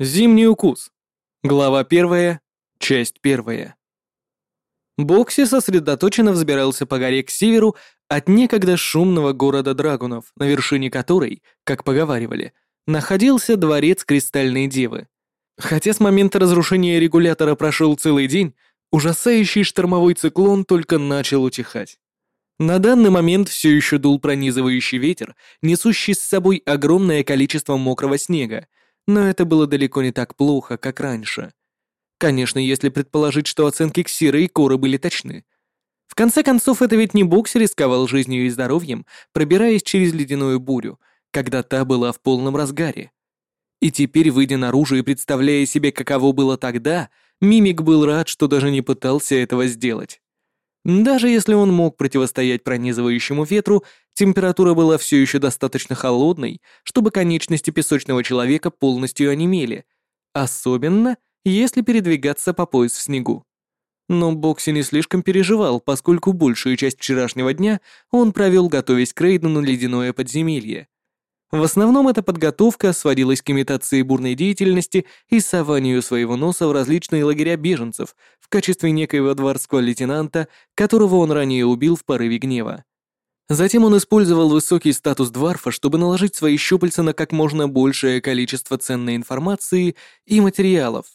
Зимний укус. Глава первая, часть первая. Бокси сосредоточенно взбирался по горе к северу от некогда шумного города драгунов, на вершине которой, как поговаривали, находился дворец Кристальной Девы. Хотя с момента разрушения регулятора прошел целый день, ужасающий штормовой циклон только начал утихать. На данный момент все еще дул пронизывающий ветер, несущий с собой огромное количество мокрого снега, но это было далеко не так плохо, как раньше. Конечно, если предположить, что оценки Ксира и Коры были точны. В конце концов, это ведь не Бокс рисковал жизнью и здоровьем, пробираясь через ледяную бурю, когда та была в полном разгаре. И теперь, выйдя наружу и представляя себе, каково было тогда, Мимик был рад, что даже не пытался этого сделать. Даже если он мог противостоять пронизывающему ветру, температура была все еще достаточно холодной, чтобы конечности песочного человека полностью онемели, особенно если передвигаться по пояс в снегу. Но Бокси не слишком переживал, поскольку большую часть вчерашнего дня он провел, готовясь к рейду на ледяное подземелье. В основном эта подготовка сводилась к имитации бурной деятельности и сованию своего носа в различные лагеря беженцев в качестве некоего дворского лейтенанта, которого он ранее убил в порыве гнева. Затем он использовал высокий статус Дварфа, чтобы наложить свои щупальца на как можно большее количество ценной информации и материалов.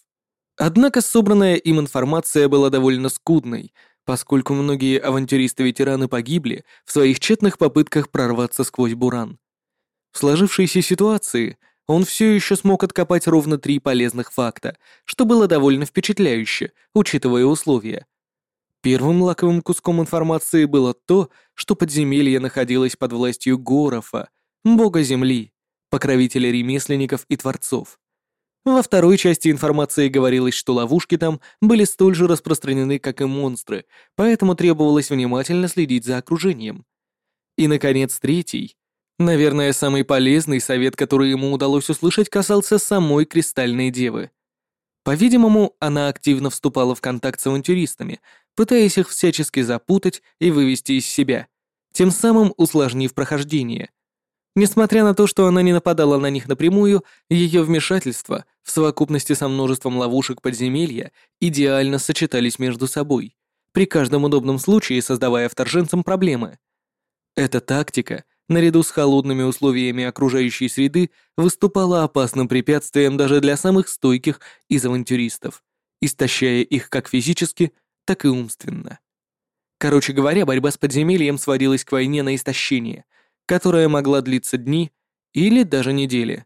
Однако собранная им информация была довольно скудной, поскольку многие авантюристы-ветераны погибли в своих тщетных попытках прорваться сквозь буран. В сложившейся ситуации он все еще смог откопать ровно три полезных факта, что было довольно впечатляюще, учитывая условия. Первым лаковым куском информации было то, что подземелье находилось под властью Горофа, бога земли, покровителя ремесленников и творцов. Во второй части информации говорилось, что ловушки там были столь же распространены, как и монстры, поэтому требовалось внимательно следить за окружением. И, наконец, третий Наверное, самый полезный совет, который ему удалось услышать, касался самой Кристальной Девы. По-видимому, она активно вступала в контакт с авантюристами, пытаясь их всячески запутать и вывести из себя, тем самым усложнив прохождение. Несмотря на то, что она не нападала на них напрямую, ее вмешательства, в совокупности со множеством ловушек подземелья, идеально сочетались между собой, при каждом удобном случае создавая вторженцам проблемы. Эта тактика наряду с холодными условиями окружающей среды, выступала опасным препятствием даже для самых стойких из авантюристов, истощая их как физически, так и умственно. Короче говоря, борьба с подземельем сводилась к войне на истощение, которая могла длиться дни или даже недели.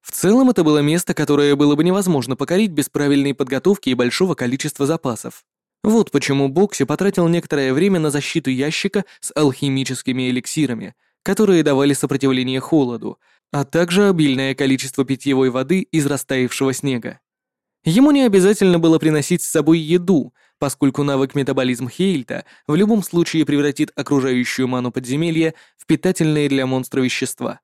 В целом это было место, которое было бы невозможно покорить без правильной подготовки и большого количества запасов. Вот почему Бокси потратил некоторое время на защиту ящика с алхимическими эликсирами – которые давали сопротивление холоду, а также обильное количество питьевой воды из растаявшего снега. Ему не обязательно было приносить с собой еду, поскольку навык метаболизм Хейльта в любом случае превратит окружающую ману подземелья в питательные для монстра вещества.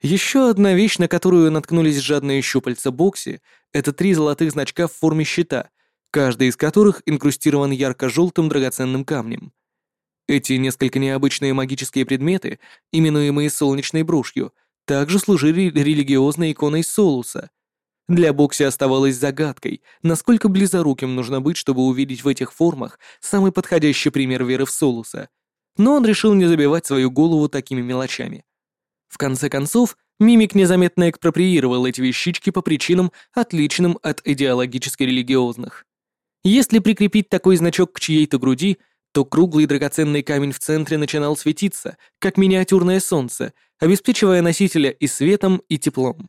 Еще одна вещь, на которую наткнулись жадные щупальца Бокси, это три золотых значка в форме щита, каждый из которых инкрустирован ярко-желтым драгоценным камнем. Эти несколько необычные магические предметы, именуемые солнечной брошью, также служили религиозной иконой Солуса. Для Бокси оставалось загадкой, насколько близоруким нужно быть, чтобы увидеть в этих формах самый подходящий пример веры в Солуса. Но он решил не забивать свою голову такими мелочами. В конце концов, Мимик незаметно экспроприировал эти вещички по причинам, отличным от идеологически религиозных. Если прикрепить такой значок к чьей-то груди, то круглый драгоценный камень в центре начинал светиться, как миниатюрное солнце, обеспечивая носителя и светом, и теплом.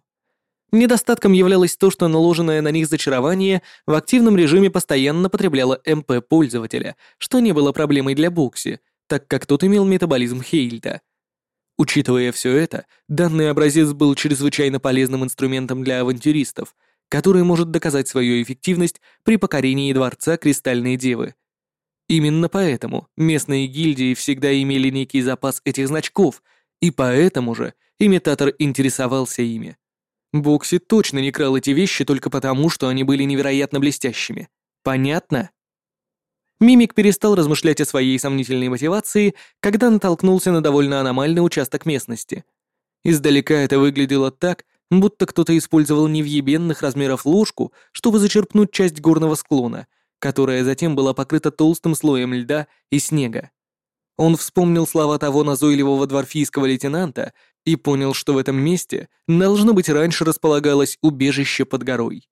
Недостатком являлось то, что наложенное на них зачарование в активном режиме постоянно потребляло МП пользователя, что не было проблемой для Бокси, так как тот имел метаболизм Хейльта. Учитывая все это, данный образец был чрезвычайно полезным инструментом для авантюристов, который может доказать свою эффективность при покорении Дворца Кристальной Девы — Именно поэтому местные гильдии всегда имели некий запас этих значков, и поэтому же имитатор интересовался ими. Бокси точно не крал эти вещи только потому, что они были невероятно блестящими. Понятно? Мимик перестал размышлять о своей сомнительной мотивации, когда натолкнулся на довольно аномальный участок местности. Издалека это выглядело так, будто кто-то использовал невъебенных размеров ложку, чтобы зачерпнуть часть горного склона, которая затем была покрыта толстым слоем льда и снега. Он вспомнил слова того назойливого дворфийского лейтенанта и понял, что в этом месте, должно быть, раньше располагалось убежище под горой.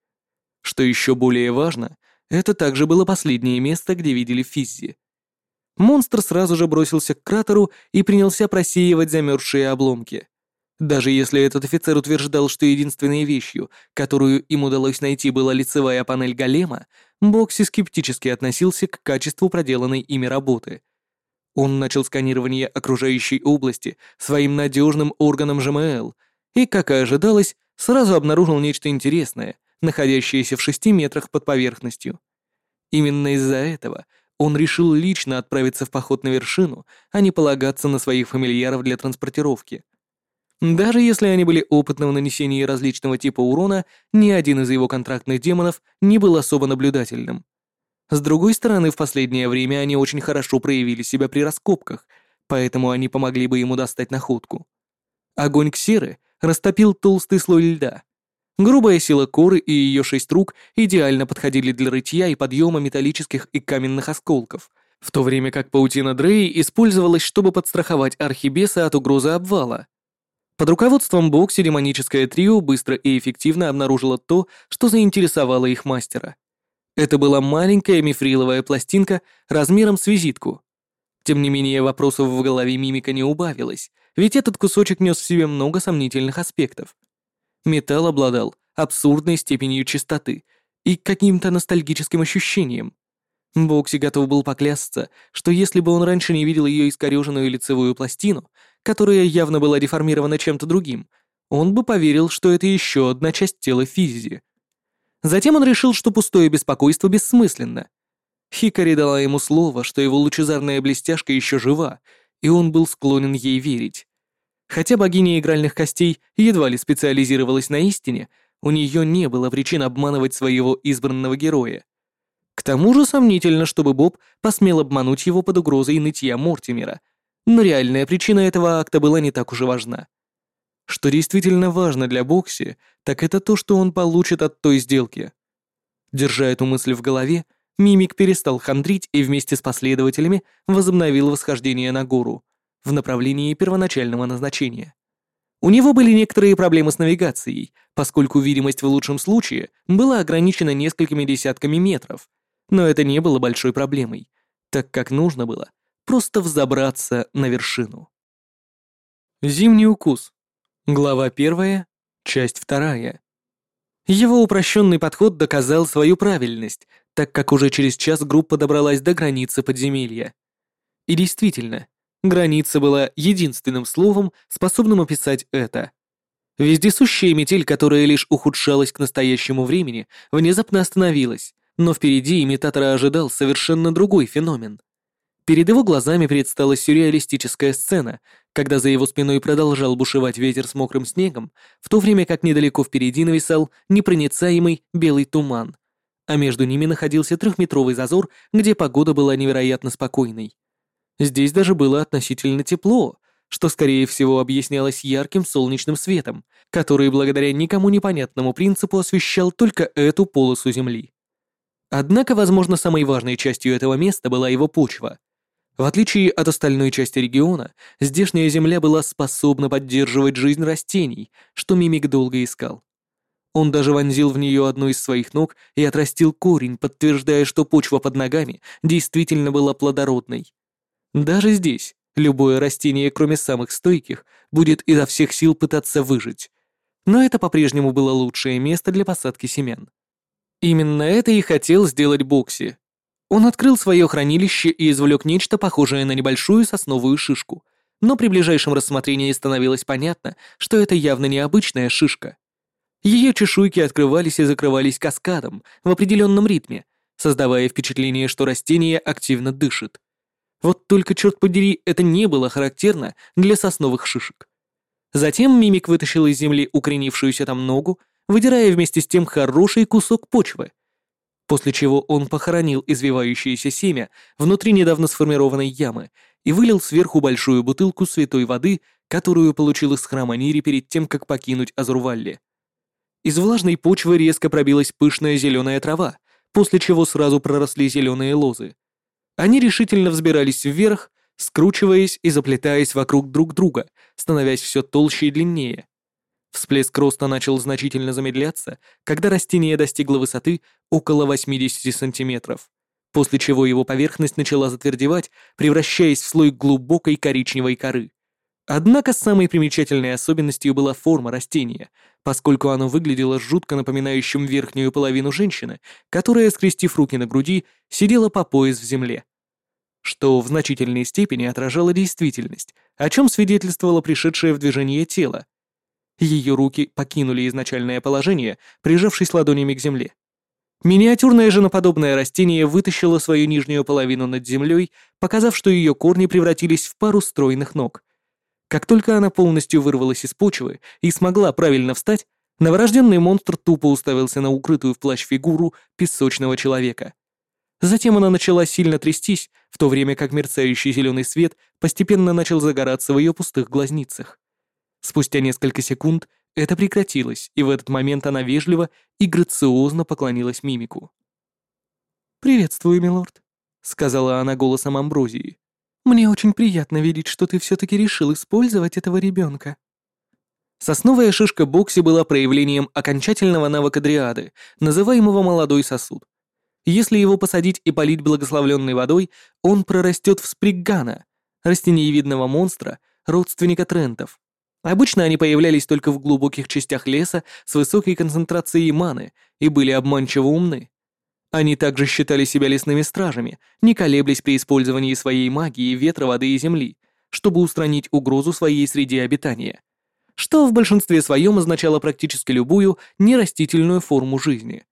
Что еще более важно, это также было последнее место, где видели Физзи. Монстр сразу же бросился к кратеру и принялся просеивать замерзшие обломки. Даже если этот офицер утверждал, что единственной вещью, которую им удалось найти, была лицевая панель голема, Бокси скептически относился к качеству проделанной ими работы — он начал сканирование окружающей области своим надежным органом ЖМЛ и, как и ожидалось, сразу обнаружил нечто интересное, находящееся в шести метрах под поверхностью. Именно из-за этого он решил лично отправиться в поход на вершину, а не полагаться на своих фамильяров для транспортировки. Даже если они были опытны в нанесении различного типа урона, ни один из его контрактных демонов не был особо наблюдательным. С другой стороны, в последнее время они очень хорошо проявили себя при раскопках, поэтому они помогли бы ему достать находку. Огонь ксеры растопил толстый слой льда. Грубая сила коры и ее шесть рук идеально подходили для рытья и подъема металлических и каменных осколков, в то время как паутина Дрей использовалась, чтобы подстраховать архибеса от угрозы обвала. Под руководством Бокси демоническое трио быстро и эффективно обнаружило то, что заинтересовало их мастера — это была маленькая мифриловая пластинка размером с визитку. Тем не менее, вопросов в голове мимика не убавилось, ведь этот кусочек нес в себе много сомнительных аспектов. Металл обладал абсурдной степенью чистоты и каким-то ностальгическим ощущением. Бокси готов был поклясться, что если бы он раньше не видел ее искореженную лицевую пластину, которая явно была деформирована чем-то другим, он бы поверил, что это еще одна часть тела Физи. Затем он решил, что пустое беспокойство бессмысленно. Хикари дала ему слово, что его лучезарная блестяшка еще жива, и он был склонен ей верить. Хотя богиня игральных костей едва ли специализировалась на истине, у нее не было причин обманывать своего избранного героя. К тому же сомнительно, чтобы Боб посмел обмануть его под угрозой нытья Мортимера, но реальная причина этого акта была не так уж и важна. Что действительно важно для Бокси, так это то, что он получит от той сделки. Держа эту мысль в голове, Мимик перестал хандрить и вместе с последователями возобновил восхождение на гору в направлении первоначального назначения. У него были некоторые проблемы с навигацией, поскольку видимость в лучшем случае была ограничена несколькими десятками метров, но это не было большой проблемой, так как нужно было просто взобраться на вершину. Зимний укус. Глава 1, часть 2. Его упрощенный подход доказал свою правильность, так как уже через час группа добралась до границы подземелья. И действительно, граница была единственным словом, способным описать это. Вездесущая метель, которая лишь ухудшалась к настоящему времени, внезапно остановилась, но впереди имитатора ожидал совершенно другой феномен. Перед его глазами предстала сюрреалистическая сцена, когда за его спиной продолжал бушевать ветер с мокрым снегом, в то время как недалеко впереди нависал непроницаемый белый туман, а между ними находился трехметровый зазор, где погода была невероятно спокойной. Здесь даже было относительно тепло, что, скорее всего, объяснялось ярким солнечным светом, который благодаря никому непонятному принципу освещал только эту полосу земли. Однако, возможно, самой важной частью этого места была его почва. В отличие от остальной части региона, здешняя земля была способна поддерживать жизнь растений, что Мимик долго искал. Он даже вонзил в нее одну из своих ног и отрастил корень, подтверждая, что почва под ногами действительно была плодородной. Даже здесь любое растение, кроме самых стойких, будет изо всех сил пытаться выжить. Но это по-прежнему было лучшее место для посадки семян. Именно это и хотел сделать Бокси, он открыл свое хранилище и извлек нечто похожее на небольшую сосновую шишку, но при ближайшем рассмотрении становилось понятно, что это явно необычная шишка. Ее чешуйки открывались и закрывались каскадом в определенном ритме, создавая впечатление, что растение активно дышит. Вот только, черт подери, это не было характерно для сосновых шишек. Затем мимик вытащил из земли укоренившуюся там ногу, выдирая вместе с тем хороший кусок почвы, после чего он похоронил извивающееся семя внутри недавно сформированной ямы и вылил сверху большую бутылку святой воды, которую получил из храма Нири перед тем, как покинуть Азурвалли. из влажной почвы резко пробилась пышная зеленая трава, после чего сразу проросли зеленые лозы. Они решительно взбирались вверх, скручиваясь и заплетаясь вокруг друг друга, становясь все толще и длиннее. Всплеск роста начал значительно замедляться, когда растение достигло высоты около 80 сантиметров, после чего его поверхность начала затвердевать, превращаясь в слой глубокой коричневой коры. Однако самой примечательной особенностью была форма растения, поскольку оно выглядело жутко напоминающим верхнюю половину женщины, которая, скрестив руки на груди, сидела по пояс в земле. Что в значительной степени отражало действительность, о чем свидетельствовало пришедшее в движение тело. Ее руки покинули изначальное положение, прижавшись ладонями к земле. Миниатюрное женоподобное растение вытащило свою нижнюю половину над землей, показав, что ее корни превратились в пару стройных ног. Как только она полностью вырвалась из почвы и смогла правильно встать, новорожденный монстр тупо уставился на укрытую в плащ фигуру песочного человека. Затем она начала сильно трястись, в то время как мерцающий зеленый свет постепенно начал загораться в ее пустых глазницах. Спустя несколько секунд это прекратилось, и в этот момент она вежливо и грациозно поклонилась мимику. «Приветствую, милорд», — сказала она голосом Амброзии. «Мне очень приятно видеть, что ты все-таки решил использовать этого ребенка». Сосновая шишка Бокси была проявлением окончательного навыка дриады, называемого «молодой сосуд». Если его посадить и полить благословленной водой, он прорастет в сприггана, растениевидного монстра, родственника трентов. Обычно они появлялись только в глубоких частях леса с высокой концентрацией маны и были обманчиво умны. Они также считали себя лесными стражами, не колеблясь при использовании своей магии ветра, воды и земли, чтобы устранить угрозу своей среде обитания, что в большинстве своем означало практически любую нерастительную форму жизни.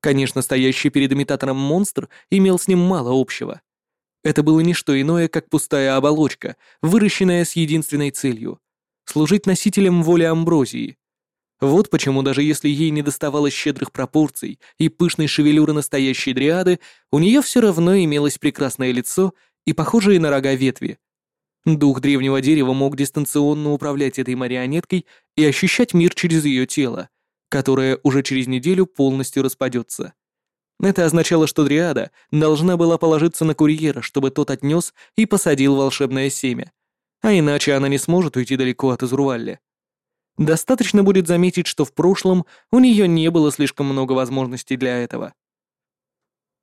Конечно, стоящий перед имитатором монстр имел с ним мало общего. Это было не что иное, как пустая оболочка, выращенная с единственной целью служить носителем воли Амброзии. Вот почему даже если ей не доставалось щедрых пропорций и пышной шевелюры настоящей дриады, у нее все равно имелось прекрасное лицо и похожие на рога ветви. Дух древнего дерева мог дистанционно управлять этой марионеткой и ощущать мир через ее тело, которое уже через неделю полностью распадется. Это означало, что Дриада должна была положиться на курьера, чтобы тот отнес и посадил волшебное семя, а иначе она не сможет уйти далеко от Изрувалли. Достаточно будет заметить, что в прошлом у нее не было слишком много возможностей для этого.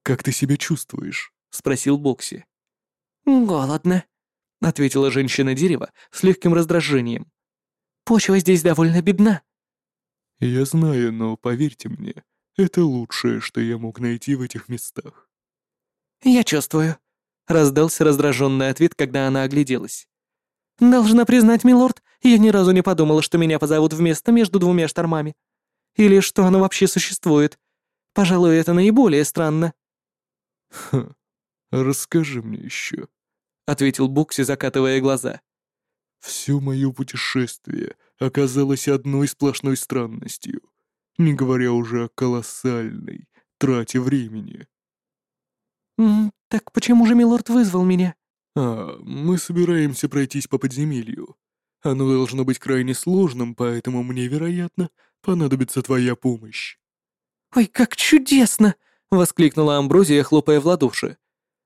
«Как ты себя чувствуешь?» — спросил Бокси. «Голодно», — ответила женщина-дерево с легким раздражением. «Почва здесь довольно бедна». «Я знаю, но поверьте мне, это лучшее, что я мог найти в этих местах». «Я чувствую», — раздался раздраженный ответ, когда она огляделась. «Должна признать, милорд, я ни разу не подумала, что меня позовут в место между двумя штормами. Или что оно вообще существует. Пожалуй, это наиболее странно». «Ха, расскажи мне еще», — ответил Букси, закатывая глаза. «Все мое путешествие оказалось одной сплошной странностью, не говоря уже о колоссальной трате времени». «Так почему же милорд вызвал меня?» «А, мы собираемся пройтись по подземелью. Оно должно быть крайне сложным, поэтому мне, вероятно, понадобится твоя помощь». «Ой, как чудесно!» — воскликнула Амброзия, хлопая в ладоши.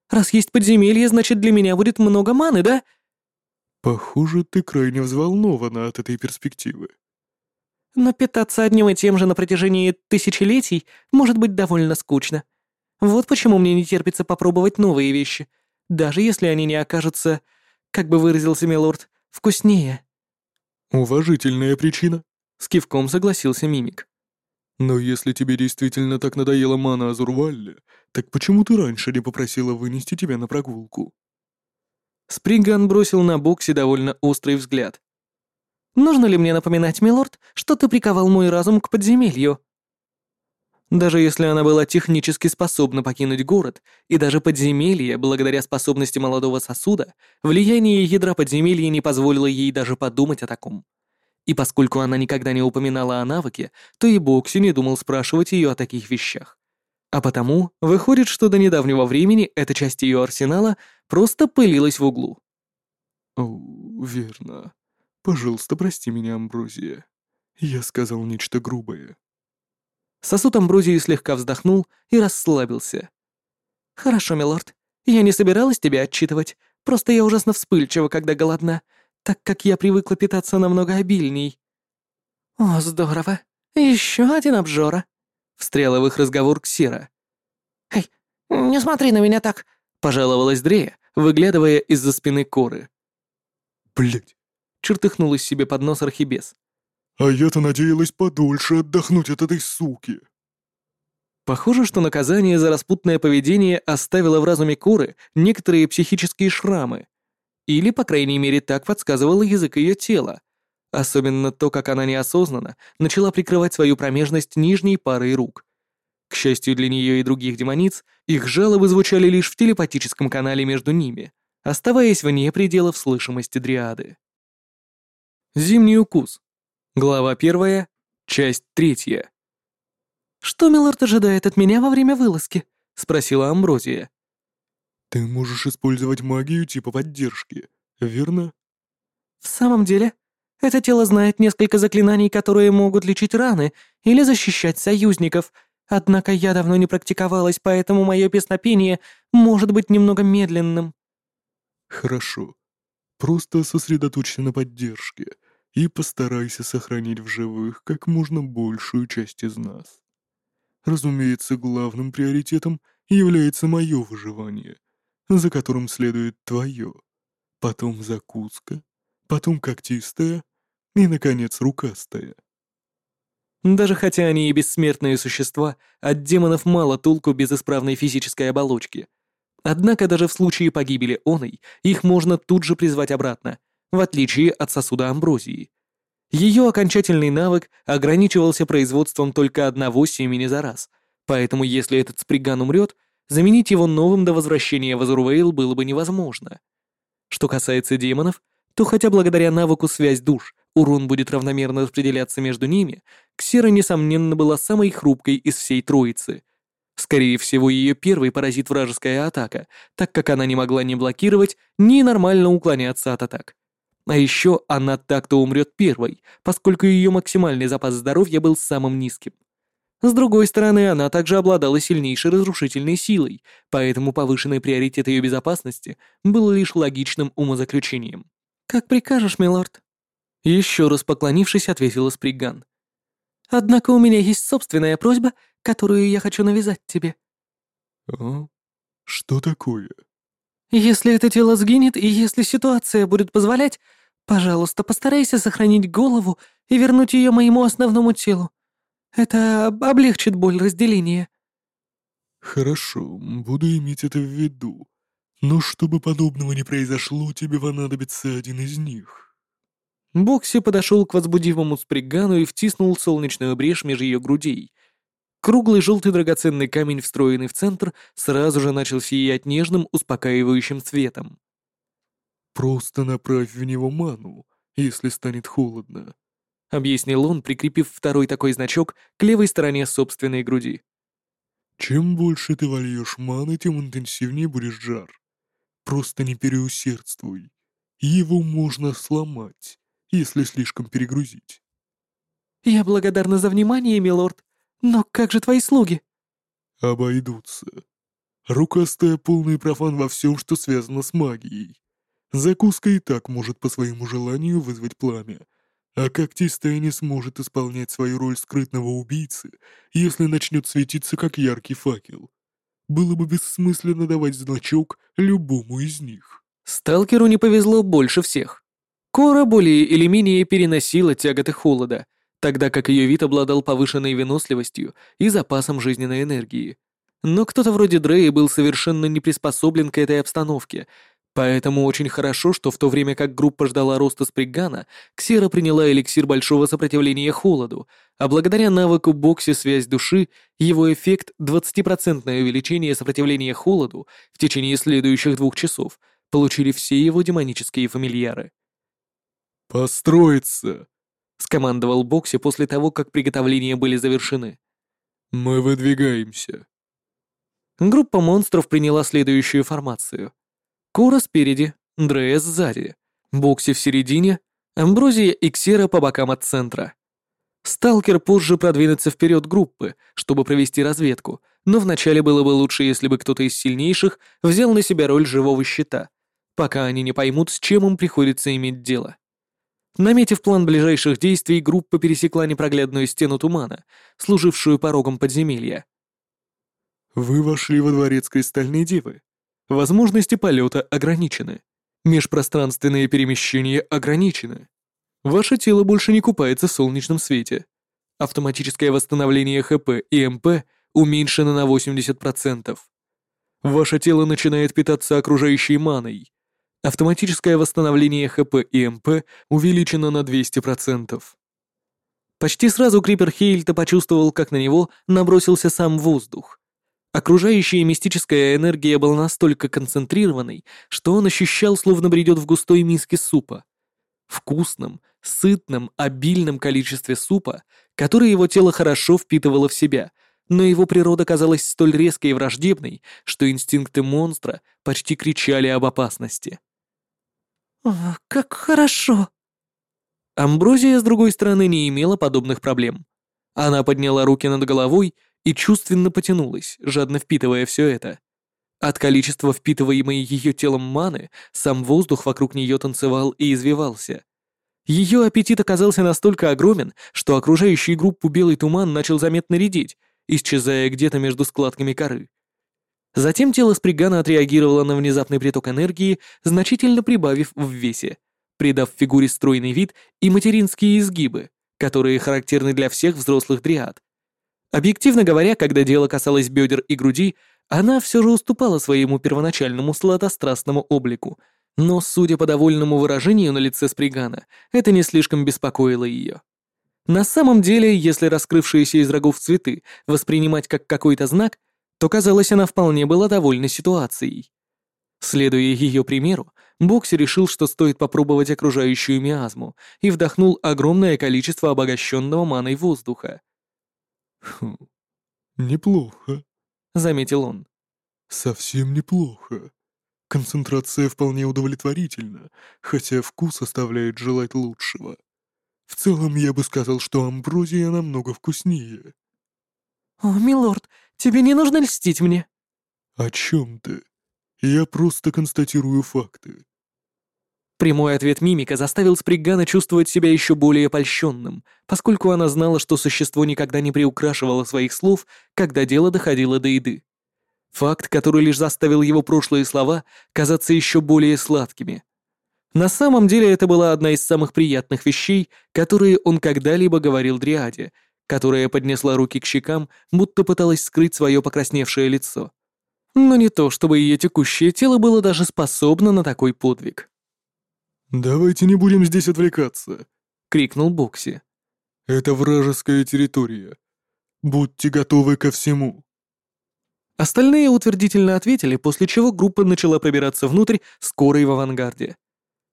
«Раз есть подземелье, значит, для меня будет много маны, да?» «Похоже, ты крайне взволнована от этой перспективы». «Но питаться одним и тем же на протяжении тысячелетий может быть довольно скучно. Вот почему мне не терпится попробовать новые вещи, даже если они не окажутся, как бы выразился милорд, вкуснее». «Уважительная причина», — с кивком согласился мимик. «Но если тебе действительно так надоела мана Азурвалля, так почему ты раньше не попросила вынести тебя на прогулку?» Сприган бросил на Бокси довольно острый взгляд. «Нужно ли мне напоминать, милорд, что ты приковал мой разум к подземелью?» Даже если она была технически способна покинуть город и даже подземелье, благодаря способности молодого сосуда, влияние ядра подземелья не позволило ей даже подумать о таком. И поскольку она никогда не упоминала о навыке, то и Бокси не думал спрашивать ее о таких вещах. А потому выходит, что до недавнего времени эта часть ее арсенала просто пылилась в углу. «О, верно. Пожалуйста, прости меня, Амброзия. Я сказал нечто грубое». Сосуд амброзии слегка вздохнул и расслабился. «Хорошо, милорд. Я не собиралась тебя отчитывать. Просто я ужасно вспыльчива, когда голодна, так как я привыкла питаться намного обильней». «О, здорово. Еще один обжора», — встряла в их разговор Ксера. «Эй, не смотри на меня так», — пожаловалась Дрея, выглядывая из-за спины Коры. Блять. Чертыхнулась себе под нос Архибес. А я-то надеялась подольше отдохнуть от этой суки. Похоже, что наказание за распутное поведение оставило в разуме Коры некоторые психические шрамы. Или, по крайней мере, так подсказывал язык ее тела. Особенно то, как она неосознанно начала прикрывать свою промежность нижней парой рук. К счастью для нее и других демониц, их жалобы звучали лишь в телепатическом канале между ними, оставаясь вне пределов слышимости дриады. Зимний укус. Глава первая, часть третья. «Что Миллард ожидает от меня во время вылазки?» — спросила Амброзия. Ты можешь использовать магию типа поддержки, верно? «В самом деле, это тело знает несколько заклинаний, которые могут лечить раны или защищать союзников, однако я давно не практиковалась, поэтому мое песнопение может быть немного медленным». Хорошо. Просто сосредоточься на поддержке и постарайся сохранить в живых как можно большую часть из нас. Разумеется, главным приоритетом является мое выживание, за которым следует твое, потом закуска, потом когтистая и, наконец, рукастая. Даже хотя они и бессмертные существа, от демонов мало толку без исправной физической оболочки. Однако даже в случае погибели оной, их можно тут же призвать обратно, в отличие от сосуда амброзии. Ее окончательный навык ограничивался производством только одного семени за раз, поэтому если этот сприган умрет, заменить его новым до возвращения в Азурвейл было бы невозможно. Что касается демонов, то хотя благодаря навыку связь душ урон будет равномерно распределяться между ними, Ксера, несомненно, была самой хрупкой из всей троицы. Скорее всего, ее первой поразит вражеская атака, так как она не могла ни блокировать, ни нормально уклоняться от атак. А еще она так-то умрет первой, поскольку ее максимальный запас здоровья был самым низким. С другой стороны, она также обладала сильнейшей разрушительной силой, поэтому повышенный приоритет ее безопасности был лишь логичным умозаключением. «Как прикажешь, милорд?» Еще раз поклонившись, ответила Сприган. «Однако у меня есть собственная просьба, которую я хочу навязать тебе». А? Что такое? «Если это тело сгинет, и если ситуация будет позволять, Пожалуйста, постарайся сохранить голову и вернуть ее моему основному телу. Это облегчит боль разделения». Хорошо, буду иметь это в виду. Но чтобы подобного не произошло, тебе понадобится один из них. Бокси подошел к возбудивому спригану и втиснул солнечную брешь меж ее грудей. Круглый желтый драгоценный камень, встроенный в центр, сразу же начал сиять нежным, успокаивающим цветом. Просто направь в него ману, если станет холодно», — объяснил он, прикрепив второй такой значок к левой стороне собственной груди. «Чем больше ты вольешь маны, тем интенсивнее будешь жар. Просто не переусердствуй. Его можно сломать, если слишком перегрузить». «Я благодарна за внимание, милорд, но как же твои слуги?» «Обойдутся. Рукастая полный профан во всем, что связано с магией. Закуска и так может по своему желанию вызвать пламя, а когтистая не сможет исполнять свою роль скрытного убийцы, если начнет светиться как яркий факел. Было бы бессмысленно давать значок любому из них. Сталкеру не повезло больше всех. Кора более или менее переносила тяготы холода, тогда как ее вид обладал повышенной выносливостью и запасом жизненной энергии. Но кто-то вроде Дрея был совершенно не приспособлен к этой обстановке, Поэтому очень хорошо, что в то время как группа ждала роста Спригана, Ксера приняла эликсир большого сопротивления холоду, а благодаря навыку Бокси «Связь души» его эффект 20% увеличение сопротивления холоду в течение следующих двух часов получили все его демонические фамильяры. «Построиться!» — скомандовал Бокси после того, как приготовления были завершены. «Мы выдвигаемся». Группа монстров приняла следующую формацию — Кора спереди, Дрея сзади, Бокси в середине, Амброзия и Ксера по бокам от центра. Сталкер позже продвинется вперед группы, чтобы провести разведку, но вначале было бы лучше, если бы кто-то из сильнейших взял на себя роль живого щита, пока они не поймут, с чем им приходится иметь дело. Наметив план ближайших действий, группа пересекла непроглядную стену тумана, служившую порогом подземелья. «Вы вошли во дворец Кристальной Девы. Возможности полета ограничены. Межпространственные перемещения ограничены. Ваше тело больше не купается в солнечном свете. Автоматическое восстановление ХП и МП уменьшено на 80%. Ваше тело начинает питаться окружающей маной. Автоматическое восстановление ХП и МП увеличено на 200%. Почти сразу Крипер Хейльта почувствовал, как на него набросился сам воздух. Окружающая мистическая энергия была настолько концентрированной, что он ощущал, словно бредет в густой миске супа. Вкусном, сытном, обильном количестве супа, который его тело хорошо впитывало в себя, но его природа казалась столь резкой и враждебной, что инстинкты монстра почти кричали об опасности. «О, как хорошо!» Амброзия, с другой стороны, не имела подобных проблем. Она подняла руки над головой и чувственно потянулась, жадно впитывая все это. От количества впитываемой ее телом маны сам воздух вокруг нее танцевал и извивался. Ее аппетит оказался настолько огромен, что окружающий группу белый туман начал заметно редеть, исчезая где-то между складками коры. Затем тело Спригана отреагировало на внезапный приток энергии, значительно прибавив в весе, придав фигуре стройный вид и материнские изгибы, которые характерны для всех взрослых дриад. Объективно говоря, когда дело касалось бедер и груди, она все же уступала своему первоначальному сладострастному облику, но, судя по довольному выражению на лице Спригана, это не слишком беспокоило ее. На самом деле, если раскрывшиеся из рогов цветы воспринимать как какой-то знак, то, казалось, она вполне была довольна ситуацией. Следуя ее примеру, Бокси решил, что стоит попробовать окружающую миазму, и вдохнул огромное количество обогащенного маной воздуха. «Хм, неплохо», — заметил он. «Совсем неплохо. Концентрация вполне удовлетворительна, хотя вкус оставляет желать лучшего. В целом, я бы сказал, что амброзия намного вкуснее». «О, милорд, тебе не нужно льстить мне». «О чем ты? Я просто констатирую факты». Прямой ответ мимика заставил Спригана чувствовать себя еще более польщенным, поскольку она знала, что существо никогда не приукрашивало своих слов, когда дело доходило до еды. Факт, который лишь заставил его прошлые слова казаться еще более сладкими. На самом деле это была одна из самых приятных вещей, которые он когда-либо говорил Дриаде, которая поднесла руки к щекам, будто пыталась скрыть свое покрасневшее лицо. Но не то, чтобы ее текущее тело было даже способно на такой подвиг. «Давайте не будем здесь отвлекаться», — крикнул Бокси. «Это вражеская территория. Будьте готовы ко всему». Остальные утвердительно ответили, после чего группа начала пробираться внутрь, скорой в авангарде.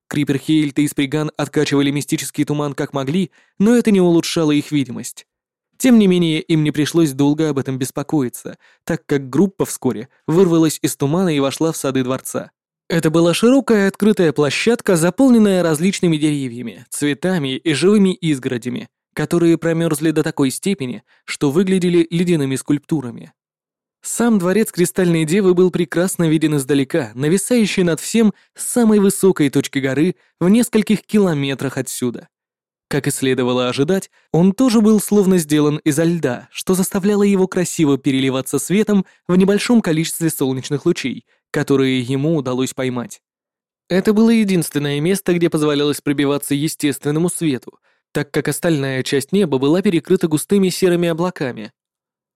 Крипер Хейльт и Сприган откачивали мистический туман как могли, но это не улучшало их видимость. Тем не менее, им не пришлось долго об этом беспокоиться, так как группа вскоре вырвалась из тумана и вошла в сады дворца. Это была широкая открытая площадка, заполненная различными деревьями, цветами и живыми изгородями, которые промерзли до такой степени, что выглядели ледяными скульптурами. Сам дворец Кристальной Девы был прекрасно виден издалека, нависающий над всем с самой высокой точки горы в нескольких километрах отсюда. Как и следовало ожидать, он тоже был словно сделан изо льда, что заставляло его красиво переливаться светом в небольшом количестве солнечных лучей, которые ему удалось поймать. Это было единственное место, где позволялось пробиваться естественному свету, так как остальная часть неба была перекрыта густыми серыми облаками,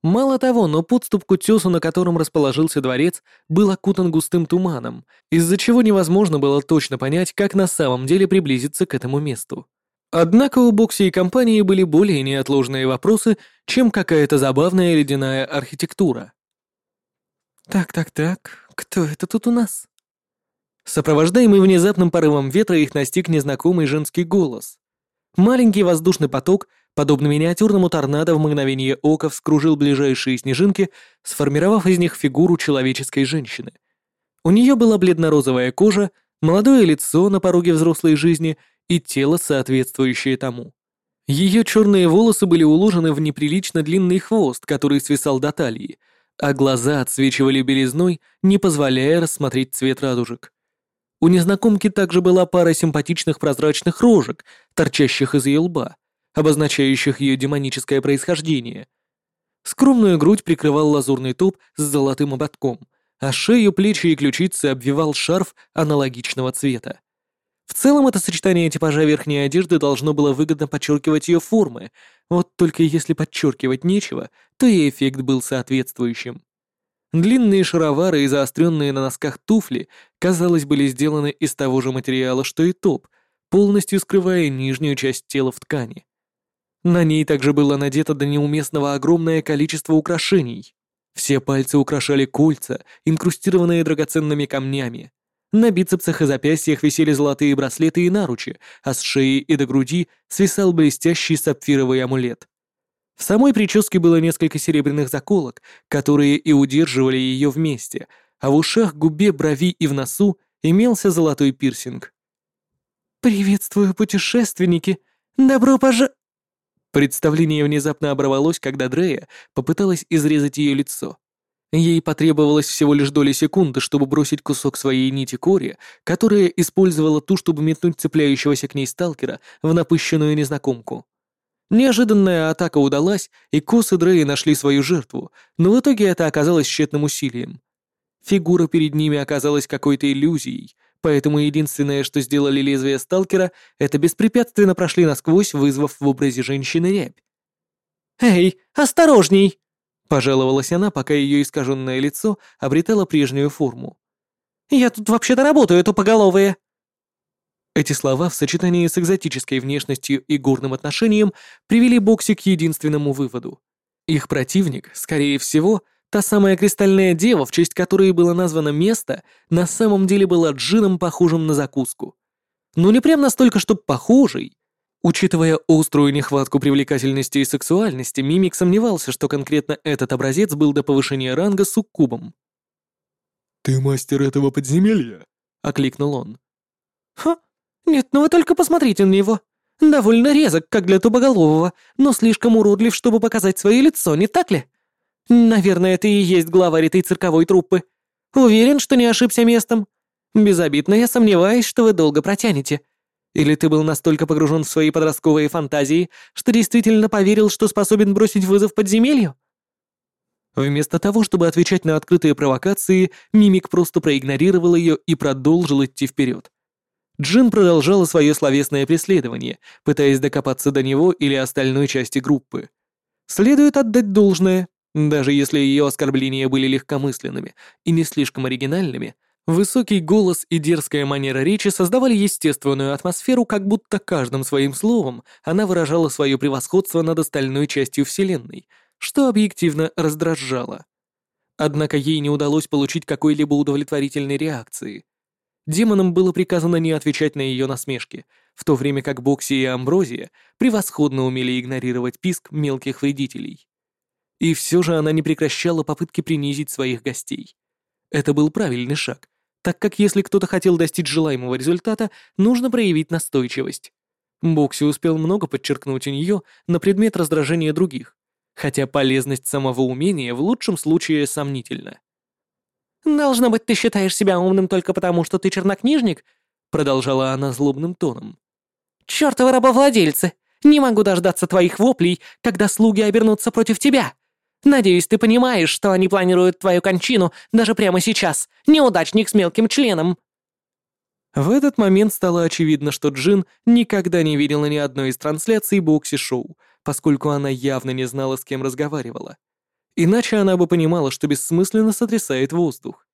Мало того, но подступ к утесу, на котором расположился дворец, был окутан густым туманом, из-за чего невозможно было точно понять, как на самом деле приблизиться к этому месту. Однако у Бокси и компании были более неотложные вопросы, чем какая-то забавная ледяная архитектура. «Так-так-так, кто это тут у нас?» Сопровождаемый внезапным порывом ветра их настиг незнакомый женский голос. Маленький воздушный поток подобно миниатюрному торнадо в мгновение ока вскружил ближайшие снежинки, сформировав из них фигуру человеческой женщины. У нее была бледно-розовая кожа, молодое лицо на пороге взрослой жизни и тело, соответствующее тому. Ее черные волосы были уложены в неприлично длинный хвост, который свисал до талии, а глаза отсвечивали белизной, не позволяя рассмотреть цвет радужек. У незнакомки также была пара симпатичных прозрачных рожек, торчащих из ее лба, обозначающих ее демоническое происхождение. Скромную грудь прикрывал лазурный топ с золотым ободком, а шею, плечи и ключицы обвивал шарф аналогичного цвета. В целом это сочетание типажа верхней одежды должно было выгодно подчеркивать ее формы, вот только если подчеркивать нечего, то и эффект был соответствующим. Длинные шаровары и заостренные на носках туфли, казалось, были сделаны из того же материала, что и топ, полностью скрывая нижнюю часть тела в ткани. На ней также было надето до неуместного огромное количество украшений. Все пальцы украшали кольца, инкрустированные драгоценными камнями. На бицепсах и запястьях висели золотые браслеты и наручи, а с шеи и до груди свисал блестящий сапфировый амулет. В самой прическе было несколько серебряных заколок, которые и удерживали ее вместе, а в ушах, губе, брови и в носу имелся золотой пирсинг. «Приветствую, путешественники! Добро пожа...» Представление внезапно оборвалось, когда Дрея попыталась изрезать ее лицо. Ей потребовалось всего лишь доли секунды, чтобы бросить кусок своей нити кори, которая использовала ту, чтобы метнуть цепляющегося к ней сталкера в напыщенную незнакомку. Неожиданная атака удалась, и косы Дреи нашли свою жертву, но в итоге это оказалось тщетным усилием. Фигура перед ними оказалась какой-то иллюзией, поэтому единственное, что сделали лезвия сталкера, это беспрепятственно прошли насквозь, вызвав в образе женщины рябь. «Эй, осторожней!» — пожаловалась она, пока ее искаженное лицо обретало прежнюю форму. «Я тут вообще-то работаю, тупоголовые!» Эти слова в сочетании с экзотической внешностью и горным отношением привели Бокси к единственному выводу. Их противник, скорее всего, та самая кристальная дева, в честь которой было названо место, на самом деле была джином, похожим на закуску. Но не прям настолько, чтоб похожий. Учитывая острую нехватку привлекательности и сексуальности, Мимик сомневался, что конкретно этот образец был до повышения ранга суккубом. «Ты мастер этого подземелья?» — окликнул он. «Ха, «Нет, ну вы только посмотрите на него. Довольно резок, как для тубоголового, но слишком уродлив, чтобы показать свое лицо, не так ли? Наверное, ты и есть главарь этой цирковой труппы. Уверен, что не ошибся местом. Безобидно я сомневаюсь, что вы долго протянете. Или ты был настолько погружен в свои подростковые фантазии, что действительно поверил, что способен бросить вызов подземелью?» Вместо того, чтобы отвечать на открытые провокации, Мимик просто проигнорировал ее и продолжил идти вперед. Джин продолжала свое словесное преследование, пытаясь докопаться до него или остальной части группы. Следует отдать должное, даже если ее оскорбления были легкомысленными и не слишком оригинальными, высокий голос и дерзкая манера речи создавали естественную атмосферу, как будто каждым своим словом она выражала свое превосходство над остальной частью Вселенной, что объективно раздражало. Однако ей не удалось получить какой-либо удовлетворительной реакции. Демонам было приказано не отвечать на ее насмешки, в то время как Бокси и Амброзия превосходно умели игнорировать писк мелких вредителей. И все же она не прекращала попытки принизить своих гостей. Это был правильный шаг, так как если кто-то хотел достичь желаемого результата, нужно проявить настойчивость. Бокси успел много подчеркнуть у нее на предмет раздражения других, хотя полезность самого умения в лучшем случае сомнительна. «Должно быть, ты считаешь себя умным только потому, что ты чернокнижник?» Продолжала она злобным тоном. «Чёртовы рабовладельцы! Не могу дождаться твоих воплей, когда слуги обернутся против тебя! Надеюсь, ты понимаешь, что они планируют твою кончину даже прямо сейчас, неудачник с мелким членом!» В этот момент стало очевидно, что Джин никогда не видела ни одной из трансляций бокси-шоу, поскольку она явно не знала, с кем разговаривала. Иначе она бы понимала, что бессмысленно сотрясает воздух.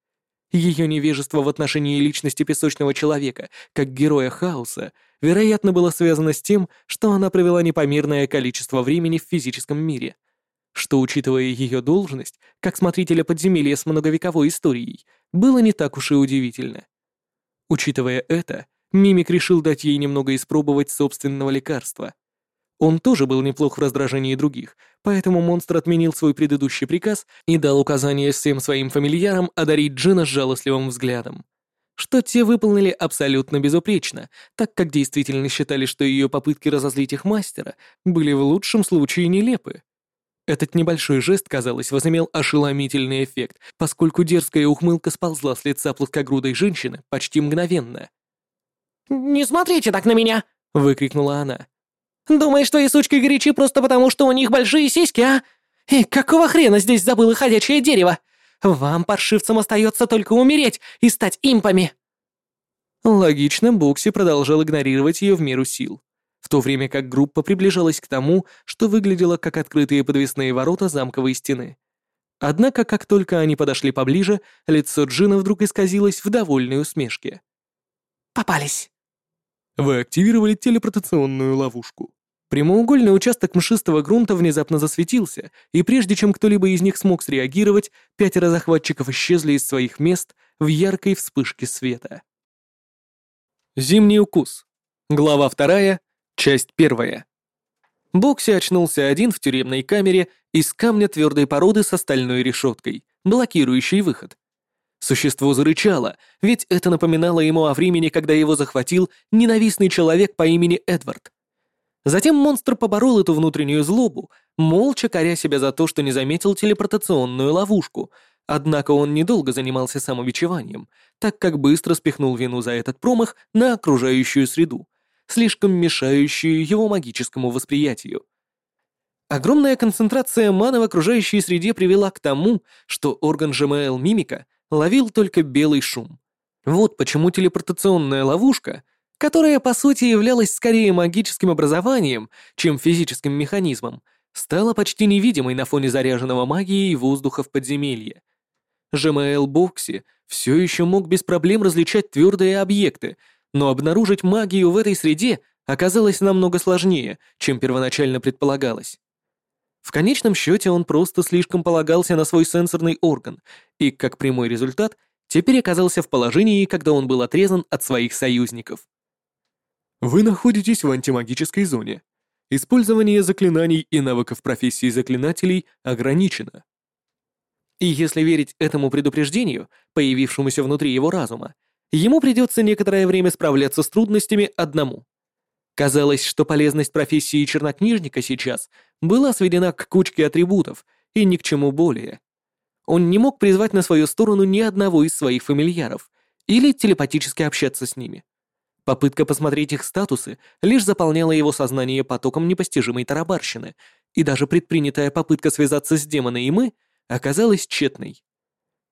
Ее невежество в отношении личности песочного человека, как героя хаоса, вероятно, было связано с тем, что она провела непомерное количество времени в физическом мире, что, учитывая ее должность, как смотрителя подземелья с многовековой историей, было не так уж и удивительно. Учитывая это, Мимик решил дать ей немного испробовать собственного лекарства. Он тоже был неплох в раздражении других, поэтому монстр отменил свой предыдущий приказ и дал указание всем своим фамильярам одарить Джина жалостливым взглядом. что те выполнили абсолютно безупречно, так как действительно считали, что ее попытки разозлить их мастера были в лучшем случае нелепы. Этот небольшой жест, казалось, возымел ошеломительный эффект, поскольку дерзкая ухмылка сползла с лица плоскогрудой женщины почти мгновенно. «Не смотрите так на меня!» — выкрикнула она. «Думаешь, твои сучки горячи просто потому, что у них большие сиськи, а? И какого хрена здесь забыло ходячее дерево? Вам, паршивцам, остается только умереть и стать импами!» Логично, Бокси продолжал игнорировать ее в меру сил, в то время как группа приближалась к тому, что выглядело как открытые подвесные ворота замковой стены. Однако, как только они подошли поближе, лицо Джина вдруг исказилось в довольной усмешке. «Попались!» Вы активировали телепортационную ловушку. Прямоугольный участок мшистого грунта внезапно засветился, и прежде чем кто-либо из них смог среагировать, пятеро захватчиков исчезли из своих мест в яркой вспышке света. Зимний укус. Глава вторая, часть первая. Бокси очнулся один в тюремной камере из камня твердой породы с стальной решеткой, блокирующей выход. Существо зарычало, ведь это напоминало ему о времени, когда его захватил ненавистный человек по имени Эдвард. Затем монстр поборол эту внутреннюю злобу, молча коря себя за то, что не заметил телепортационную ловушку, однако он недолго занимался самобичеванием, так как быстро спихнул вину за этот промах на окружающую среду, слишком мешающую его магическому восприятию. Огромная концентрация маны в окружающей среде привела к тому, что орган ЖМЛ мимика ловил только белый шум. Вот почему телепортационная ловушка, которая по сути являлась скорее магическим образованием, чем физическим механизмом, стала почти невидимой на фоне заряженного магией воздуха в подземелье. ЖМЛ Бокси все еще мог без проблем различать твердые объекты, но обнаружить магию в этой среде оказалось намного сложнее, чем первоначально предполагалось. В конечном счете он просто слишком полагался на свой сенсорный орган и, как прямой результат, теперь оказался в положении, когда он был отрезан от своих союзников. Вы находитесь в антимагической зоне. Использование заклинаний и навыков профессии заклинателей ограничено. И если верить этому предупреждению, появившемуся внутри его разума, ему придется некоторое время справляться с трудностями одному. Казалось, что полезность профессии чернокнижника сейчас была сведена к кучке атрибутов и ни к чему более. Он не мог призвать на свою сторону ни одного из своих фамильяров или телепатически общаться с ними. Попытка посмотреть их статусы лишь заполняла его сознание потоком непостижимой тарабарщины, и даже предпринятая попытка связаться с демоной и мы оказалась тщетной.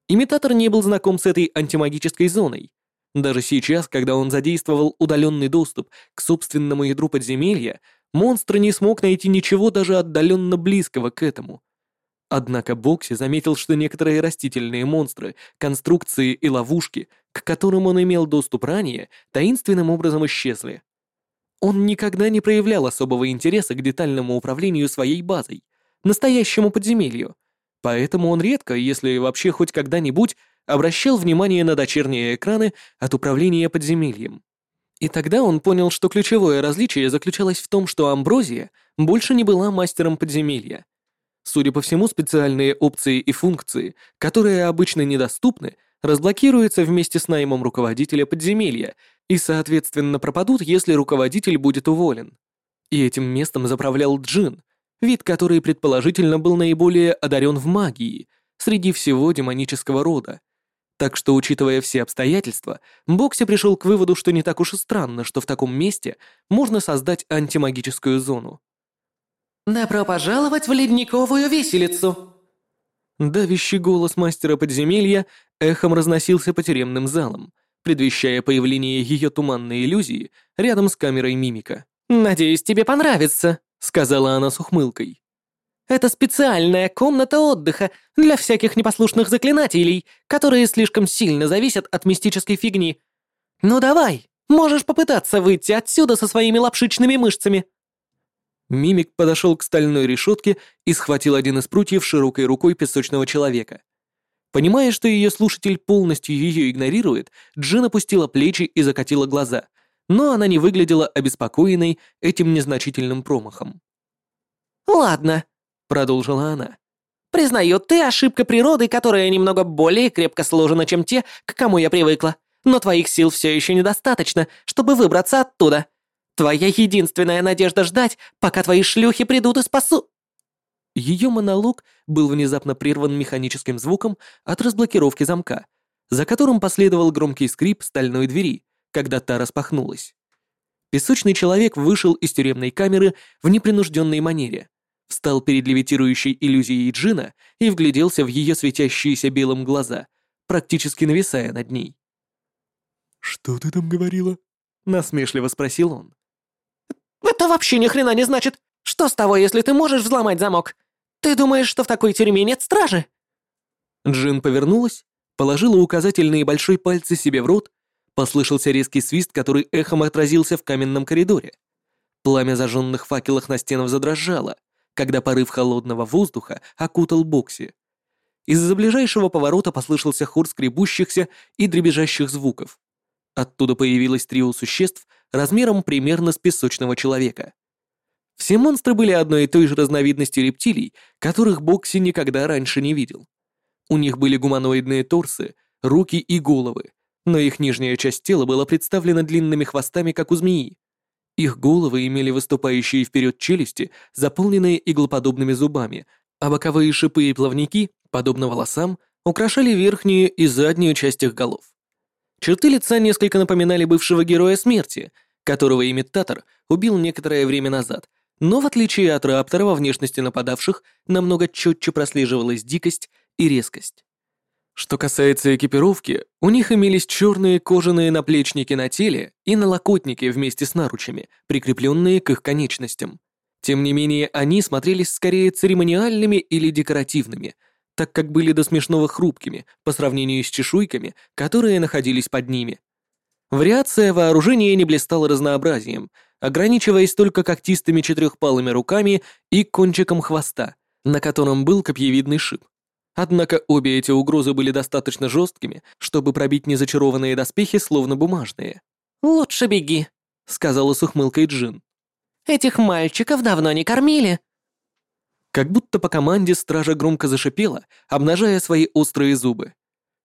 Имитатор не был знаком с этой антимагической зоной, даже сейчас, когда он задействовал удаленный доступ к собственному ядру подземелья, монстр не смог найти ничего даже отдаленно близкого к этому. Однако Бокси заметил, что некоторые растительные монстры, конструкции и ловушки, к которым он имел доступ ранее, таинственным образом исчезли. Он никогда не проявлял особого интереса к детальному управлению своей базой, настоящему подземелью, поэтому он редко, если вообще хоть когда-нибудь, обращал внимание на дочерние экраны от управления подземельем. И тогда он понял, что ключевое различие заключалось в том, что Амброзия больше не была мастером подземелья. Судя по всему, специальные опции и функции, которые обычно недоступны, разблокируются вместе с наймом руководителя подземелья и, соответственно, пропадут, если руководитель будет уволен. И этим местом заправлял Джин, вид который предположительно был наиболее одарен в магии среди всего демонического рода, так что, учитывая все обстоятельства, Бокси пришел к выводу, что не так уж и странно, что в таком месте можно создать антимагическую зону. «Добро пожаловать в ледниковую виселицу!» Давящий голос мастера подземелья эхом разносился по тюремным залам, предвещая появление ее туманной иллюзии рядом с камерой мимика. «Надеюсь, тебе понравится», — сказала она с ухмылкой. Это специальная комната отдыха для всяких непослушных заклинателей, которые слишком сильно зависят от мистической фигни. Ну давай, можешь попытаться выйти отсюда со своими лапшичными мышцами». Мимик подошел к стальной решетке и схватил один из прутьев широкой рукой песочного человека. Понимая, что ее слушатель полностью ее игнорирует, Джин опустила плечи и закатила глаза, но она не выглядела обеспокоенной этим незначительным промахом. «Ладно», продолжила она. «Признаю, ты ошибка природы, которая немного более крепко сложена, чем те, к кому я привыкла. но твоих сил все еще недостаточно, чтобы выбраться оттуда. Твоя единственная надежда ждать, пока твои шлюхи придут и спасу...» Ее монолог был внезапно прерван механическим звуком от разблокировки замка, за которым последовал громкий скрип стальной двери, когда та распахнулась. Песочный человек вышел из тюремной камеры в непринужденной манере, встал перед левитирующей иллюзией Джина и вгляделся в ее светящиеся белым глаза, практически нависая над ней. «Что ты там говорила?» — насмешливо спросил он. «Это вообще ни хрена не значит. Что с того, если ты можешь взломать замок? Ты думаешь, что в такой тюрьме нет стражи?» Джин повернулась, положила указательные большой пальцы себе в рот, послышался резкий свист, который эхом отразился в каменном коридоре. Пламя зажженных факелов на стенах задрожало, когда порыв холодного воздуха окутал Бокси. Из-за ближайшего поворота послышался хор скребущихся и дребезжащих звуков. Оттуда появилось трио существ размером примерно с песочного человека. Все монстры были одной и той же разновидности рептилий, которых Бокси никогда раньше не видел. У них были гуманоидные торсы, руки и головы, но их нижняя часть тела была представлена длинными хвостами, как у змеи. Их головы имели выступающие вперед челюсти, заполненные иглоподобными зубами, а боковые шипы и плавники, подобно волосам, украшали верхнюю и заднюю часть их голов. Черты лица несколько напоминали бывшего героя смерти, которого имитатор убил некоторое время назад, но в отличие от Раптора во внешности нападавших намного четче прослеживалась дикость и резкость. Что касается экипировки, у них имелись черные кожаные наплечники на теле и налокотники вместе с наручами, прикрепленные к их конечностям. Тем не менее, они смотрелись скорее церемониальными или декоративными – так как были до смешного хрупкими по сравнению с чешуйками, которые находились под ними. Вариация вооружения не блистала разнообразием, ограничиваясь только когтистыми четырехпалыми руками и кончиком хвоста, на котором был копьевидный шип. Однако обе эти угрозы были достаточно жесткими, чтобы пробить незачарованные доспехи, словно бумажные. «Лучше беги», — сказала с ухмылкой Джин. «Этих мальчиков давно не кормили». Как будто по команде стража громко зашипела, обнажая свои острые зубы.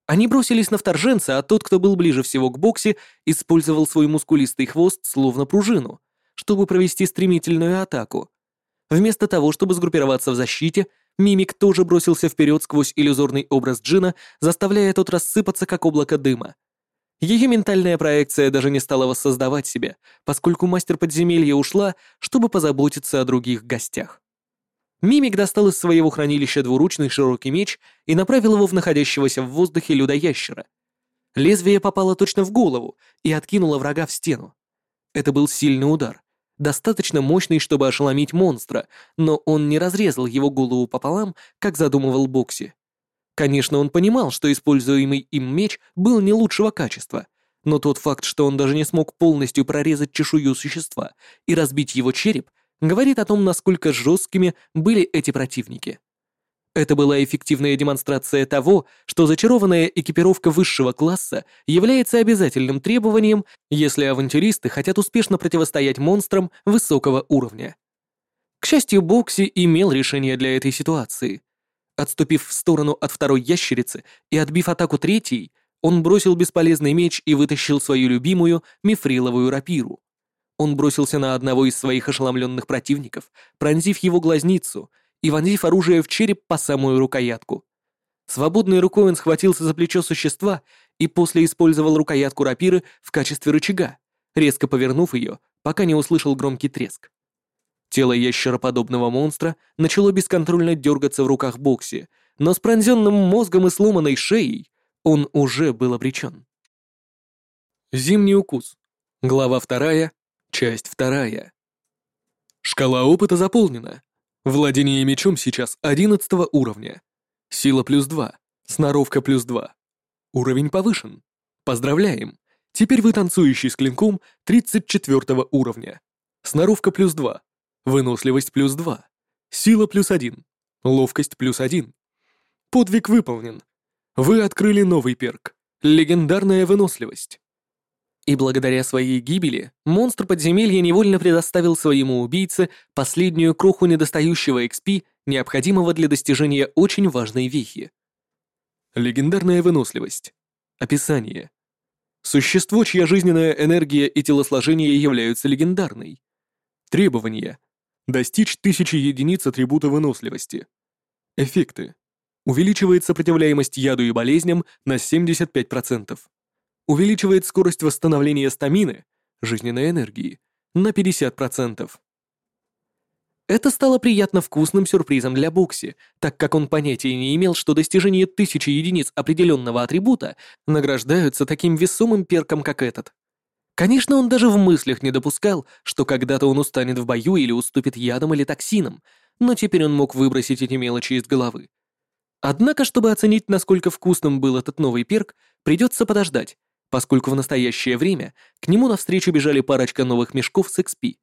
Они бросились на вторженца, а тот, кто был ближе всего к боксе, использовал свой мускулистый хвост словно пружину, чтобы провести стремительную атаку. Вместо того, чтобы сгруппироваться в защите, Мимик тоже бросился вперед сквозь иллюзорный образ Джина, заставляя тот рассыпаться, как облако дыма. Ее ментальная проекция даже не стала воссоздавать себя, поскольку мастер подземелья ушла, чтобы позаботиться о других гостях. Мимик достал из своего хранилища двуручный широкий меч и направил его в находящегося в воздухе людоящера. Лезвие попало точно в голову и откинуло врага в стену. Это был сильный удар, достаточно мощный, чтобы ошеломить монстра, но он не разрезал его голову пополам, как задумывал Бокси. Конечно, он понимал, что используемый им меч был не лучшего качества, но тот факт, что он даже не смог полностью прорезать чешую существа и разбить его череп, говорит о том, насколько жесткими были эти противники. Это была эффективная демонстрация того, что зачарованная экипировка высшего класса является обязательным требованием, если авантюристы хотят успешно противостоять монстрам высокого уровня. К счастью, Бокси имел решение для этой ситуации. Отступив в сторону от второй ящерицы и отбив атаку третьей, он бросил бесполезный меч и вытащил свою любимую мифриловую рапиру. Он бросился на одного из своих ошеломленных противников, пронзив его глазницу и вонзив оружие в череп по самую рукоятку. Свободной рукой он схватился за плечо существа и после использовал рукоятку рапиры в качестве рычага, резко повернув ее, пока не услышал громкий треск. Тело ящероподобного монстра начало бесконтрольно дергаться в руках Бокси, но с пронзенным мозгом и сломанной шеей он уже был обречен. Зимний укус. Глава вторая, Часть вторая. Шкала опыта заполнена. Владение мечом сейчас 11 уровня. Сила плюс 2. Сноровка плюс 2. Уровень повышен. Поздравляем. Теперь вы танцующий с клинком 34 уровня. Сноровка плюс 2. Выносливость плюс 2. Сила плюс 1. Ловкость плюс 1. Подвиг выполнен. Вы открыли новый перк. Легендарная выносливость. И благодаря своей гибели монстр подземелья невольно предоставил своему убийце последнюю кроху недостающего XP, необходимого для достижения очень важной вехи. Легендарная выносливость. Описание. Существо, чья жизненная энергия и телосложение являются легендарной. Требования. Достичь тысячи единиц атрибута выносливости. Эффекты. Увеличивает сопротивляемость яду и болезням на 75%. Увеличивает скорость восстановления стамины, жизненной энергии, на 50%. Это стало приятно вкусным сюрпризом для Букси, так как он понятия не имел, что достижение тысячи единиц определенного атрибута награждаются таким весомым перком, как этот. Конечно, он даже в мыслях не допускал, что когда-то он устанет в бою или уступит ядом или токсинам, но теперь он мог выбросить эти мелочи из головы. Однако, чтобы оценить, насколько вкусным был этот новый перк, придется подождать, поскольку в настоящее время к нему навстречу бежали парочка новых мешков с XP.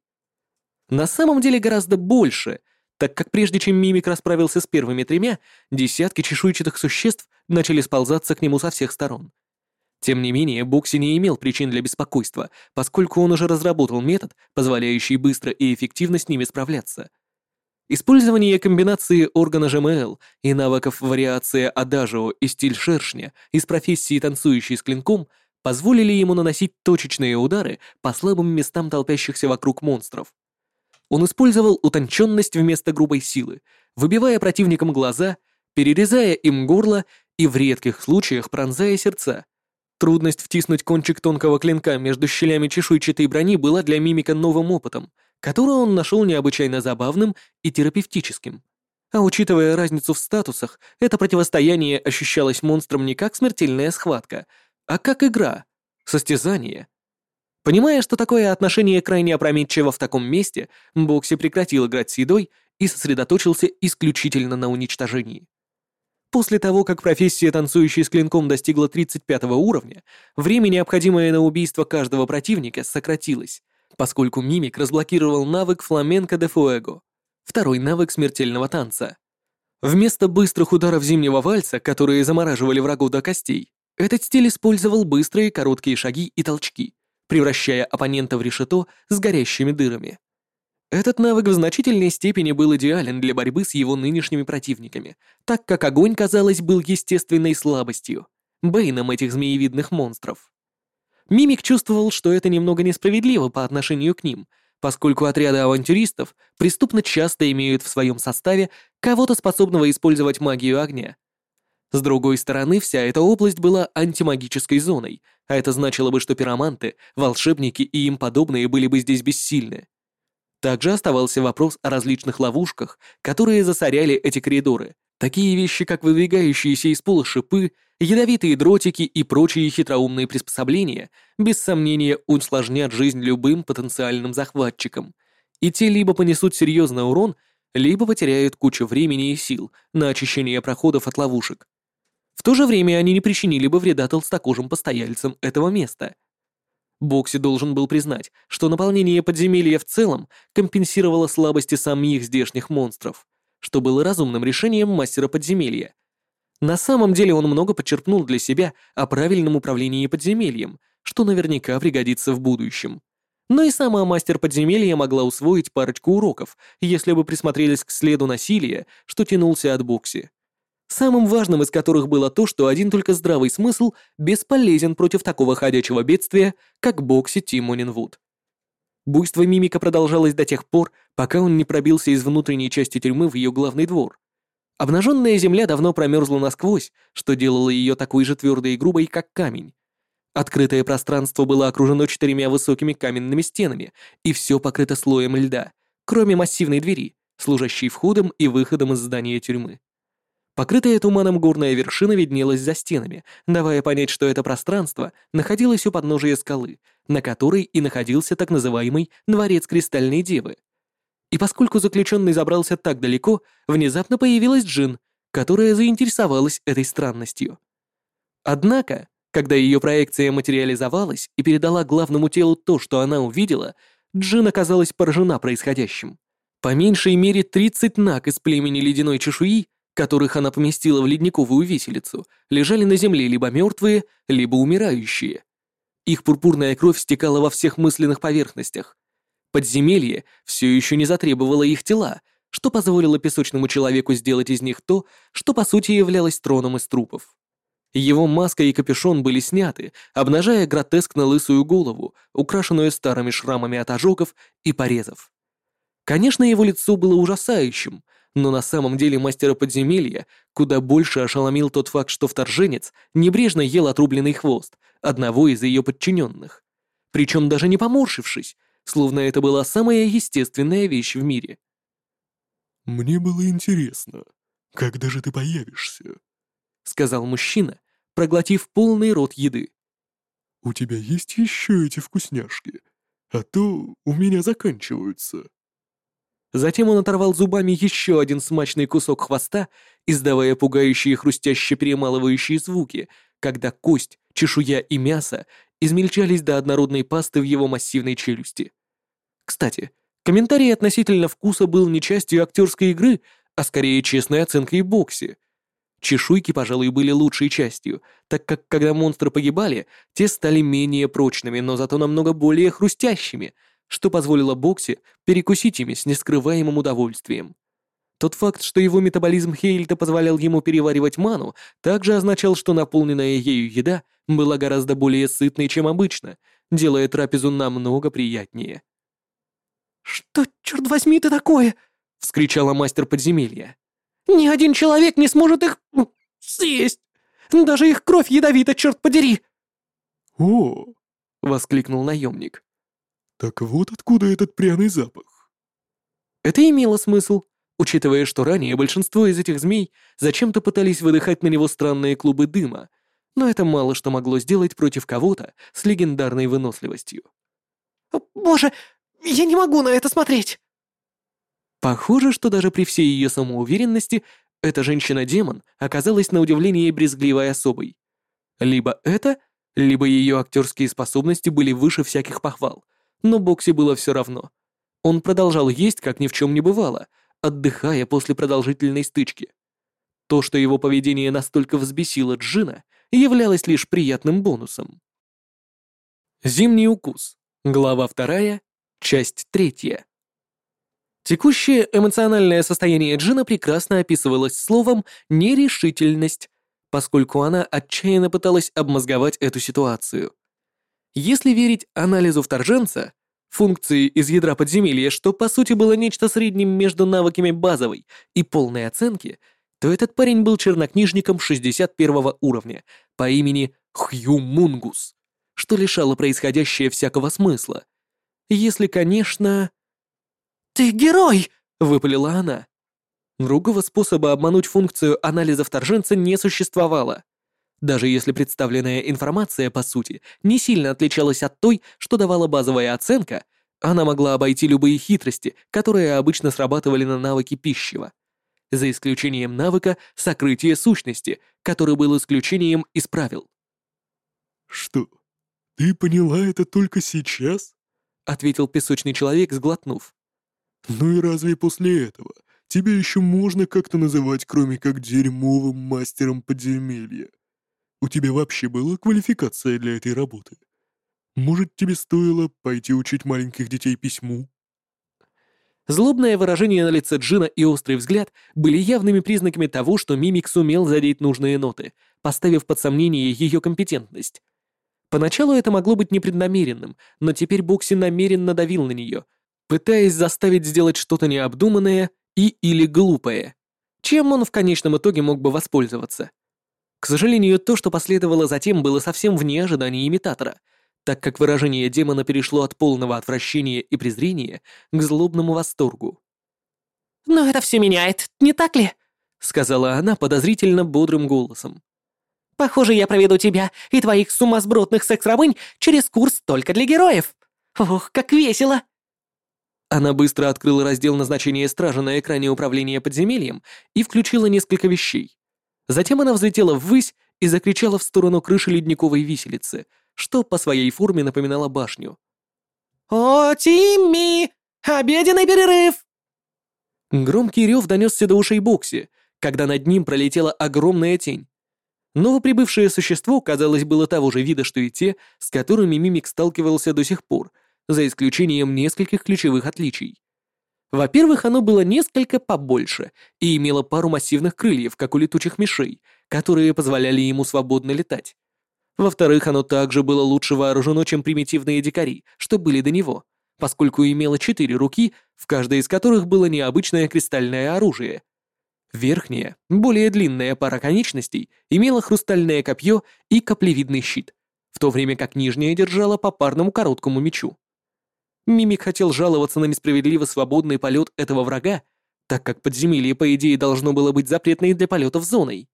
На самом деле гораздо больше, так как прежде чем Мимик расправился с первыми тремя, десятки чешуйчатых существ начали сползаться к нему со всех сторон. Тем не менее, Бокси не имел причин для беспокойства, поскольку он уже разработал метод, позволяющий быстро и эффективно с ними справляться. Использование комбинации органа ЖМЛ и навыков вариации Адажио и стиль шершня из профессии танцующий с клинком позволили ему наносить точечные удары по слабым местам толпящихся вокруг монстров. Он использовал утонченность вместо грубой силы, выбивая противникам глаза, перерезая им горло и в редких случаях пронзая сердца. Трудность втиснуть кончик тонкого клинка между щелями чешуйчатой брони была для мимика новым опытом, который он нашел необычайно забавным и терапевтическим. А учитывая разницу в статусах, это противостояние ощущалось монстром не как смертельная схватка, а как игра, состязание — Понимая, что такое отношение крайне опрометчиво в таком месте, Бокси прекратил играть с едой и сосредоточился исключительно на уничтожении. После того, как профессия танцующий с клинком достигла 35 уровня, время, необходимое на убийство каждого противника, сократилось, поскольку Мимик разблокировал навык Фламенко де Фуэго, второй навык смертельного танца. Вместо быстрых ударов зимнего вальса, которые замораживали врагу до костей, этот стиль использовал быстрые короткие шаги и толчки, превращая оппонента в решето с горящими дырами. Этот навык в значительной степени был идеален для борьбы с его нынешними противниками, так как огонь, казалось, был естественной слабостью, бейном этих змеевидных монстров. Мимик чувствовал, что это немного несправедливо по отношению к ним, поскольку отряды авантюристов преступно часто имеют в своем составе кого-то способного использовать магию огня, с другой стороны, вся эта область была антимагической зоной, а это значило бы, что пироманты, волшебники и им подобные были бы здесь бессильны. Также оставался вопрос о различных ловушках, которые засоряли эти коридоры. Такие вещи, как выдвигающиеся из пола шипы, ядовитые дротики и прочие хитроумные приспособления, без сомнения усложнят жизнь любым потенциальным захватчикам. И те либо понесут серьезный урон, либо потеряют кучу времени и сил на очищение проходов от ловушек. В то же время они не причинили бы вреда толстокожим постояльцам этого места. Бокси должен был признать, что наполнение подземелья в целом компенсировало слабости самих здешних монстров, что было разумным решением мастера подземелья. На самом деле он много подчеркнул для себя о правильном управлении подземельем, что наверняка пригодится в будущем. Но и сама мастер подземелья могла усвоить парочку уроков, если бы присмотрелись к следу насилия, что тянулся от Бокси самым важным из которых было то, что один только здравый смысл бесполезен против такого ходячего бедствия, как Бокси Тимонинвуд. Буйство мимика продолжалось до тех пор, пока он не пробился из внутренней части тюрьмы в ее главный двор. Обнаженная земля давно промерзла насквозь, что делало ее такой же твердой и грубой, как камень. Открытое пространство было окружено четырьмя высокими каменными стенами, и все покрыто слоем льда, кроме массивной двери, служащей входом и выходом из здания тюрьмы. Покрытая туманом горная вершина виднелась за стенами, давая понять, что это пространство находилось у подножия скалы, на которой и находился так называемый «дворец Кристальной Девы». И поскольку заключенный забрался так далеко, внезапно появилась Джин, которая заинтересовалась этой странностью. Однако, когда ее проекция материализовалась и передала главному телу то, что она увидела, Джин оказалась поражена происходящим. По меньшей мере 30 наг из племени ледяной чешуи которых она поместила в ледниковую виселицу, лежали на земле либо мертвые, либо умирающие. Их пурпурная кровь стекала во всех мысленных поверхностях. Подземелье все еще не затребовало их тела, что позволило песочному человеку сделать из них то, что по сути являлось троном из трупов. Его маска и капюшон были сняты, обнажая гротескно лысую голову, украшенную старыми шрамами от ожогов и порезов. Конечно, его лицо было ужасающим, но на самом деле мастера подземелья куда больше ошеломил тот факт, что вторженец небрежно ел отрубленный хвост одного из ее подчиненных. Причем даже не поморщившись, словно это была самая естественная вещь в мире. «Мне было интересно, когда же ты появишься?» — сказал мужчина, проглотив полный рот еды. «У тебя есть еще эти вкусняшки? А то у меня заканчиваются». Затем он оторвал зубами еще один смачный кусок хвоста, издавая пугающие хрустяще перемалывающие звуки, когда кость, чешуя и мясо измельчались до однородной пасты в его массивной челюсти. Кстати, комментарий относительно вкуса был не частью актерской игры, а скорее честной оценкой Бокси, Чешуйки, пожалуй, были лучшей частью, так как когда монстры погибали, те стали менее прочными, но зато намного более хрустящими, что позволило Боксе перекусить ими с нескрываемым удовольствием. Тот факт, что его метаболизм Хейльта позволял ему переваривать ману, также означал, что наполненная ею еда была гораздо более сытной, чем обычно, делая трапезу намного приятнее. «Что, черт возьми, ты такое?» — вскричала мастер подземелья. Ни один человек не сможет их съесть. Даже их кровь ядовита, черт подери!» «О!» — воскликнул наемник. «Так вот откуда этот пряный запах». Это имело смысл, учитывая, что ранее большинство из этих змей зачем-то пытались выдыхать на него странные клубы дыма, но это мало что могло сделать против кого-то с легендарной выносливостью. «Боже, я не могу на это смотреть!» Похоже, что даже при всей ее самоуверенности эта женщина-демон оказалась на удивление брезгливой особой. Либо это, либо ее актерские способности были выше всяких похвал, но Бокси было все равно. Он продолжал есть, как ни в чем не бывало, отдыхая после продолжительной стычки. То, что его поведение настолько взбесило Джина, являлось лишь приятным бонусом. Зимний укус. Глава вторая, часть третья. Текущее эмоциональное состояние Джина прекрасно описывалось словом «нерешительность», поскольку она отчаянно пыталась обмозговать эту ситуацию. Если верить анализу вторженца, функции из ядра подземелья, что по сути было нечто средним между навыками базовой и полной оценки, то этот парень был чернокнижником 61 уровня по имени Хью Мунгус, что лишало происходящее всякого смысла. Если, конечно... «Ты герой!» — выпалила она. Другого способа обмануть функцию анализа вторженца не существовало. Даже если представленная информация, по сути, не сильно отличалась от той, что давала базовая оценка, она могла обойти любые хитрости, которые обычно срабатывали на навыки пищева. За исключением навыка сокрытия сущности, который был исключением из правил. «Что, ты поняла это только сейчас?» — ответил песочный человек, сглотнув. Ну и разве после этого тебя еще можно как-то называть, кроме как дерьмовым мастером подземелья? У тебя вообще была квалификация для этой работы? Может, тебе стоило пойти учить маленьких детей письму? Злобное выражение на лице Джина и острый взгляд были явными признаками того, что Мимик сумел задеть нужные ноты, поставив под сомнение ее компетентность. Поначалу это могло быть непреднамеренным, но теперь Бокси намеренно давил на нее, пытаясь заставить сделать что-то необдуманное и или глупое, чем он в конечном итоге мог бы воспользоваться. К сожалению, то, что последовало затем, было совсем вне ожиданий имитатора, так как выражение демона перешло от полного отвращения и презрения к злобному восторгу. «Но это все меняет, не так ли?» — сказала она подозрительно бодрым голосом. «Похоже, я проведу тебя и твоих сумасбродных секс-рабынь через курс только для героев. Ох, как весело!» Она быстро открыла раздел назначения стража на экране управления подземельем и включила несколько вещей. Затем она взлетела ввысь и закричала в сторону крыши ледниковой виселицы, что по своей форме напоминало башню. «О, Тимми! Обеденный перерыв!» Громкий рев донесся до ушей Бокси, когда над ним пролетела огромная тень. Новоприбывшее существо, казалось, было того же вида, что и те, с которыми Мимик сталкивался до сих пор — за исключением нескольких ключевых отличий. Во-первых, оно было несколько побольше и имело пару массивных крыльев, как у летучих мишей, которые позволяли ему свободно летать. Во-вторых, оно также было лучше вооружено, чем примитивные дикари, что были до него, поскольку имело четыре руки, в каждой из которых было необычное кристальное оружие. Верхняя, более длинная пара конечностей имела хрустальное копье и каплевидный щит, в то время как нижняя держала по парному короткому мечу. Мимик хотел жаловаться на несправедливо свободный полет этого врага, так как подземелье, по идее, должно было быть запретной для полетов зоной.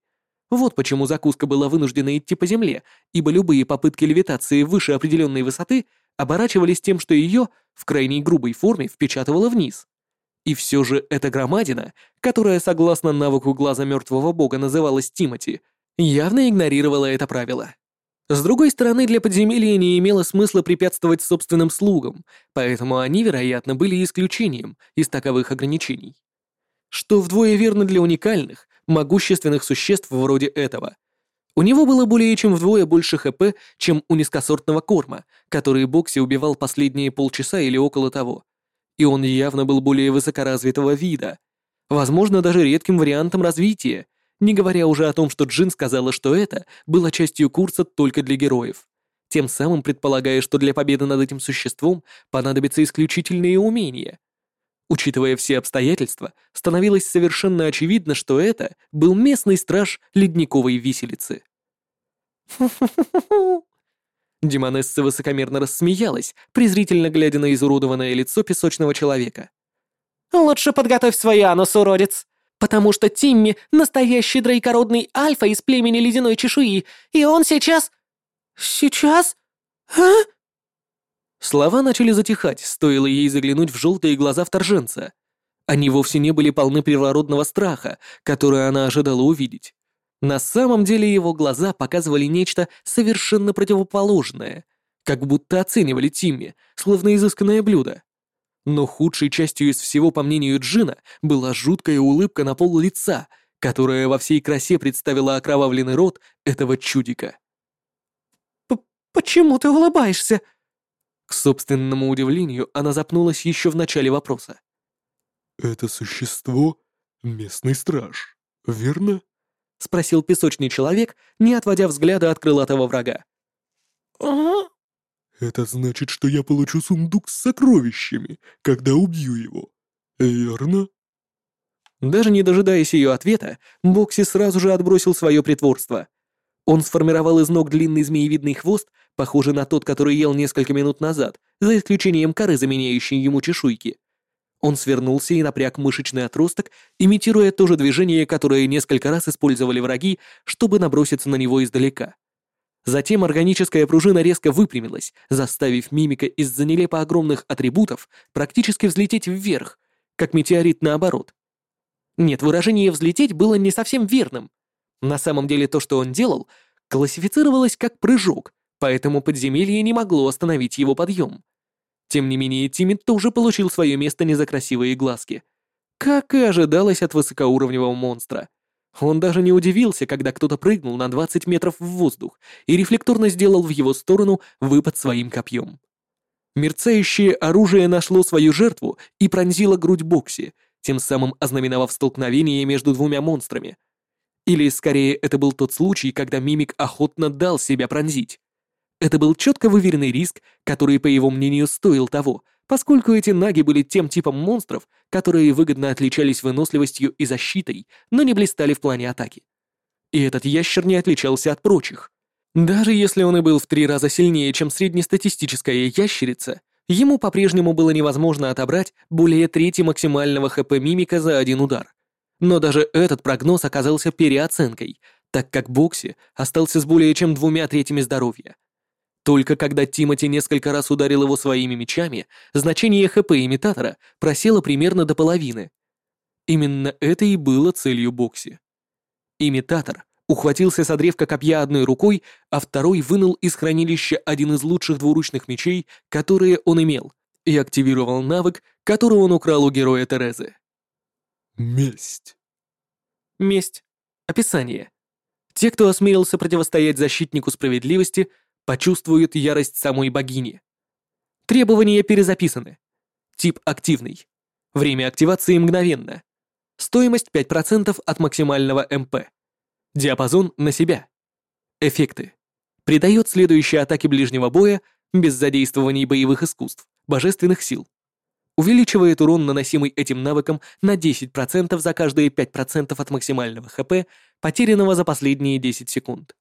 Вот почему закуска была вынуждена идти по земле, ибо любые попытки левитации выше определенной высоты оборачивались тем, что ее в крайней грубой форме впечатывало вниз. И все же эта громадина, которая, согласно навыку глаза мертвого бога, называлась Тимати, явно игнорировала это правило. С другой стороны, для подземелья не имело смысла препятствовать собственным слугам, поэтому они, вероятно, были исключением из таковых ограничений. Что вдвое верно для уникальных, могущественных существ вроде этого. У него было более чем вдвое больше ХП, чем у низкосортного корма, который Бокси убивал последние полчаса или около того. И он явно был более высокоразвитого вида. Возможно, даже редким вариантом развития, не говоря уже о том, что Джин сказала, что это было частью курса только для героев. Тем самым предполагая, что для победы над этим существом понадобятся исключительные умения — Учитывая все обстоятельства, становилось совершенно очевидно, что это был местный страж ледниковой виселицы. Демонесса высокомерно рассмеялась, презрительно глядя на изуродованное лицо песочного человека. «Лучше подготовь свой анус, уродец, потому что Тимми — настоящий дрейкородный альфа из племени ледяной чешуи, и он сейчас...» «Сейчас? А?» Слова начали затихать, стоило ей заглянуть в желтые глаза вторженца. Они вовсе не были полны природного страха, который она ожидала увидеть. На самом деле его глаза показывали нечто совершенно противоположное, как будто оценивали Тимми, словно изысканное блюдо. Но худшей частью из всего, по мнению Джина, была жуткая улыбка на пол лица, которая во всей красе представила окровавленный рот этого чудика. «Почему ты улыбаешься?» К собственному удивлению, она запнулась еще в начале вопроса. «Это существо — местный страж, верно?» — спросил песочный человек, не отводя взгляда от крылатого врага. «Ага». «Это значит, что я получу сундук с сокровищами, когда убью его, верно?» Даже не дожидаясь ее ответа, Бокси сразу же отбросил свое притворство — он сформировал из ног длинный змеевидный хвост, похожий на тот, который ел несколько минут назад, за исключением коры, заменяющей ему чешуйки. Он свернулся и напряг мышечный отросток, имитируя то же движение, которое несколько раз использовали враги, чтобы наброситься на него издалека. Затем органическая пружина резко выпрямилась, заставив мимика из-за нелепо огромных атрибутов практически взлететь вверх, как метеорит наоборот. Нет, выражение «взлететь» было не совсем верным. На самом деле то, что он делал, классифицировалось как прыжок, поэтому подземелье не могло остановить его подъем. Тем не менее, Тимит тоже получил свое место не за красивые глазки. Как и ожидалось от высокоуровневого монстра. Он даже не удивился, когда кто-то прыгнул на 20 метров в воздух и рефлекторно сделал в его сторону выпад своим копьем. Мерцающее оружие нашло свою жертву и пронзило грудь Бокси, тем самым ознаменовав столкновение между двумя монстрами — или, скорее, это был тот случай, когда мимик охотно дал себя пронзить. Это был четко выверенный риск, который, по его мнению, стоил того, поскольку эти наги были тем типом монстров, которые выгодно отличались выносливостью и защитой, но не блистали в плане атаки. И этот ящер не отличался от прочих. Даже если он и был в три раза сильнее, чем среднестатистическая ящерица, ему по-прежнему было невозможно отобрать более трети максимального ХП мимика за один удар. Но даже этот прогноз оказался переоценкой, так как Бокси остался с более чем двумя третьими здоровья. Только когда Тимати несколько раз ударил его своими мечами, значение ХП имитатора просело примерно до половины. Именно это и было целью Бокси. Имитатор ухватился за древко копья одной рукой, а второй вынул из хранилища один из лучших двуручных мечей, которые он имел, и активировал навык, который он украл у героя Терезы. Месть. Месть. Описание. Те, кто осмелился противостоять защитнику справедливости, почувствуют ярость самой богини. Требования перезаписаны. Тип активный. Время активации мгновенно. Стоимость 5% от максимального МП. Диапазон на себя. Эффекты. Придает следующие атаки ближнего боя без задействования боевых искусств, божественных сил. Увеличивает урон, наносимый этим навыком, на 10% за каждые 5% от максимального ХП, потерянного за последние 10 секунд.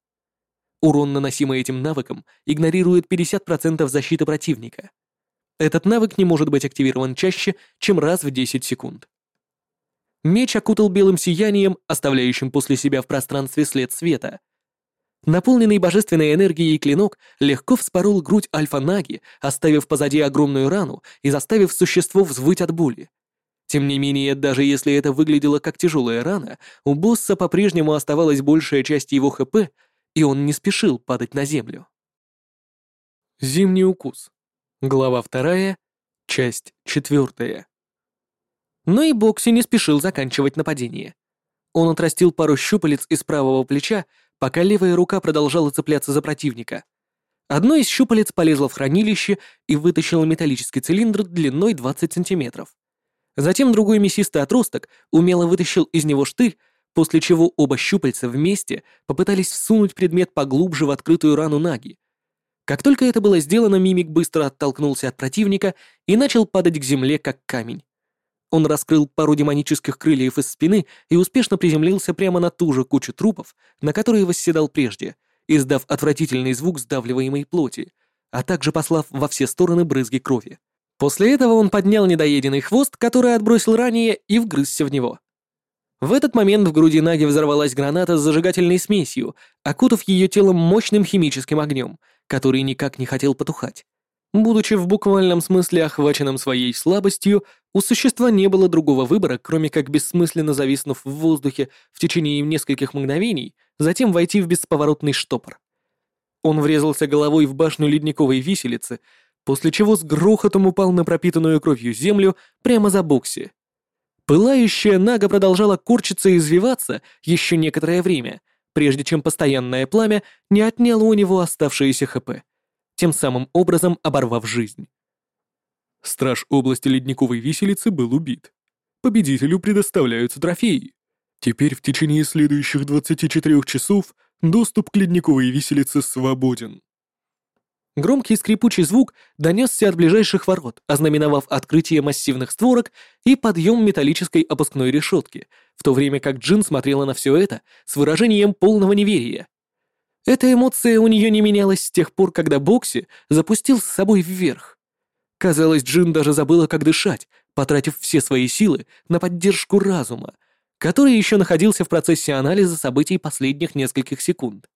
Урон, наносимый этим навыком, игнорирует 50% защиты противника. Этот навык не может быть активирован чаще, чем раз в 10 секунд. Меч окутал белым сиянием, оставляющим после себя в пространстве след света. Наполненный божественной энергией клинок легко вспорол грудь Альфа-Наги, оставив позади огромную рану и заставив существо взвыть от боли. Тем не менее, даже если это выглядело как тяжелая рана, у босса по-прежнему оставалась большая часть его ХП, и он не спешил падать на землю. Зимний укус. Глава вторая, часть четвертая. Но и Бокси не спешил заканчивать нападение. Он отрастил пару щупалец из правого плеча, пока левая рука продолжала цепляться за противника. Одно из щупалец полезло в хранилище и вытащило металлический цилиндр длиной 20 сантиметров. Затем другой мясистый отросток умело вытащил из него штырь, после чего оба щупальца вместе попытались всунуть предмет поглубже в открытую рану Наги. Как только это было сделано, мимик быстро оттолкнулся от противника и начал падать к земле, как камень. Он раскрыл пару демонических крыльев из спины и успешно приземлился прямо на ту же кучу трупов, на которые восседал прежде, издав отвратительный звук сдавливаемой плоти, а также послав во все стороны брызги крови. После этого он поднял недоеденный хвост, который отбросил ранее, и вгрызся в него. В этот момент в груди Наги взорвалась граната с зажигательной смесью, окутав ее телом мощным химическим огнем, который никак не хотел потухать. Будучи в буквальном смысле охваченным своей слабостью, у существа не было другого выбора, кроме как бессмысленно зависнув в воздухе в течение нескольких мгновений, затем войти в бесповоротный штопор. Он врезался головой в башню ледниковой виселицы, после чего с грохотом упал на пропитанную кровью землю прямо за бокси. Пылающая нага продолжала корчиться и извиваться еще некоторое время, прежде чем постоянное пламя не отняло у него оставшиеся ХП тем самым образом оборвав жизнь. Страж области ледниковой виселицы был убит. Победителю предоставляются трофеи. Теперь в течение следующих 24 часов доступ к ледниковой виселице свободен. Громкий скрипучий звук донесся от ближайших ворот, ознаменовав открытие массивных створок и подъем металлической опускной решетки, в то время как Джин смотрела на все это с выражением полного неверия. Эта эмоция у нее не менялась с тех пор, когда Бокси запустил с собой вверх. Казалось, Джин даже забыла, как дышать, потратив все свои силы на поддержку разума, который еще находился в процессе анализа событий последних нескольких секунд.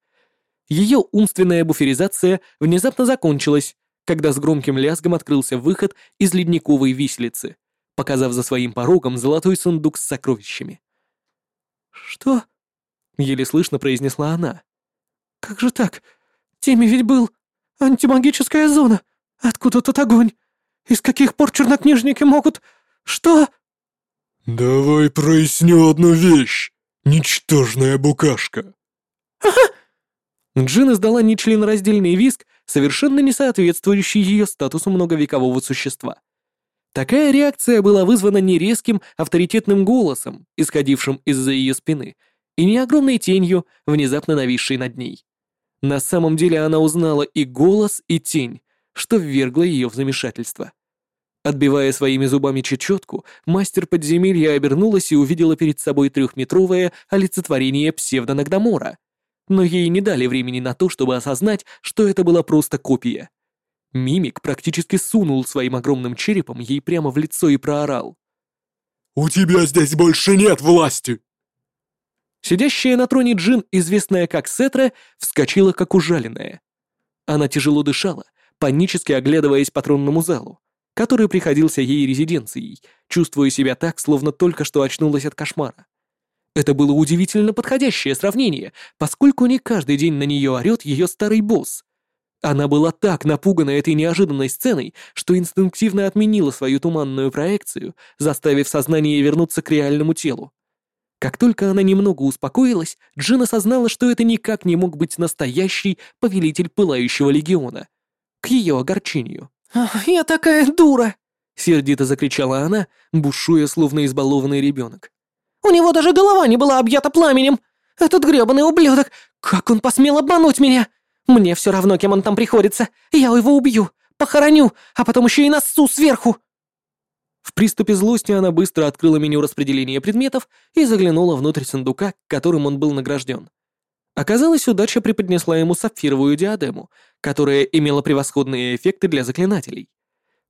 Ее умственная буферизация внезапно закончилась, когда с громким лязгом открылся выход из ледниковой виселицы, показав за своим порогом золотой сундук с сокровищами. «Что?» — еле слышно произнесла она. «Как же так? Теме ведь был антимагическая зона. Откуда тут огонь? Из каких пор чернокнижники могут... Что?» «Давай проясню одну вещь, ничтожная букашка». «Ага!» Джин издала нечленораздельный виск, совершенно не соответствующий ее статусу многовекового существа. Такая реакция была вызвана не резким авторитетным голосом, исходившим из-за ее спины, и не огромной тенью, внезапно нависшей над ней. На самом деле она узнала и голос, и тень, что ввергло ее в замешательство. Отбивая своими зубами чечетку, мастер подземелья обернулась и увидела перед собой трехметровое олицетворение псевдонагдомора. Но ей не дали времени на то, чтобы осознать, что это была просто копия. Мимик практически сунул своим огромным черепом ей прямо в лицо и проорал. «У тебя здесь больше нет власти!» Сидящая на троне Джин, известная как Сетра, вскочила как ужаленная. Она тяжело дышала, панически оглядываясь по тронному залу, который приходился ей резиденцией, чувствуя себя так, словно только что очнулась от кошмара. Это было удивительно подходящее сравнение, поскольку не каждый день на нее орет ее старый босс. Она была так напугана этой неожиданной сценой, что инстинктивно отменила свою туманную проекцию, заставив сознание вернуться к реальному телу. Как только она немного успокоилась, Джин осознала, что это никак не мог быть настоящий повелитель Пылающего Легиона. К ее огорчению. «Я такая дура!» — сердито закричала она, бушуя, словно избалованный ребенок. «У него даже голова не была объята пламенем! Этот грёбаный ублюдок! Как он посмел обмануть меня? Мне все равно, кем он там приходится. Я его убью, похороню, а потом еще и насу сверху!» В приступе злости она быстро открыла меню распределения предметов и заглянула внутрь сундука, которым он был награжден. Оказалось, удача преподнесла ему сапфировую диадему, которая имела превосходные эффекты для заклинателей.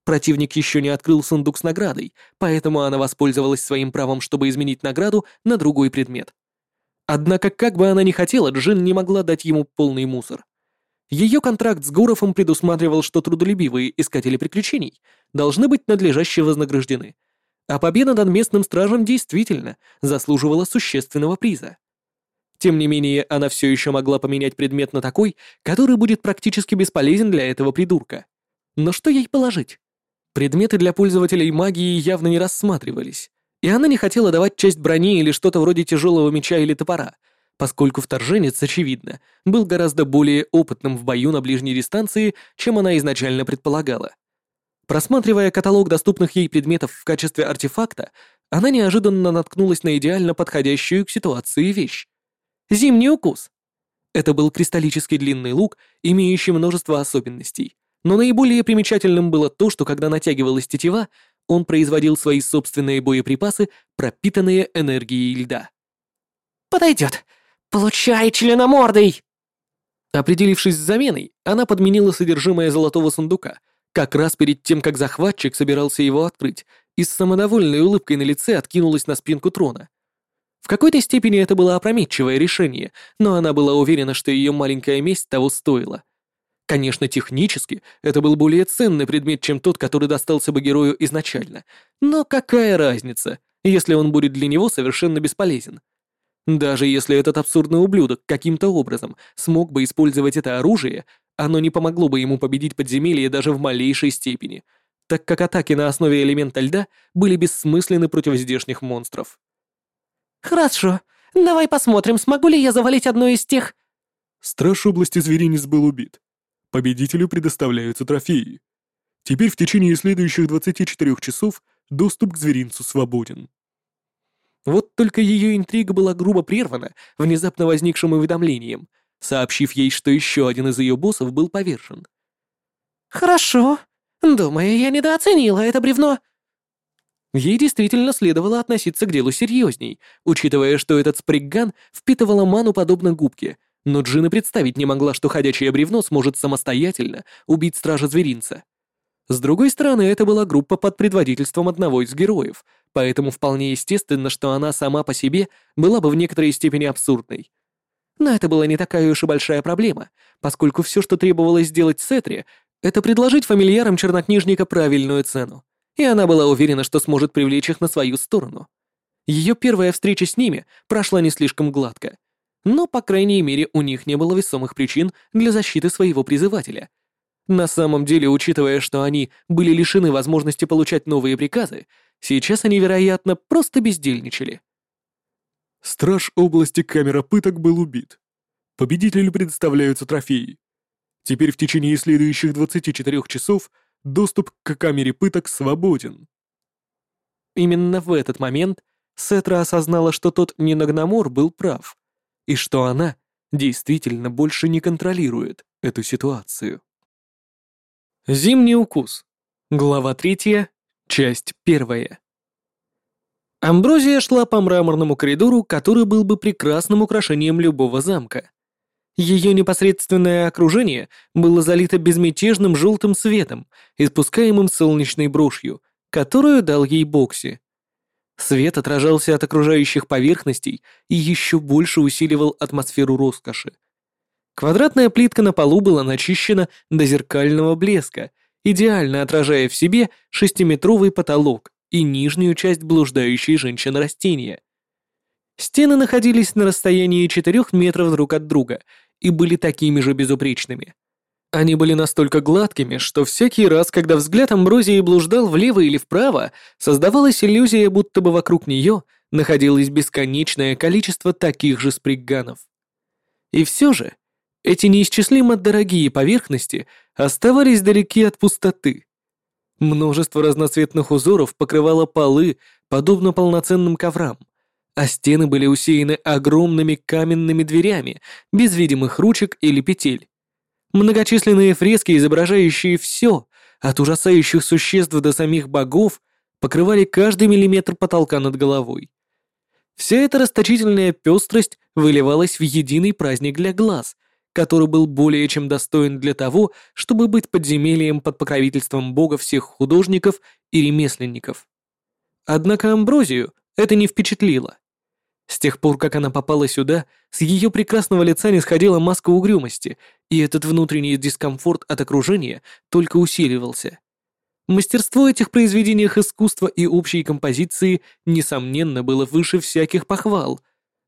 Противник еще не открыл сундук с наградой, поэтому она воспользовалась своим правом, чтобы изменить награду на другой предмет. Однако, как бы она ни хотела, Джин не могла дать ему полный мусор. Ее контракт с Гуровым предусматривал, что трудолюбивые искатели приключений должны быть надлежаще вознаграждены, а победа над местным стражем действительно заслуживала существенного приза. Тем не менее, она все еще могла поменять предмет на такой, который будет практически бесполезен для этого придурка. Но что ей положить? Предметы для пользователей магии явно не рассматривались, и она не хотела давать часть брони или что-то вроде тяжелого меча или топора, поскольку вторженец, очевидно, был гораздо более опытным в бою на ближней дистанции, чем она изначально предполагала. Просматривая каталог доступных ей предметов в качестве артефакта, она неожиданно наткнулась на идеально подходящую к ситуации вещь. Зимний укус. Это был кристаллический длинный лук, имеющий множество особенностей. Но наиболее примечательным было то, что когда натягивалась тетива, он производил свои собственные боеприпасы, пропитанные энергией льда. «Подойдет! Получай, членомордый!» Определившись с заменой, она подменила содержимое золотого сундука, как раз перед тем, как захватчик собирался его открыть, и с самодовольной улыбкой на лице откинулась на спинку трона. В какой-то степени это было опрометчивое решение, но она была уверена, что ее маленькая месть того стоила — Конечно, технически это был более ценный предмет, чем тот, который достался бы герою изначально. Но какая разница, если он будет для него совершенно бесполезен? Даже если этот абсурдный ублюдок каким-то образом смог бы использовать это оружие, оно не помогло бы ему победить подземелье даже в малейшей степени, так как атаки на основе элемента льда были бессмысленны против здешних монстров. «Хорошо, давай посмотрим, смогу ли я завалить одно из тех...» Страж области зверинец был убит. Победителю предоставляются трофеи. Теперь в течение следующих 24 часов доступ к зверинцу свободен. Вот только ее интрига была грубо прервана внезапно возникшим уведомлением, сообщив ей, что еще один из ее боссов был повержен. «Хорошо. Думаю, я недооценила это бревно». Ей действительно следовало относиться к делу серьезней, учитывая, что этот спригган впитывала ману подобно губке, но Джина представить не могла, что ходячее бревно сможет самостоятельно убить стража зверинца. С другой стороны, это была группа под предводительством одного из героев, поэтому вполне естественно, что она сама по себе была бы в некоторой степени абсурдной. Но это была не такая уж и большая проблема, поскольку все, что требовалось сделать Сетре, это предложить фамильярам чернокнижника правильную цену, и она была уверена, что сможет привлечь их на свою сторону. Ее первая встреча с ними прошла не слишком гладко, но, по крайней мере, у них не было весомых причин для защиты своего призывателя. На самом деле, учитывая, что они были лишены возможности получать новые приказы, сейчас они, вероятно, просто бездельничали. Страж области камера пыток был убит. Победителю предоставляются трофеи. Теперь в течение следующих 24 часов доступ к камере пыток свободен. Именно в этот момент Сетра осознала, что тот Нинагномор был прав и что она действительно больше не контролирует эту ситуацию. Зимний укус. Глава третья, часть первая. Амброзия шла по мраморному коридору, который был бы прекрасным украшением любого замка. Ее непосредственное окружение было залито безмятежным желтым светом, испускаемым солнечной брошью, которую дал ей Бокси. Свет отражался от окружающих поверхностей и еще больше усиливал атмосферу роскоши. Квадратная плитка на полу была начищена до зеркального блеска, идеально отражая в себе шестиметровый потолок и нижнюю часть блуждающей женщины растения. Стены находились на расстоянии четырех метров друг от друга и были такими же безупречными. Они были настолько гладкими, что всякий раз, когда взгляд Амброзии блуждал влево или вправо, создавалась иллюзия, будто бы вокруг нее находилось бесконечное количество таких же спригганов. И все же, эти неисчислимо дорогие поверхности оставались далеки от пустоты. Множество разноцветных узоров покрывало полы, подобно полноценным коврам, а стены были усеяны огромными каменными дверями, без видимых ручек или петель. Многочисленные фрески, изображающие все, от ужасающих существ до самих богов, покрывали каждый миллиметр потолка над головой. Вся эта расточительная пестрость выливалась в единый праздник для глаз, который был более чем достоин для того, чтобы быть подземельем под покровительством бога всех художников и ремесленников. Однако Амброзию это не впечатлило. С тех пор, как она попала сюда, с ее прекрасного лица не сходила маска угрюмости, и этот внутренний дискомфорт от окружения только усиливался. Мастерство этих произведениях искусства и общей композиции, несомненно, было выше всяких похвал,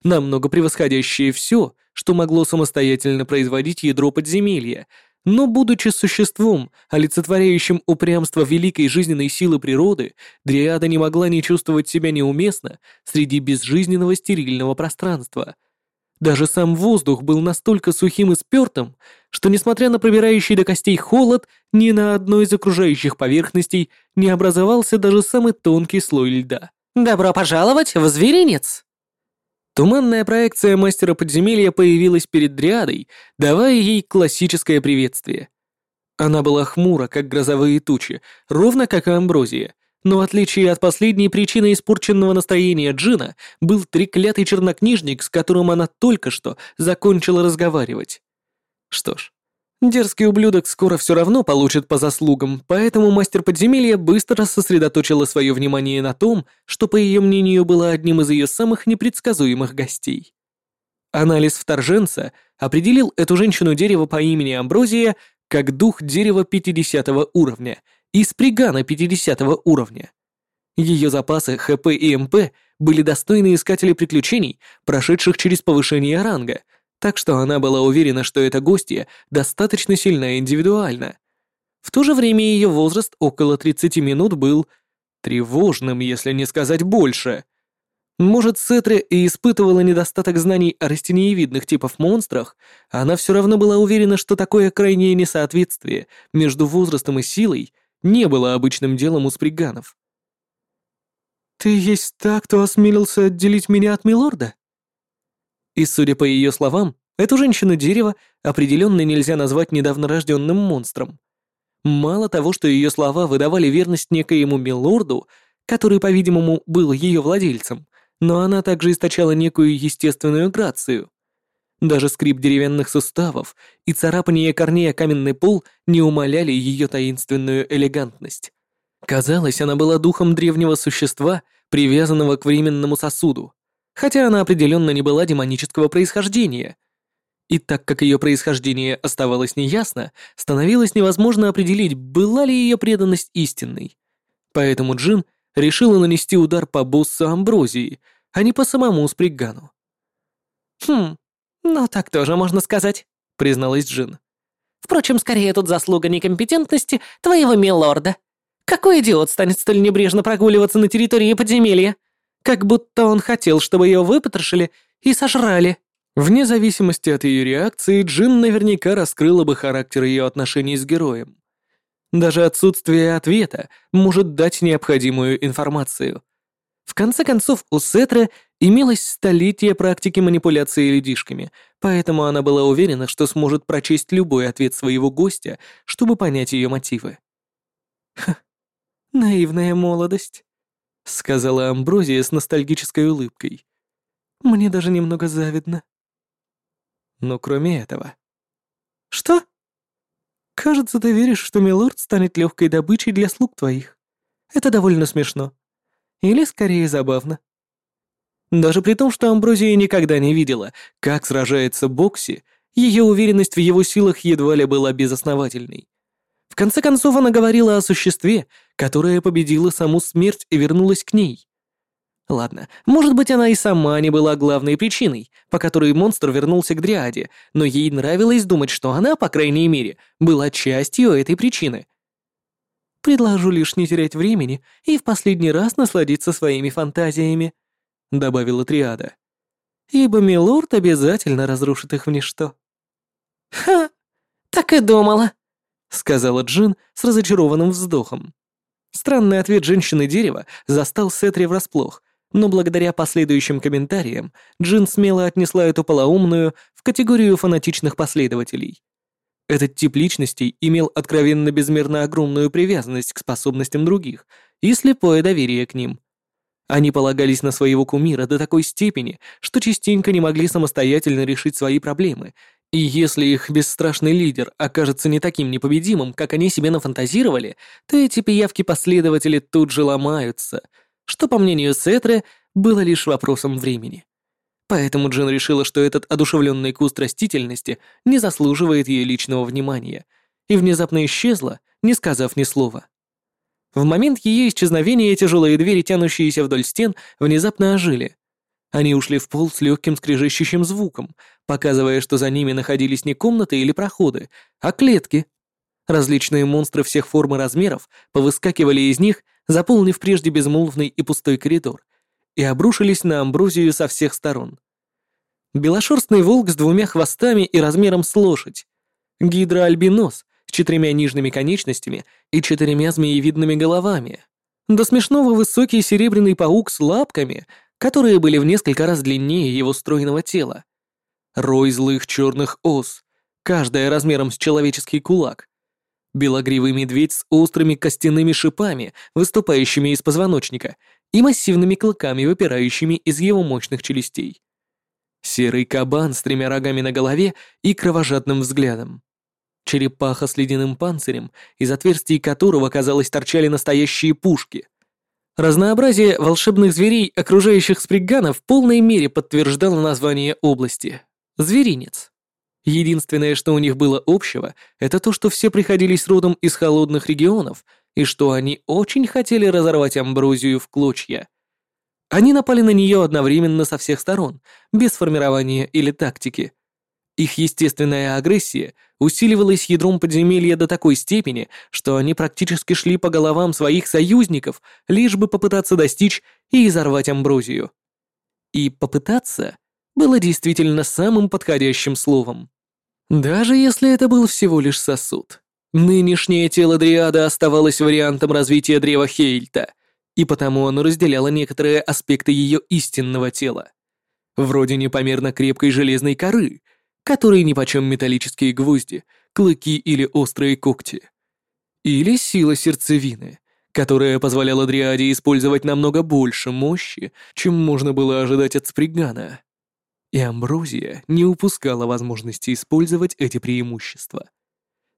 намного превосходящее все, что могло самостоятельно производить ядро подземелья, но, будучи существом, олицетворяющим упрямство великой жизненной силы природы, Дриада не могла не чувствовать себя неуместно среди безжизненного стерильного пространства. Даже сам воздух был настолько сухим и спёртым, что, несмотря на пробирающий до костей холод, ни на одной из окружающих поверхностей не образовался даже самый тонкий слой льда. «Добро пожаловать в зверинец!» Туманная проекция мастера подземелья появилась перед Дриадой, давая ей классическое приветствие. Она была хмура, как грозовые тучи, ровно как и Амброзия, но в отличие от последней причины испорченного настроения Джина, был треклятый чернокнижник, с которым она только что закончила разговаривать. Что ж, Дерзкий ублюдок скоро все равно получит по заслугам, поэтому мастер подземелья быстро сосредоточила свое внимание на том, что, по ее мнению, было одним из ее самых непредсказуемых гостей. Анализ вторженца определил эту женщину дерева по имени Амброзия как дух дерева 50 уровня и спригана 50 уровня. Ее запасы ХП и МП были достойны искателей приключений, прошедших через повышение ранга — так что она была уверена, что эта гостья достаточно сильна и индивидуальна. В то же время ее возраст около 30 минут был тревожным, если не сказать больше. Может, Сетре и испытывала недостаток знаний о растениевидных типов монстрах, она все равно была уверена, что такое крайнее несоответствие между возрастом и силой не было обычным делом у сприганов. «Ты есть та, кто осмелился отделить меня от Милорда?» И, судя по ее словам, эту женщину-дерево определенно нельзя назвать недавно рожденным монстром. Мало того, что ее слова выдавали верность некоему милорду, который, по-видимому, был ее владельцем, но она также источала некую естественную грацию. Даже скрип деревянных суставов и царапание корней о каменный пол не умаляли ее таинственную элегантность. Казалось, она была духом древнего существа, привязанного к временному сосуду хотя она определенно не была демонического происхождения. И так как ее происхождение оставалось неясно, становилось невозможно определить, была ли ее преданность истинной. Поэтому Джин решила нанести удар по боссу Амброзии, а не по самому Спригану. «Хм, ну так тоже можно сказать», — призналась Джин. «Впрочем, скорее тут заслуга некомпетентности твоего милорда. Какой идиот станет столь небрежно прогуливаться на территории подземелья? Как будто он хотел, чтобы ее выпотрошили и сожрали. Вне зависимости от ее реакции, Джин наверняка раскрыла бы характер ее отношений с героем. Даже отсутствие ответа может дать необходимую информацию. В конце концов, у Сетра имелось столетие практики манипуляции людишками, поэтому она была уверена, что сможет прочесть любой ответ своего гостя, чтобы понять ее мотивы. Ха, наивная молодость сказала Амброзия с ностальгической улыбкой. Мне даже немного завидно. Но кроме этого. Что? Кажется, ты веришь, что милорд станет легкой добычей для слуг твоих. Это довольно смешно. Или скорее забавно. Даже при том, что Амброзия никогда не видела, как сражается Бокси, ее уверенность в его силах едва ли была безосновательной. В конце концов, она говорила о существе, которое победило саму смерть и вернулось к ней. Ладно, может быть, она и сама не была главной причиной, по которой монстр вернулся к Дриаде, но ей нравилось думать, что она, по крайней мере, была частью этой причины. «Предложу лишь не терять времени и в последний раз насладиться своими фантазиями», — добавила Триада. «Ибо милорд обязательно разрушит их в ничто». «Ха, так и думала», — сказала Джин с разочарованным вздохом. Странный ответ женщины дерева застал Сетри врасплох, но благодаря последующим комментариям Джин смело отнесла эту полоумную в категорию фанатичных последователей. Этот тип личностей имел откровенно безмерно огромную привязанность к способностям других и слепое доверие к ним. Они полагались на своего кумира до такой степени, что частенько не могли самостоятельно решить свои проблемы, и если их бесстрашный лидер окажется не таким непобедимым, как они себе нафантазировали, то эти пиявки-последователи тут же ломаются, что, по мнению Сетре, было лишь вопросом времени. Поэтому Джин решила, что этот одушевленный куст растительности не заслуживает ее личного внимания, и внезапно исчезла, не сказав ни слова. В момент ее исчезновения тяжелые двери, тянущиеся вдоль стен, внезапно ожили. Они ушли в пол с легким скрежещущим звуком, показывая, что за ними находились не комнаты или проходы, а клетки. Различные монстры всех форм и размеров повыскакивали из них, заполнив прежде безмолвный и пустой коридор, и обрушились на амброзию со всех сторон. Белошерстный волк с двумя хвостами и размером с лошадь. Гидроальбинос с четырьмя нижними конечностями и четырьмя змеевидными головами. До смешного высокий серебряный паук с лапками, которые были в несколько раз длиннее его стройного тела. Рой злых черных ос, каждая размером с человеческий кулак. Белогривый медведь с острыми костяными шипами, выступающими из позвоночника, и массивными клыками, выпирающими из его мощных челюстей. Серый кабан с тремя рогами на голове и кровожадным взглядом. Черепаха с ледяным панцирем, из отверстий которого, казалось, торчали настоящие пушки. Разнообразие волшебных зверей, окружающих спригганов, в полной мере подтверждало название области — Зверинец. Единственное, что у них было общего, это то, что все приходились родом из холодных регионов и что они очень хотели разорвать амброзию в клочья. Они напали на нее одновременно со всех сторон, без формирования или тактики. Их естественная агрессия усиливалась ядром подземелья до такой степени, что они практически шли по головам своих союзников, лишь бы попытаться достичь и изорвать амброзию. И «попытаться» было действительно самым подходящим словом. Даже если это был всего лишь сосуд. Нынешнее тело Дриада оставалось вариантом развития древа Хейльта, и потому оно разделяло некоторые аспекты ее истинного тела. Вроде непомерно крепкой железной коры, которой нипочем металлические гвозди, клыки или острые когти. Или сила сердцевины, которая позволяла Дриаде использовать намного больше мощи, чем можно было ожидать от Спригана. И Амброзия не упускала возможности использовать эти преимущества.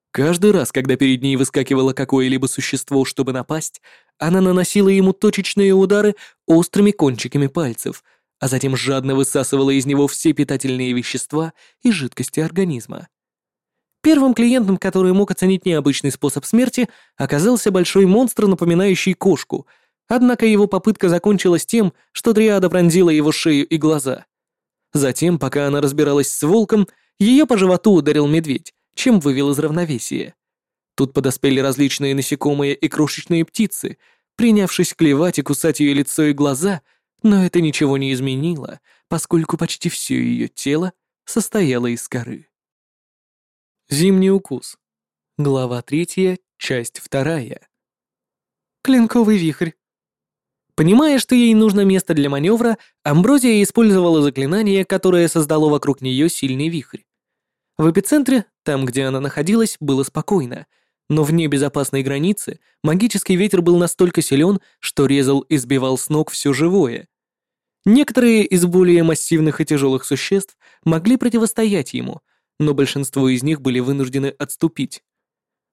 Каждый раз, когда перед ней выскакивало какое-либо существо, чтобы напасть, она наносила ему точечные удары острыми кончиками пальцев, а затем жадно высасывала из него все питательные вещества и жидкости организма. Первым клиентом, который мог оценить необычный способ смерти, оказался большой монстр, напоминающий кошку, однако его попытка закончилась тем, что Дриада пронзила его шею и глаза. Затем, пока она разбиралась с волком, ее по животу ударил медведь, чем вывел из равновесия. Тут подоспели различные насекомые и крошечные птицы, принявшись клевать и кусать ее лицо и глаза, но это ничего не изменило, поскольку почти все ее тело состояло из коры. Зимний укус. Глава третья, часть вторая. Клинковый вихрь. Понимая, что ей нужно место для маневра, Амброзия использовала заклинание, которое создало вокруг нее сильный вихрь. В эпицентре, там, где она находилась, было спокойно, но вне безопасной границы магический ветер был настолько силен, что резал и сбивал с ног все живое. Некоторые из более массивных и тяжелых существ могли противостоять ему, но большинство из них были вынуждены отступить.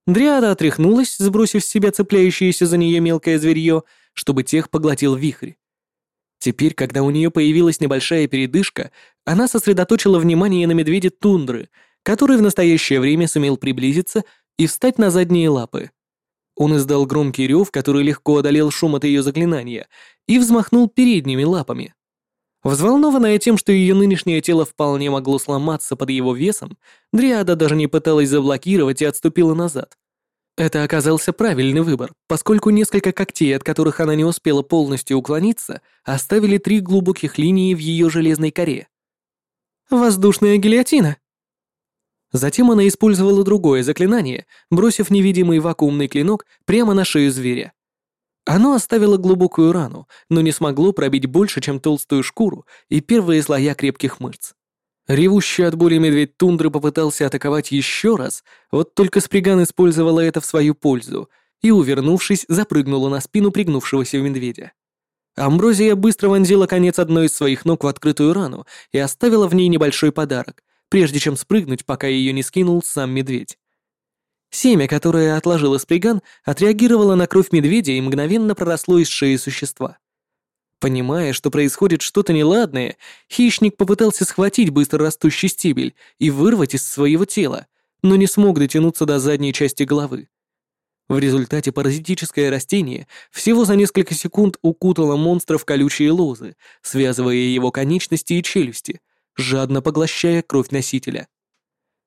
Дриада отряхнулась, сбросив с себя цепляющееся за нее мелкое зверье, чтобы тех поглотил вихрь. Теперь, когда у нее появилась небольшая передышка, она сосредоточила внимание на медведе тундры, который в настоящее время сумел приблизиться и встать на задние лапы. Он издал громкий рев, который легко одолел шум от ее заклинания, и взмахнул передними лапами. Взволнованная тем, что ее нынешнее тело вполне могло сломаться под его весом, Дриада даже не пыталась заблокировать и отступила назад. Это оказался правильный выбор, поскольку несколько когтей, от которых она не успела полностью уклониться, оставили три глубоких линии в ее железной коре. «Воздушная гильотина», Затем она использовала другое заклинание, бросив невидимый вакуумный клинок прямо на шею зверя. Оно оставило глубокую рану, но не смогло пробить больше, чем толстую шкуру и первые слоя крепких мышц. Ревущий от боли медведь тундры попытался атаковать еще раз, вот только Сприган использовала это в свою пользу и, увернувшись, запрыгнула на спину пригнувшегося медведя. Амброзия быстро вонзила конец одной из своих ног в открытую рану и оставила в ней небольшой подарок, прежде чем спрыгнуть, пока ее не скинул сам медведь. Семя, которое отложила Сприган, отреагировало на кровь медведя и мгновенно проросло из шеи существа. Понимая, что происходит что-то неладное, хищник попытался схватить быстро растущий стебель и вырвать из своего тела, но не смог дотянуться до задней части головы. В результате паразитическое растение всего за несколько секунд укутало монстра в колючие лозы, связывая его конечности и челюсти, жадно поглощая кровь носителя.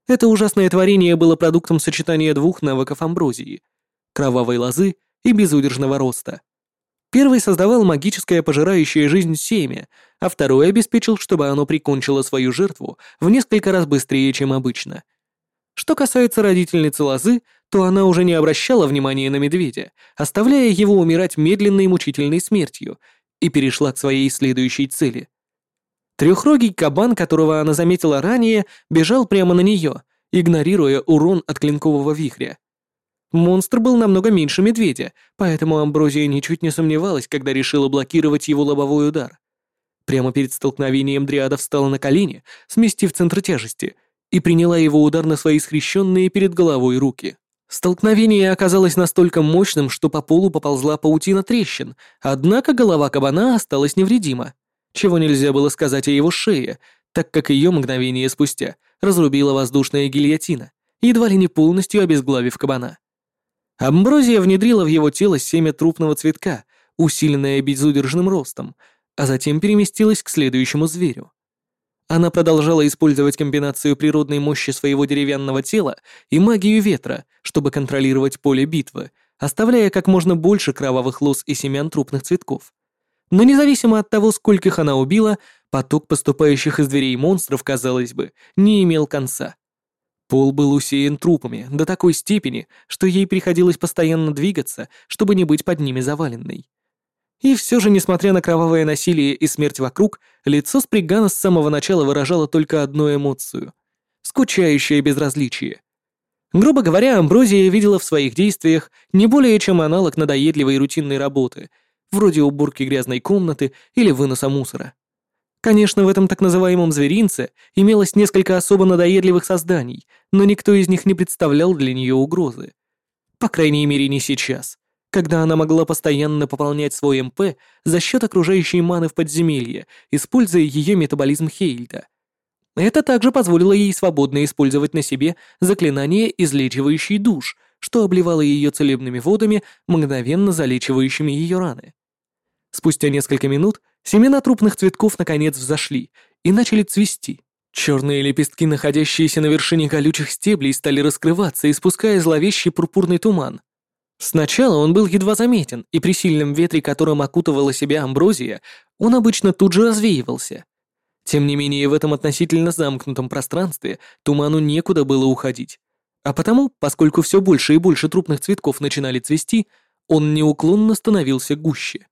Это ужасное творение было продуктом сочетания двух навыков амброзии — кровавой лозы и безудержного роста. Первый создавал магическое пожирающее жизнь семя, а второй обеспечил, чтобы оно прикончило свою жертву в несколько раз быстрее, чем обычно. Что касается родительницы лозы, то она уже не обращала внимания на медведя, оставляя его умирать медленной мучительной смертью, и перешла к своей следующей цели. Трехрогий кабан, которого она заметила ранее, бежал прямо на нее, игнорируя урон от клинкового вихря. Монстр был намного меньше медведя, поэтому Амброзия ничуть не сомневалась, когда решила блокировать его лобовой удар. Прямо перед столкновением Дриада встала на колени, сместив центр тяжести, и приняла его удар на свои скрещенные перед головой руки. Столкновение оказалось настолько мощным, что по полу поползла паутина трещин, однако голова кабана осталась невредима, чего нельзя было сказать о его шее, так как ее мгновение спустя разрубила воздушная гильотина, едва ли не полностью обезглавив кабана. Амброзия внедрила в его тело семя трупного цветка, усиленное безудержным ростом, а затем переместилась к следующему зверю. Она продолжала использовать комбинацию природной мощи своего деревянного тела и магию ветра, чтобы контролировать поле битвы, оставляя как можно больше кровавых лоз и семян трупных цветков. Но независимо от того, скольких она убила, поток поступающих из дверей монстров, казалось бы, не имел конца. Пол был усеян трупами до такой степени, что ей приходилось постоянно двигаться, чтобы не быть под ними заваленной. И все же, несмотря на кровавое насилие и смерть вокруг, лицо Спригана с самого начала выражало только одну эмоцию — скучающее безразличие. Грубо говоря, Амброзия видела в своих действиях не более чем аналог надоедливой рутинной работы, вроде уборки грязной комнаты или выноса мусора. Конечно, в этом так называемом зверинце имелось несколько особо надоедливых созданий, но никто из них не представлял для нее угрозы. По крайней мере, не сейчас, когда она могла постоянно пополнять свой МП за счет окружающей маны в подземелье, используя ее метаболизм Хейльда. Это также позволило ей свободно использовать на себе заклинание «Излечивающий душ», что обливало ее целебными водами, мгновенно залечивающими ее раны. Спустя несколько минут семена трупных цветков наконец взошли и начали цвести. Черные лепестки, находящиеся на вершине колючих стеблей, стали раскрываться, испуская зловещий пурпурный туман. Сначала он был едва заметен, и при сильном ветре, которым окутывала себя амброзия, он обычно тут же развеивался. Тем не менее, в этом относительно замкнутом пространстве туману некуда было уходить. А потому, поскольку все больше и больше трупных цветков начинали цвести, он неуклонно становился гуще.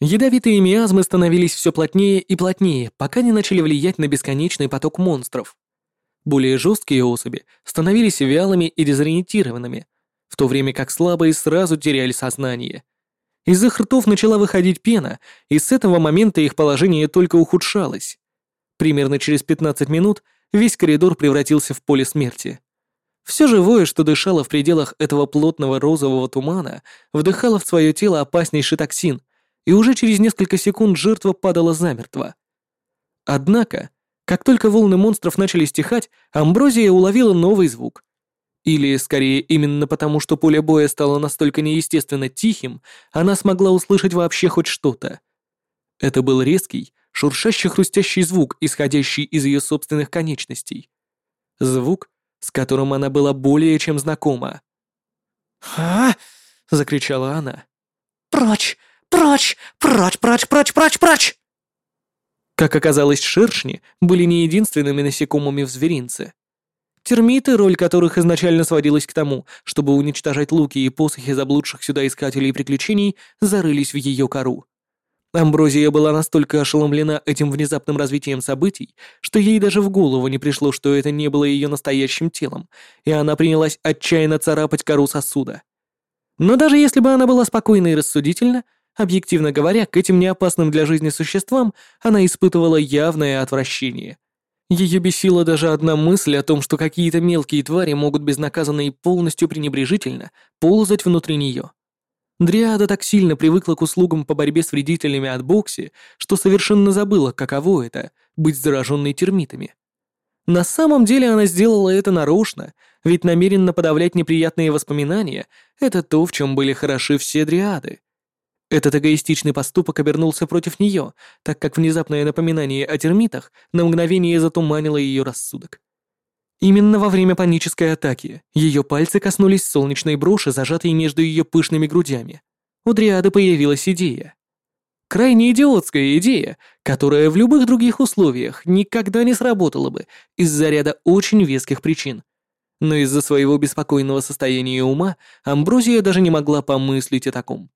Ядовитые миазмы становились все плотнее и плотнее, пока не начали влиять на бесконечный поток монстров. Более жесткие особи становились вялыми и дезориентированными, в то время как слабые сразу теряли сознание. Из их ртов начала выходить пена, и с этого момента их положение только ухудшалось. Примерно через 15 минут весь коридор превратился в поле смерти. Все живое, что дышало в пределах этого плотного розового тумана, вдыхало в свое тело опаснейший токсин, и уже через несколько секунд жертва падала замертво. Однако, как только волны монстров начали стихать, Амброзия уловила новый звук. Или, скорее, именно потому, что поле боя стало настолько неестественно тихим, она смогла услышать вообще хоть что-то. Это был резкий, шуршащий-хрустящий звук, исходящий из ее собственных конечностей. Звук, с которым она была более чем знакома. «А!» — закричала она. «Прочь! Прочь! Прочь, прочь, прочь, прочь, прочь!» Как оказалось, шершни были не единственными насекомыми в зверинце. Термиты, роль которых изначально сводилась к тому, чтобы уничтожать луки и посохи заблудших сюда искателей приключений, зарылись в ее кору. Амброзия была настолько ошеломлена этим внезапным развитием событий, что ей даже в голову не пришло, что это не было ее настоящим телом, и она принялась отчаянно царапать кору сосуда. Но даже если бы она была спокойна и рассудительна, объективно говоря, к этим неопасным для жизни существам она испытывала явное отвращение. Ее бесила даже одна мысль о том, что какие-то мелкие твари могут безнаказанно и полностью пренебрежительно ползать внутри нее. Дриада так сильно привыкла к услугам по борьбе с вредителями от Бокси, что совершенно забыла, каково это — быть зараженной термитами. На самом деле она сделала это нарочно, ведь намеренно подавлять неприятные воспоминания — это то, в чем были хороши все дриады. Этот эгоистичный поступок обернулся против нее, так как внезапное напоминание о термитах на мгновение затуманило ее рассудок. Именно во время панической атаки ее пальцы коснулись солнечной броши, зажатой между ее пышными грудями. У Дриады появилась идея. Крайне идиотская идея, которая в любых других условиях никогда не сработала бы из-за ряда очень веских причин. Но из-за своего беспокойного состояния ума Амброзия даже не могла помыслить о таком.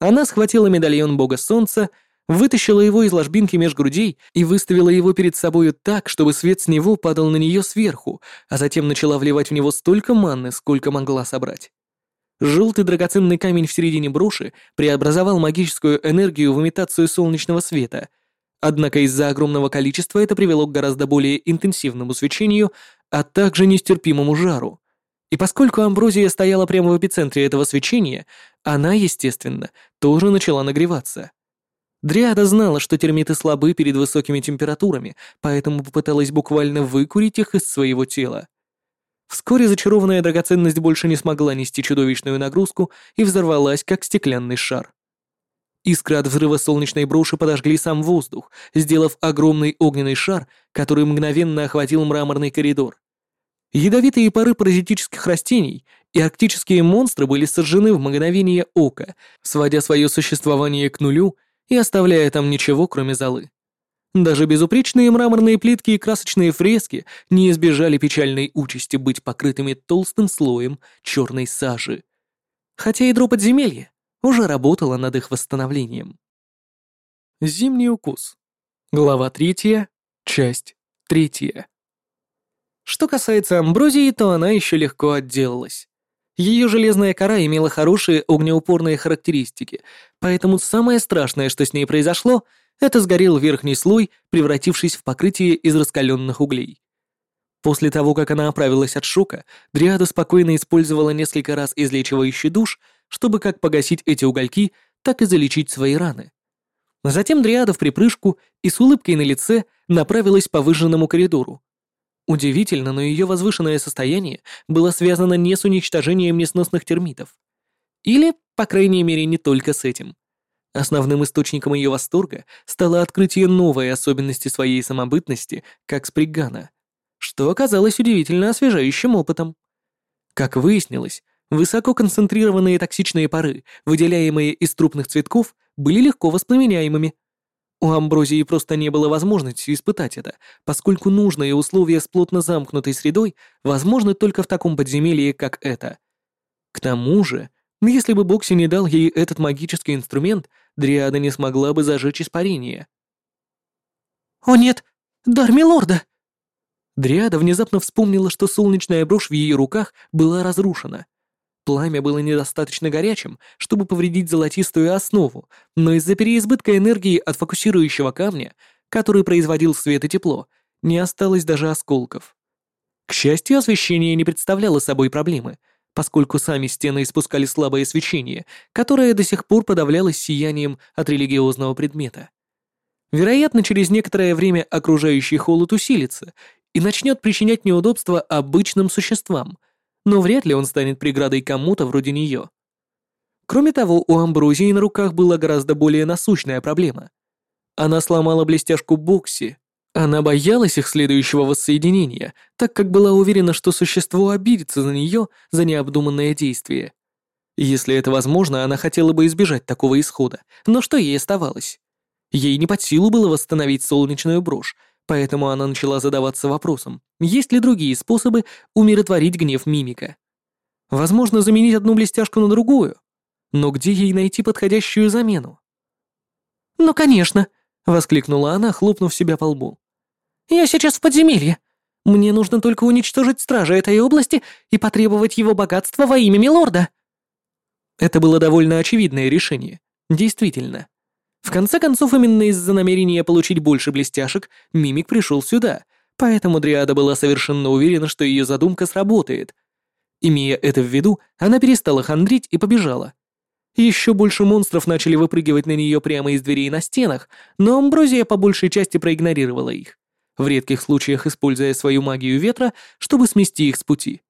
Она схватила медальон бога солнца, вытащила его из ложбинки меж грудей и выставила его перед собою так, чтобы свет с него падал на нее сверху, а затем начала вливать в него столько манны, сколько могла собрать. Желтый драгоценный камень в середине броши преобразовал магическую энергию в имитацию солнечного света. Однако из-за огромного количества это привело к гораздо более интенсивному свечению, а также нестерпимому жару. И поскольку амброзия стояла прямо в эпицентре этого свечения, она, естественно, тоже начала нагреваться. Дриада знала, что термиты слабы перед высокими температурами, поэтому попыталась буквально выкурить их из своего тела. Вскоре зачарованная драгоценность больше не смогла нести чудовищную нагрузку и взорвалась, как стеклянный шар. Искры от взрыва солнечной броши подожгли сам воздух, сделав огромный огненный шар, который мгновенно охватил мраморный коридор. Ядовитые пары паразитических растений и арктические монстры были сожжены в мгновение ока, сводя свое существование к нулю и оставляя там ничего, кроме золы. Даже безупречные мраморные плитки и красочные фрески не избежали печальной участи быть покрытыми толстым слоем черной сажи. Хотя ядро подземелья уже работало над их восстановлением. Зимний укус. Глава третья, часть третья. Что касается амброзии, то она еще легко отделалась. Ее железная кора имела хорошие огнеупорные характеристики, поэтому самое страшное, что с ней произошло, это сгорел верхний слой, превратившись в покрытие из раскаленных углей. После того, как она оправилась от шока, Дриада спокойно использовала несколько раз излечивающий душ, чтобы как погасить эти угольки, так и залечить свои раны. Затем Дриада в припрыжку и с улыбкой на лице направилась по выжженному коридору, Удивительно, но ее возвышенное состояние было связано не с уничтожением несносных термитов. Или, по крайней мере, не только с этим. Основным источником ее восторга стало открытие новой особенности своей самобытности, как спригана, что оказалось удивительно освежающим опытом. Как выяснилось, высоко концентрированные токсичные пары, выделяемые из трупных цветков, были легко воспламеняемыми – у Амброзии просто не было возможности испытать это, поскольку нужные условия с плотно замкнутой средой возможны только в таком подземелье, как это. К тому же, если бы Бокси не дал ей этот магический инструмент, Дриада не смогла бы зажечь испарение. «О нет, дар милорда!» Дриада внезапно вспомнила, что солнечная брошь в ее руках была разрушена — Пламя было недостаточно горячим, чтобы повредить золотистую основу, но из-за переизбытка энергии от фокусирующего камня, который производил свет и тепло, не осталось даже осколков. К счастью, освещение не представляло собой проблемы, поскольку сами стены испускали слабое свечение, которое до сих пор подавлялось сиянием от религиозного предмета. Вероятно, через некоторое время окружающий холод усилится и начнет причинять неудобства обычным существам, но вряд ли он станет преградой кому-то вроде нее. Кроме того, у Амброзии на руках была гораздо более насущная проблема. Она сломала блестяшку Бокси. Она боялась их следующего воссоединения, так как была уверена, что существо обидится за нее за необдуманное действие. Если это возможно, она хотела бы избежать такого исхода, но что ей оставалось? Ей не под силу было восстановить солнечную брошь, поэтому она начала задаваться вопросом, есть ли другие способы умиротворить гнев мимика. Возможно, заменить одну блестяшку на другую, но где ей найти подходящую замену? «Ну, конечно!» — воскликнула она, хлопнув себя по лбу. «Я сейчас в подземелье. Мне нужно только уничтожить стража этой области и потребовать его богатства во имя Милорда». Это было довольно очевидное решение. Действительно. В конце концов, именно из-за намерения получить больше блестяшек, Мимик пришел сюда, поэтому Дриада была совершенно уверена, что ее задумка сработает. Имея это в виду, она перестала хандрить и побежала. Еще больше монстров начали выпрыгивать на нее прямо из дверей на стенах, но Амброзия по большей части проигнорировала их, в редких случаях используя свою магию ветра, чтобы смести их с пути.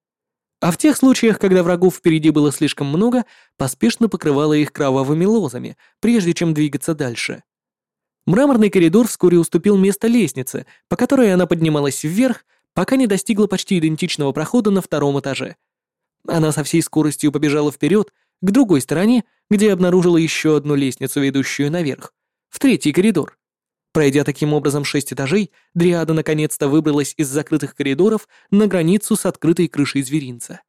А в тех случаях, когда врагов впереди было слишком много, поспешно покрывала их кровавыми лозами, прежде чем двигаться дальше. Мраморный коридор вскоре уступил место лестнице, по которой она поднималась вверх, пока не достигла почти идентичного прохода на втором этаже. Она со всей скоростью побежала вперед, к другой стороне, где обнаружила еще одну лестницу, ведущую наверх, в третий коридор. Пройдя таким образом шесть этажей, Дриада наконец-то выбралась из закрытых коридоров на границу с открытой крышей зверинца.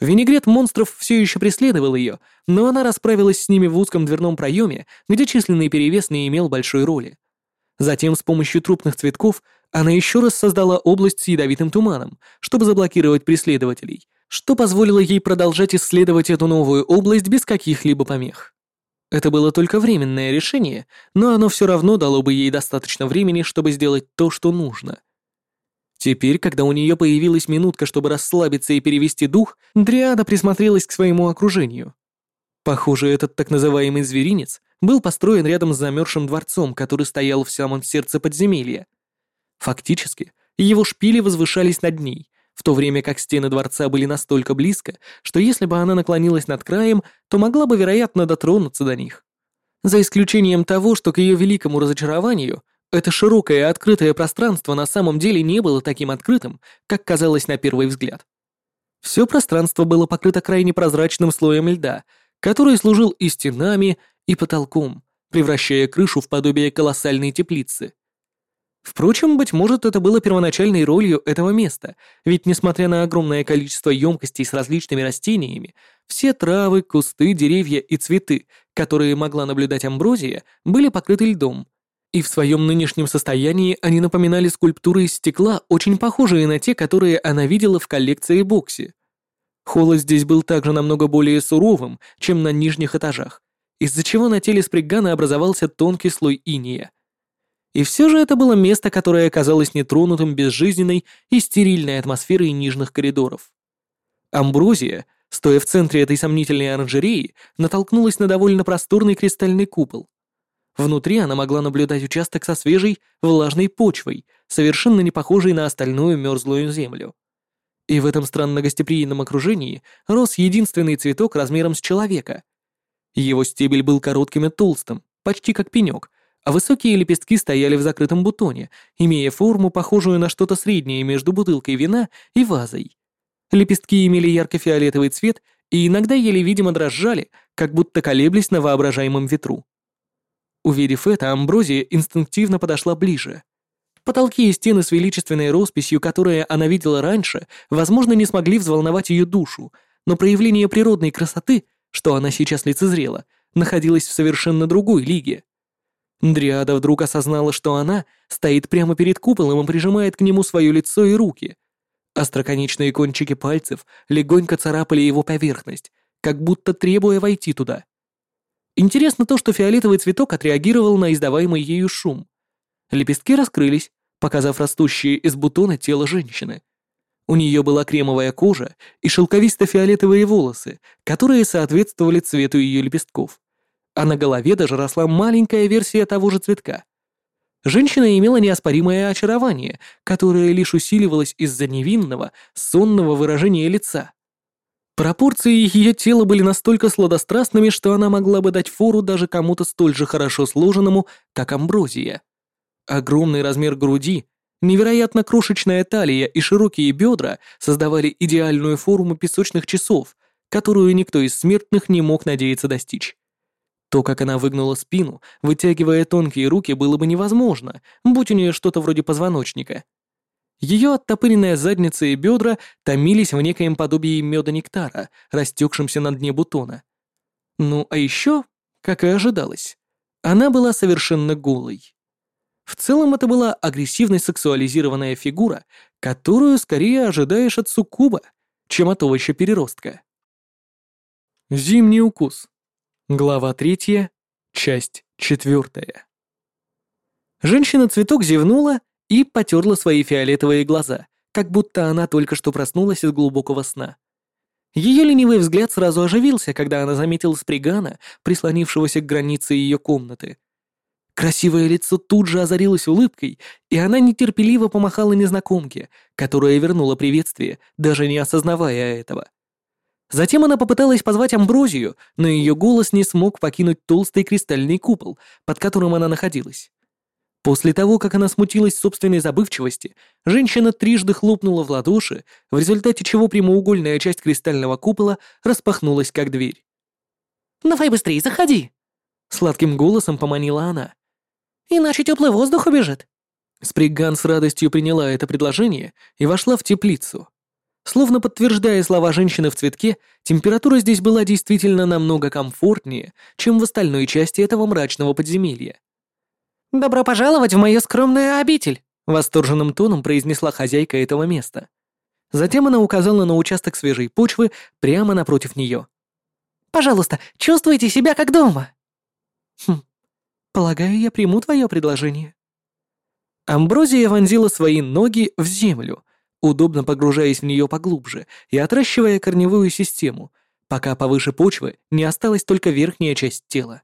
Винегрет монстров все еще преследовал ее, но она расправилась с ними в узком дверном проеме, где численный перевес не имел большой роли. Затем с помощью трупных цветков она еще раз создала область с ядовитым туманом, чтобы заблокировать преследователей, что позволило ей продолжать исследовать эту новую область без каких-либо помех. Это было только временное решение, но оно все равно дало бы ей достаточно времени, чтобы сделать то, что нужно. Теперь, когда у нее появилась минутка, чтобы расслабиться и перевести дух, Дриада присмотрелась к своему окружению. Похоже, этот так называемый зверинец был построен рядом с замерзшим дворцом, который стоял в самом сердце подземелья. Фактически, его шпили возвышались над ней, в то время как стены дворца были настолько близко, что если бы она наклонилась над краем, то могла бы, вероятно, дотронуться до них. За исключением того, что к ее великому разочарованию это широкое открытое пространство на самом деле не было таким открытым, как казалось на первый взгляд. Все пространство было покрыто крайне прозрачным слоем льда, который служил и стенами, и потолком, превращая крышу в подобие колоссальной теплицы. Впрочем, быть может, это было первоначальной ролью этого места, ведь несмотря на огромное количество емкостей с различными растениями, все травы, кусты, деревья и цветы, которые могла наблюдать Амброзия, были покрыты льдом. И в своем нынешнем состоянии они напоминали скульптуры из стекла, очень похожие на те, которые она видела в коллекции Бокси. Холод здесь был также намного более суровым, чем на нижних этажах, из-за чего на теле Сприггана образовался тонкий слой иния. И все же это было место, которое оказалось нетронутым безжизненной и стерильной атмосферой нижних коридоров. Амброзия, стоя в центре этой сомнительной оранжереи, натолкнулась на довольно просторный кристальный купол. Внутри она могла наблюдать участок со свежей, влажной почвой, совершенно не похожей на остальную мерзлую землю. И в этом странно гостеприимном окружении рос единственный цветок размером с человека. Его стебель был коротким и толстым, почти как пенек, а высокие лепестки стояли в закрытом бутоне, имея форму, похожую на что-то среднее между бутылкой вина и вазой. Лепестки имели ярко-фиолетовый цвет и иногда еле видимо дрожали, как будто колеблись на воображаемом ветру. Увидев это, Амброзия инстинктивно подошла ближе. Потолки и стены с величественной росписью, которые она видела раньше, возможно, не смогли взволновать ее душу, но проявление природной красоты, что она сейчас лицезрела, находилось в совершенно другой лиге. Дриада вдруг осознала, что она стоит прямо перед куполом и прижимает к нему свое лицо и руки. Остроконечные кончики пальцев легонько царапали его поверхность, как будто требуя войти туда. Интересно то, что фиолетовый цветок отреагировал на издаваемый ею шум. Лепестки раскрылись, показав растущие из бутона тело женщины. У нее была кремовая кожа и шелковисто-фиолетовые волосы, которые соответствовали цвету ее лепестков а на голове даже росла маленькая версия того же цветка. Женщина имела неоспоримое очарование, которое лишь усиливалось из-за невинного, сонного выражения лица. Пропорции ее тела были настолько сладострастными, что она могла бы дать фору даже кому-то столь же хорошо сложенному, как Амброзия. Огромный размер груди, невероятно крошечная талия и широкие бедра создавали идеальную форму песочных часов, которую никто из смертных не мог надеяться достичь. То, как она выгнула спину, вытягивая тонкие руки, было бы невозможно, будь у нее что-то вроде позвоночника. Ее оттопыренная задница и бедра томились в некоем подобии меда нектара, растекшемся на дне бутона. Ну, а еще, как и ожидалось, она была совершенно голой. В целом это была агрессивная сексуализированная фигура, которую скорее ожидаешь от суккуба, чем от овоща-переростка. Зимний укус. Глава третья, часть четвертая. Женщина-цветок зевнула и потерла свои фиолетовые глаза, как будто она только что проснулась из глубокого сна. Ее ленивый взгляд сразу оживился, когда она заметила Спригана, прислонившегося к границе ее комнаты. Красивое лицо тут же озарилось улыбкой, и она нетерпеливо помахала незнакомке, которая вернула приветствие, даже не осознавая этого. Затем она попыталась позвать Амброзию, но ее голос не смог покинуть толстый кристальный купол, под которым она находилась. После того, как она смутилась собственной забывчивости, женщина трижды хлопнула в ладоши, в результате чего прямоугольная часть кристального купола распахнулась как дверь. «Давай быстрее, заходи!» Сладким голосом поманила она. Иначе теплый воздух убежит. Сприган с радостью приняла это предложение и вошла в теплицу. Словно подтверждая слова женщины в цветке, температура здесь была действительно намного комфортнее, чем в остальной части этого мрачного подземелья. «Добро пожаловать в мою скромную обитель», — восторженным тоном произнесла хозяйка этого места. Затем она указала на участок свежей почвы прямо напротив нее. «Пожалуйста, чувствуйте себя как дома». «Хм, Полагаю, я приму твое предложение». Амброзия вонзила свои ноги в землю, удобно погружаясь в нее поглубже и отращивая корневую систему, пока повыше почвы не осталась только верхняя часть тела.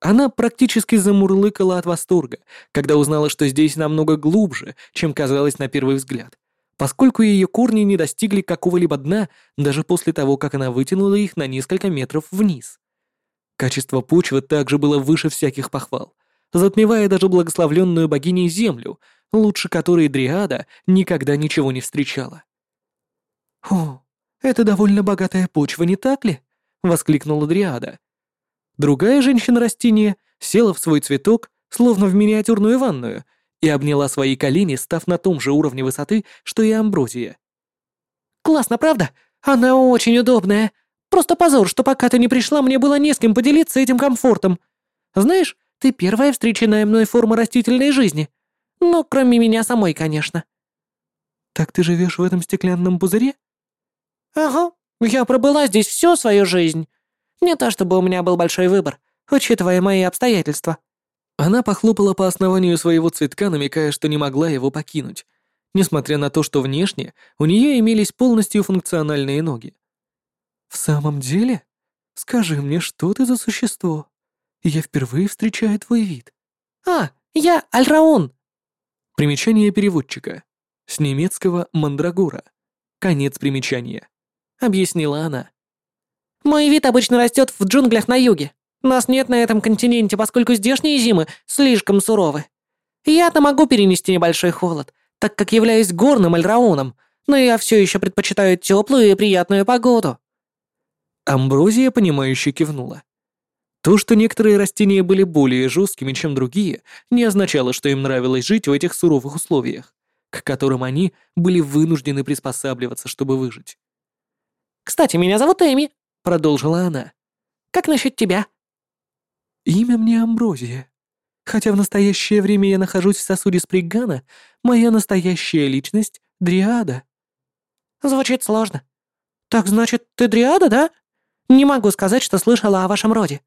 Она практически замурлыкала от восторга, когда узнала, что здесь намного глубже, чем казалось на первый взгляд, поскольку ее корни не достигли какого-либо дна даже после того, как она вытянула их на несколько метров вниз. Качество почвы также было выше всяких похвал, затмевая даже благословленную богиней Землю, лучше которой Дриада никогда ничего не встречала. «О, это довольно богатая почва, не так ли?» — воскликнула Дриада. Другая женщина-растение села в свой цветок, словно в миниатюрную ванную, и обняла свои колени, став на том же уровне высоты, что и амброзия. «Классно, правда? Она очень удобная. Просто позор, что пока ты не пришла, мне было не с кем поделиться этим комфортом. Знаешь, ты первая встреченная мной форма растительной жизни. Ну, кроме меня самой, конечно». «Так ты живешь в этом стеклянном пузыре?» «Ага, я пробыла здесь всю свою жизнь. Не то чтобы у меня был большой выбор, учитывая мои обстоятельства». Она похлопала по основанию своего цветка, намекая, что не могла его покинуть, несмотря на то, что внешне у нее имелись полностью функциональные ноги. «В самом деле? Скажи мне, что ты за существо? Я впервые встречаю твой вид». «А, я Альраон!» Примечание переводчика. С немецкого «мандрагора». Конец примечания. Объяснила она. «Мой вид обычно растет в джунглях на юге. Нас нет на этом континенте, поскольку здешние зимы слишком суровы. Я-то могу перенести небольшой холод, так как являюсь горным альраоном, но я все еще предпочитаю теплую и приятную погоду. Амброзия, понимающе кивнула. То, что некоторые растения были более жесткими, чем другие, не означало, что им нравилось жить в этих суровых условиях, к которым они были вынуждены приспосабливаться, чтобы выжить. «Кстати, меня зовут Эми», — продолжила она. «Как насчет тебя?» «Имя мне Амброзия. Хотя в настоящее время я нахожусь в сосуде Спригана, моя настоящая личность — Дриада». «Звучит сложно. Так значит, ты Дриада, да?» Не могу сказать, что слышала о вашем роде».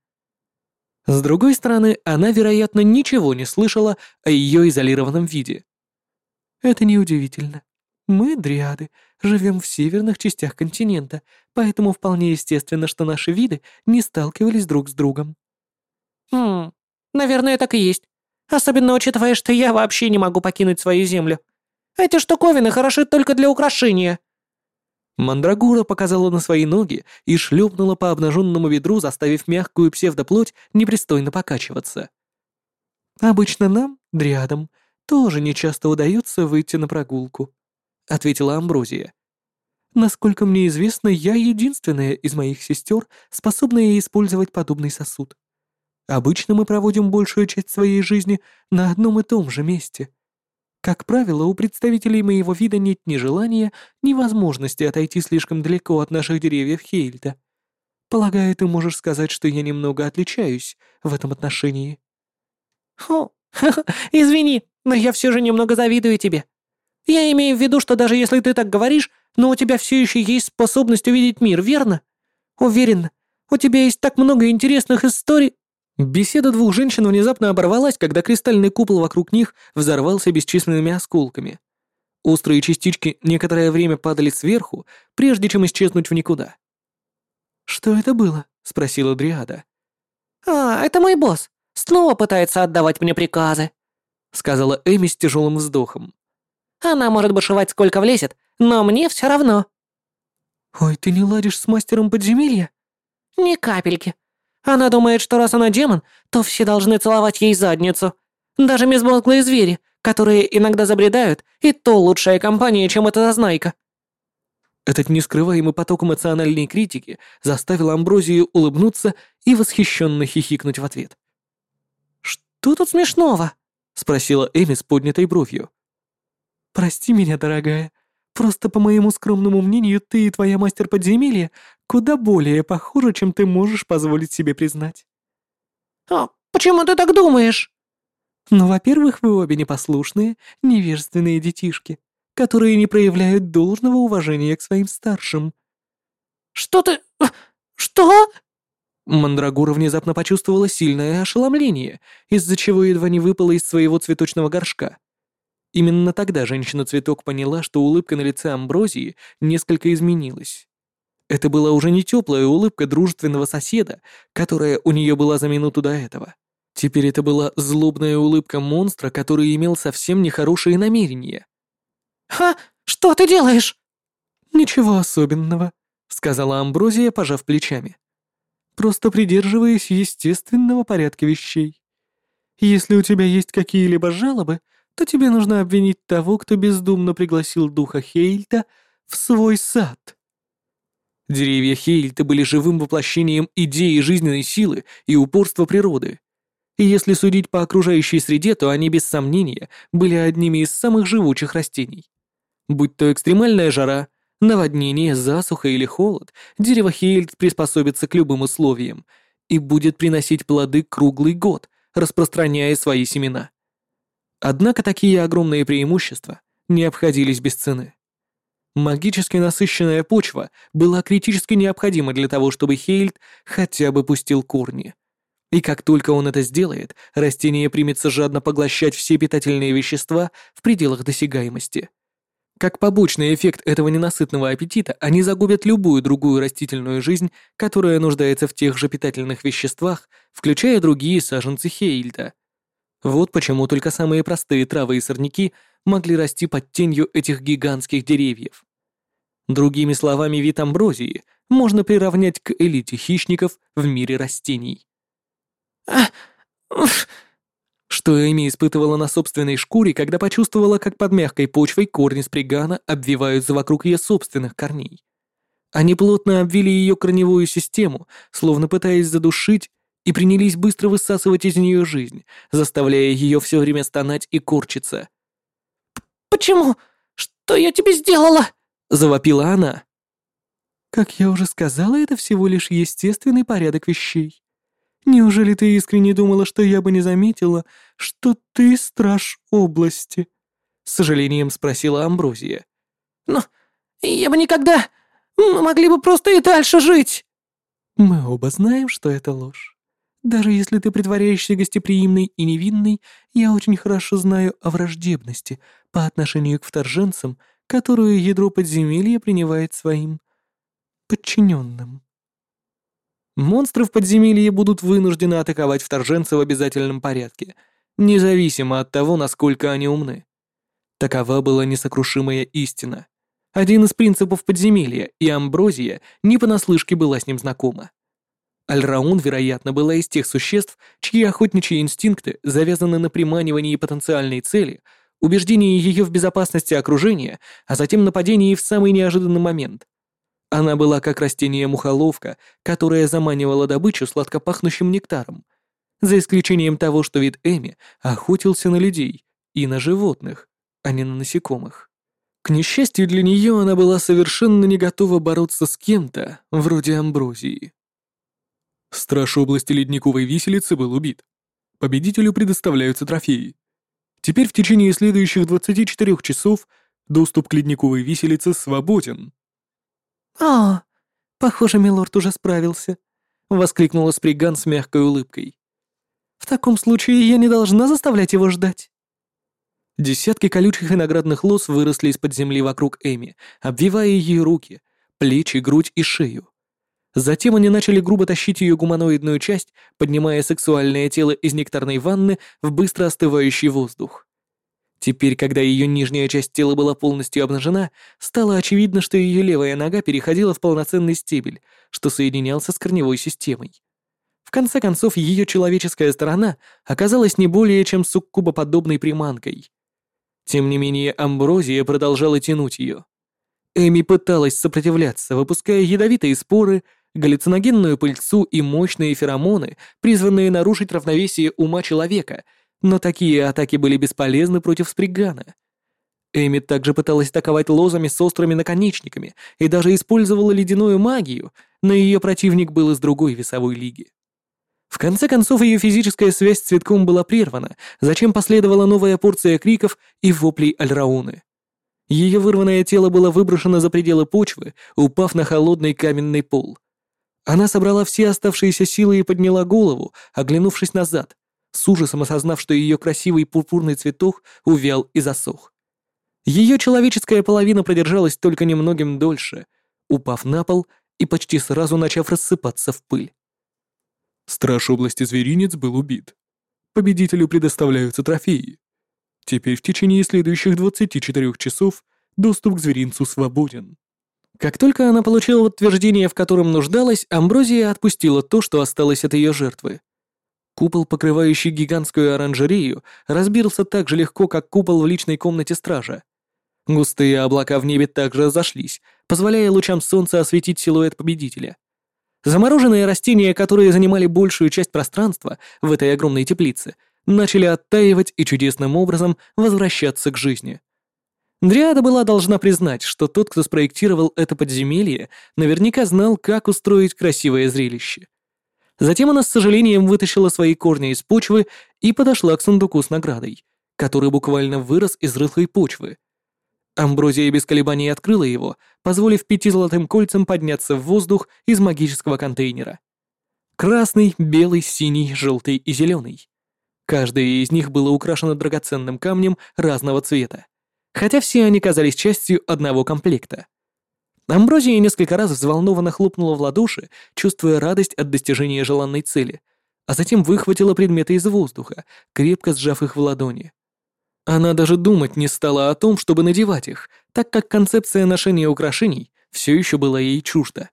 С другой стороны, она, вероятно, ничего не слышала о ее изолированном виде. «Это неудивительно. Мы, дриады, живем в северных частях континента, поэтому вполне естественно, что наши виды не сталкивались друг с другом». «Хм, наверное, так и есть. Особенно учитывая, что я вообще не могу покинуть свою землю. Эти штуковины хороши только для украшения». Мандрагура показала на свои ноги и шлепнула по обнаженному ведру, заставив мягкую псевдоплоть непристойно покачиваться. «Обычно нам, дриадам, тоже нечасто удается выйти на прогулку», — ответила Амброзия. «Насколько мне известно, я единственная из моих сестер, способная использовать подобный сосуд. Обычно мы проводим большую часть своей жизни на одном и том же месте. Как правило, у представителей моего вида нет ни желания, ни возможности отойти слишком далеко от наших деревьев Хейльта. Полагаю, ты можешь сказать, что я немного отличаюсь в этом отношении. Хо, извини, но я все же немного завидую тебе. Я имею в виду, что даже если ты так говоришь, но у тебя все еще есть способность увидеть мир, верно? Уверен, у тебя есть так много интересных историй. Беседа двух женщин внезапно оборвалась, когда кристальный купол вокруг них взорвался бесчисленными осколками. Острые частички некоторое время падали сверху, прежде чем исчезнуть в никуда. «Что это было?» — спросила Дриада. «А, это мой босс. Снова пытается отдавать мне приказы», — сказала Эми с тяжелым вздохом. «Она может бушевать сколько влезет, но мне все равно». «Ой, ты не ладишь с мастером подземелья?» «Ни капельки. Она думает, что раз она демон, то все должны целовать ей задницу. Даже безмозглые звери, которые иногда забредают, и то лучшая компания, чем эта зазнайка». Этот нескрываемый поток эмоциональной критики заставил Амброзию улыбнуться и восхищенно хихикнуть в ответ. «Что тут смешного?» — спросила Эми с поднятой бровью. «Прости меня, дорогая. Просто, по моему скромному мнению, ты и твоя мастер подземелья куда более похожи, чем ты можешь позволить себе признать». «А почему ты так думаешь?» «Ну, во-первых, вы обе непослушные, невежественные детишки которые не проявляют должного уважения к своим старшим. «Что ты... что?» Мандрагора внезапно почувствовала сильное ошеломление, из-за чего едва не выпала из своего цветочного горшка. Именно тогда женщина-цветок поняла, что улыбка на лице Амброзии несколько изменилась. Это была уже не теплая улыбка дружественного соседа, которая у нее была за минуту до этого. Теперь это была злобная улыбка монстра, который имел совсем нехорошие намерения. «Ха, что ты делаешь?» «Ничего особенного», — сказала Амброзия, пожав плечами. «Просто придерживаясь естественного порядка вещей. Если у тебя есть какие-либо жалобы, то тебе нужно обвинить того, кто бездумно пригласил духа Хейльта в свой сад». Деревья Хейльта были живым воплощением идеи жизненной силы и упорства природы. И если судить по окружающей среде, то они без сомнения были одними из самых живучих растений. Будь то экстремальная жара, наводнение, засуха или холод, дерево Хейльд приспособится к любым условиям и будет приносить плоды круглый год, распространяя свои семена. Однако такие огромные преимущества не обходились без цены. Магически насыщенная почва была критически необходима для того, чтобы Хейльд хотя бы пустил корни. И как только он это сделает, растение примется жадно поглощать все питательные вещества в пределах досягаемости – как побочный эффект этого ненасытного аппетита, они загубят любую другую растительную жизнь, которая нуждается в тех же питательных веществах, включая другие саженцы Хейльда. Вот почему только самые простые травы и сорняки могли расти под тенью этих гигантских деревьев. Другими словами, вид амброзии можно приравнять к элите хищников в мире растений. «А, уф, что Эми испытывала на собственной шкуре, когда почувствовала, как под мягкой почвой корни спригана обвиваются вокруг ее собственных корней. Они плотно обвили ее корневую систему, словно пытаясь задушить, и принялись быстро высасывать из нее жизнь, заставляя ее все время стонать и корчиться. «Почему? Что я тебе сделала?» — завопила она. «Как я уже сказала, это всего лишь естественный порядок вещей. Неужели ты искренне думала, что я бы не заметила, что ты страж области?» С сожалением спросила Амброзия. «Но я бы никогда... Мы могли бы просто и дальше жить!» «Мы оба знаем, что это ложь. Даже если ты притворяешься гостеприимной и невинной, я очень хорошо знаю о враждебности по отношению к вторженцам, которую ядро подземелья принимает своим подчиненным. Монстры в подземелье будут вынуждены атаковать вторженца в обязательном порядке, независимо от того, насколько они умны. Такова была несокрушимая истина. Один из принципов подземелья, и Амброзия не понаслышке была с ним знакома. Альраун, вероятно, была из тех существ, чьи охотничьи инстинкты завязаны на приманивании потенциальной цели, убеждении ее в безопасности окружения, а затем нападении в самый неожиданный момент. Она была как растение-мухоловка, которое заманивало добычу сладкопахнущим нектаром. за исключением того, что вид Эми охотился на людей и на животных, а не на насекомых. К несчастью для нее, она была совершенно не готова бороться с кем-то, вроде Амброзии. Страж области ледниковой виселицы был убит. Победителю предоставляются трофеи. Теперь в течение следующих 24 часов доступ к ледниковой виселице свободен. «А, похоже, милорд уже справился», — воскликнула Сприган с мягкой улыбкой. «В таком случае я не должна заставлять его ждать». Десятки колючих виноградных лоз выросли из-под земли вокруг Эми, обвивая ее руки, плечи, грудь и шею. Затем они начали грубо тащить ее гуманоидную часть, поднимая сексуальное тело из нектарной ванны в быстро остывающий воздух. Теперь, когда ее нижняя часть тела была полностью обнажена, стало очевидно, что ее левая нога переходила в полноценный стебель, что соединялся с корневой системой. В конце концов, ее человеческая сторона оказалась не более чем суккубоподобной приманкой. Тем не менее, амброзия продолжала тянуть ее. Эми пыталась сопротивляться, выпуская ядовитые споры, галлюциногенную пыльцу и мощные феромоны, призванные нарушить равновесие ума человека, но такие атаки были бесполезны против Спригана. Эми также пыталась атаковать лозами с острыми наконечниками и даже использовала ледяную магию, но ее противник был из другой весовой лиги. В конце концов, ее физическая связь с цветком была прервана, зачем последовала новая порция криков и воплей Альрауны. Ее вырванное тело было выброшено за пределы почвы, упав на холодный каменный пол. Она собрала все оставшиеся силы и подняла голову, оглянувшись назад, с ужасом осознав, что ее красивый пурпурный цветок увял и засох. Ее человеческая половина продержалась только немногим дольше, упав на пол и почти сразу начав рассыпаться в пыль. Страж области Зверинец был убит. Победителю предоставляются трофеи. Теперь в течение следующих 24 часов доступ к зверинцу свободен. Как только она получила подтверждение, в котором нуждалась, Амброзия отпустила то, что осталось от ее жертвы. Купол, покрывающий гигантскую оранжерею, разбился так же легко, как купол в личной комнате стража. Густые облака в небе также разошлись, позволяя лучам солнца осветить силуэт победителя. Замороженные растения, которые занимали большую часть пространства в этой огромной теплице, начали оттаивать и чудесным образом возвращаться к жизни. Дриада была должна признать, что тот, кто спроектировал это подземелье, наверняка знал, как устроить красивое зрелище. Затем она с сожалением вытащила свои корни из почвы и подошла к сундуку с наградой, который буквально вырос из рыхлой почвы. Амброзия без колебаний открыла его, позволив пяти золотым кольцам подняться в воздух из магического контейнера. Красный, белый, синий, желтый и зеленый. Каждое из них было украшено драгоценным камнем разного цвета, хотя все они казались частью одного комплекта. Амброзия несколько раз взволнованно хлопнула в ладоши, чувствуя радость от достижения желанной цели, а затем выхватила предметы из воздуха, крепко сжав их в ладони. Она даже думать не стала о том, чтобы надевать их, так как концепция ношения украшений все еще была ей чужда.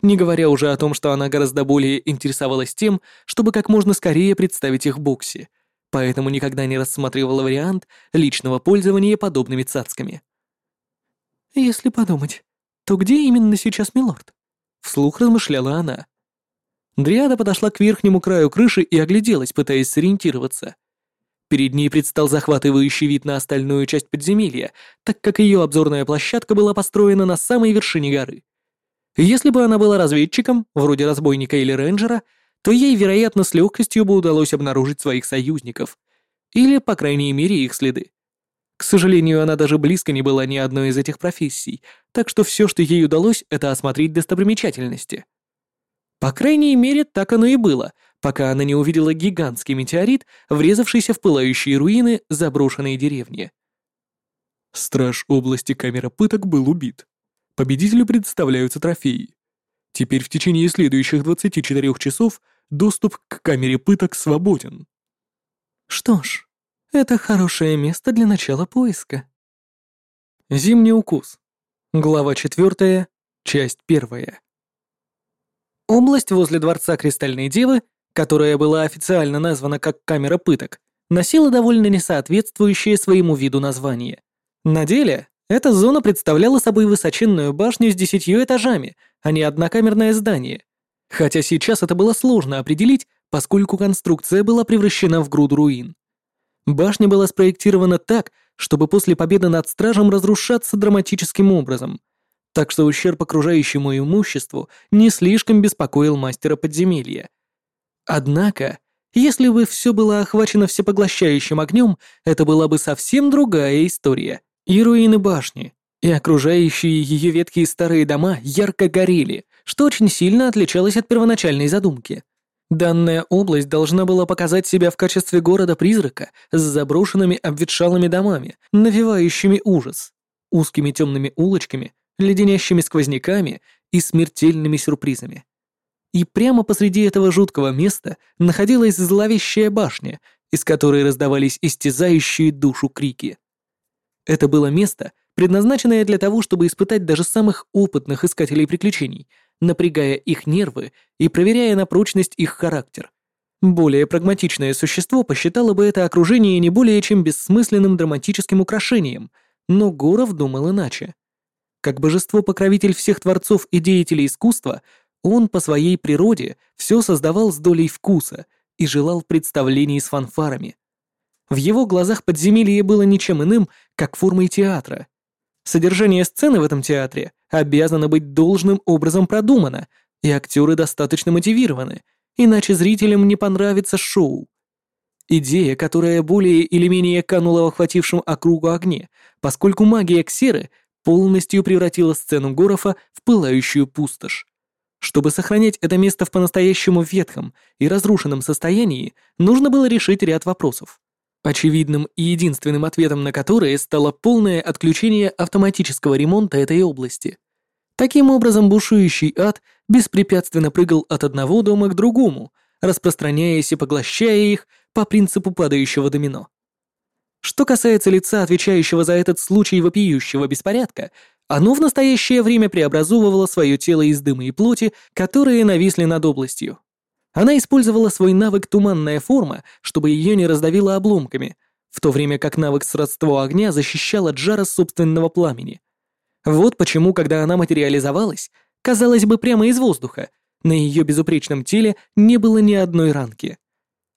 Не говоря уже о том, что она гораздо более интересовалась тем, чтобы как можно скорее представить их Бокси, поэтому никогда не рассматривала вариант личного пользования подобными цацками. «Если подумать, то где именно сейчас милорд?» — вслух размышляла она. Дриада подошла к верхнему краю крыши и огляделась, пытаясь сориентироваться. Перед ней предстал захватывающий вид на остальную часть подземелья, так как ее обзорная площадка была построена на самой вершине горы. Если бы она была разведчиком, вроде разбойника или рейнджера, то ей, вероятно, с легкостью бы удалось обнаружить своих союзников. Или, по крайней мере, их следы. К сожалению, она даже близко не была ни одной из этих профессий, так что все, что ей удалось, это осмотреть достопримечательности. По крайней мере, так оно и было, пока она не увидела гигантский метеорит, врезавшийся в пылающие руины заброшенной деревни. Страж области камера пыток был убит. Победителю предоставляются трофеи. Теперь в течение следующих 24 часов доступ к камере пыток свободен. Что ж, это хорошее место для начала поиска. Зимний укус. Глава 4, часть 1. Область возле дворца Кристальной Девы которая была официально названа как камера пыток, носила довольно несоответствующее своему виду название. На деле, эта зона представляла собой высоченную башню с десятью этажами, а не однокамерное здание. Хотя сейчас это было сложно определить поскольку конструкция была превращена в груду руин. Башня была спроектирована так, чтобы после победы над стражем разрушаться драматическим образом, так что ущерб окружающему имуществу не слишком беспокоил мастера подземелья. Однако, если бы все было охвачено всепоглощающим огнем, это была бы совсем другая история. И руины башни, и окружающие ее ветхие старые дома ярко горели, что очень сильно отличалось от первоначальной задумки. Данная область должна была показать себя в качестве города-призрака с заброшенными обветшалыми домами, навевающими ужас, узкими темными улочками, леденящими сквозняками и смертельными сюрпризами. И прямо посреди этого жуткого места находилась зловещая башня, из которой раздавались истязающие душу крики. Это было место, предназначенное для того, чтобы испытать даже самых опытных искателей приключений — напрягая их нервы и проверяя на прочность их характер. Более прагматичное существо посчитало бы это окружение не более чем бессмысленным драматическим украшением, но Горов думал иначе. Как божество-покровитель всех творцов и деятелей искусства, он по своей природе все создавал с долей вкуса и желал представлений с фанфарами. В его глазах подземелье было ничем иным, как формой театра. Содержание сцены в этом театре обязано быть должным образом продумано, и актеры достаточно мотивированы, иначе зрителям не понравится шоу. Идея, которая более или менее канула в охватившем округу огне, поскольку магия Ксеры полностью превратила сцену Горофа в пылающую пустошь. Чтобы сохранять это место в по-настоящему ветхом и разрушенном состоянии, нужно было решить ряд вопросов очевидным и единственным ответом на которые стало полное отключение автоматического ремонта этой области. Таким образом, бушующий ад беспрепятственно прыгал от одного дома к другому, распространяясь и поглощая их по принципу падающего домино. Что касается лица, отвечающего за этот случай вопиющего беспорядка, оно в настоящее время преобразовывало свое тело из дыма и плоти, которые нависли над областью. Она использовала свой навык «Туманная форма», чтобы ее не раздавило обломками, в то время как навык «Сродство огня» защищал от жара собственного пламени. Вот почему, когда она материализовалась, казалось бы, прямо из воздуха, на ее безупречном теле не было ни одной ранки.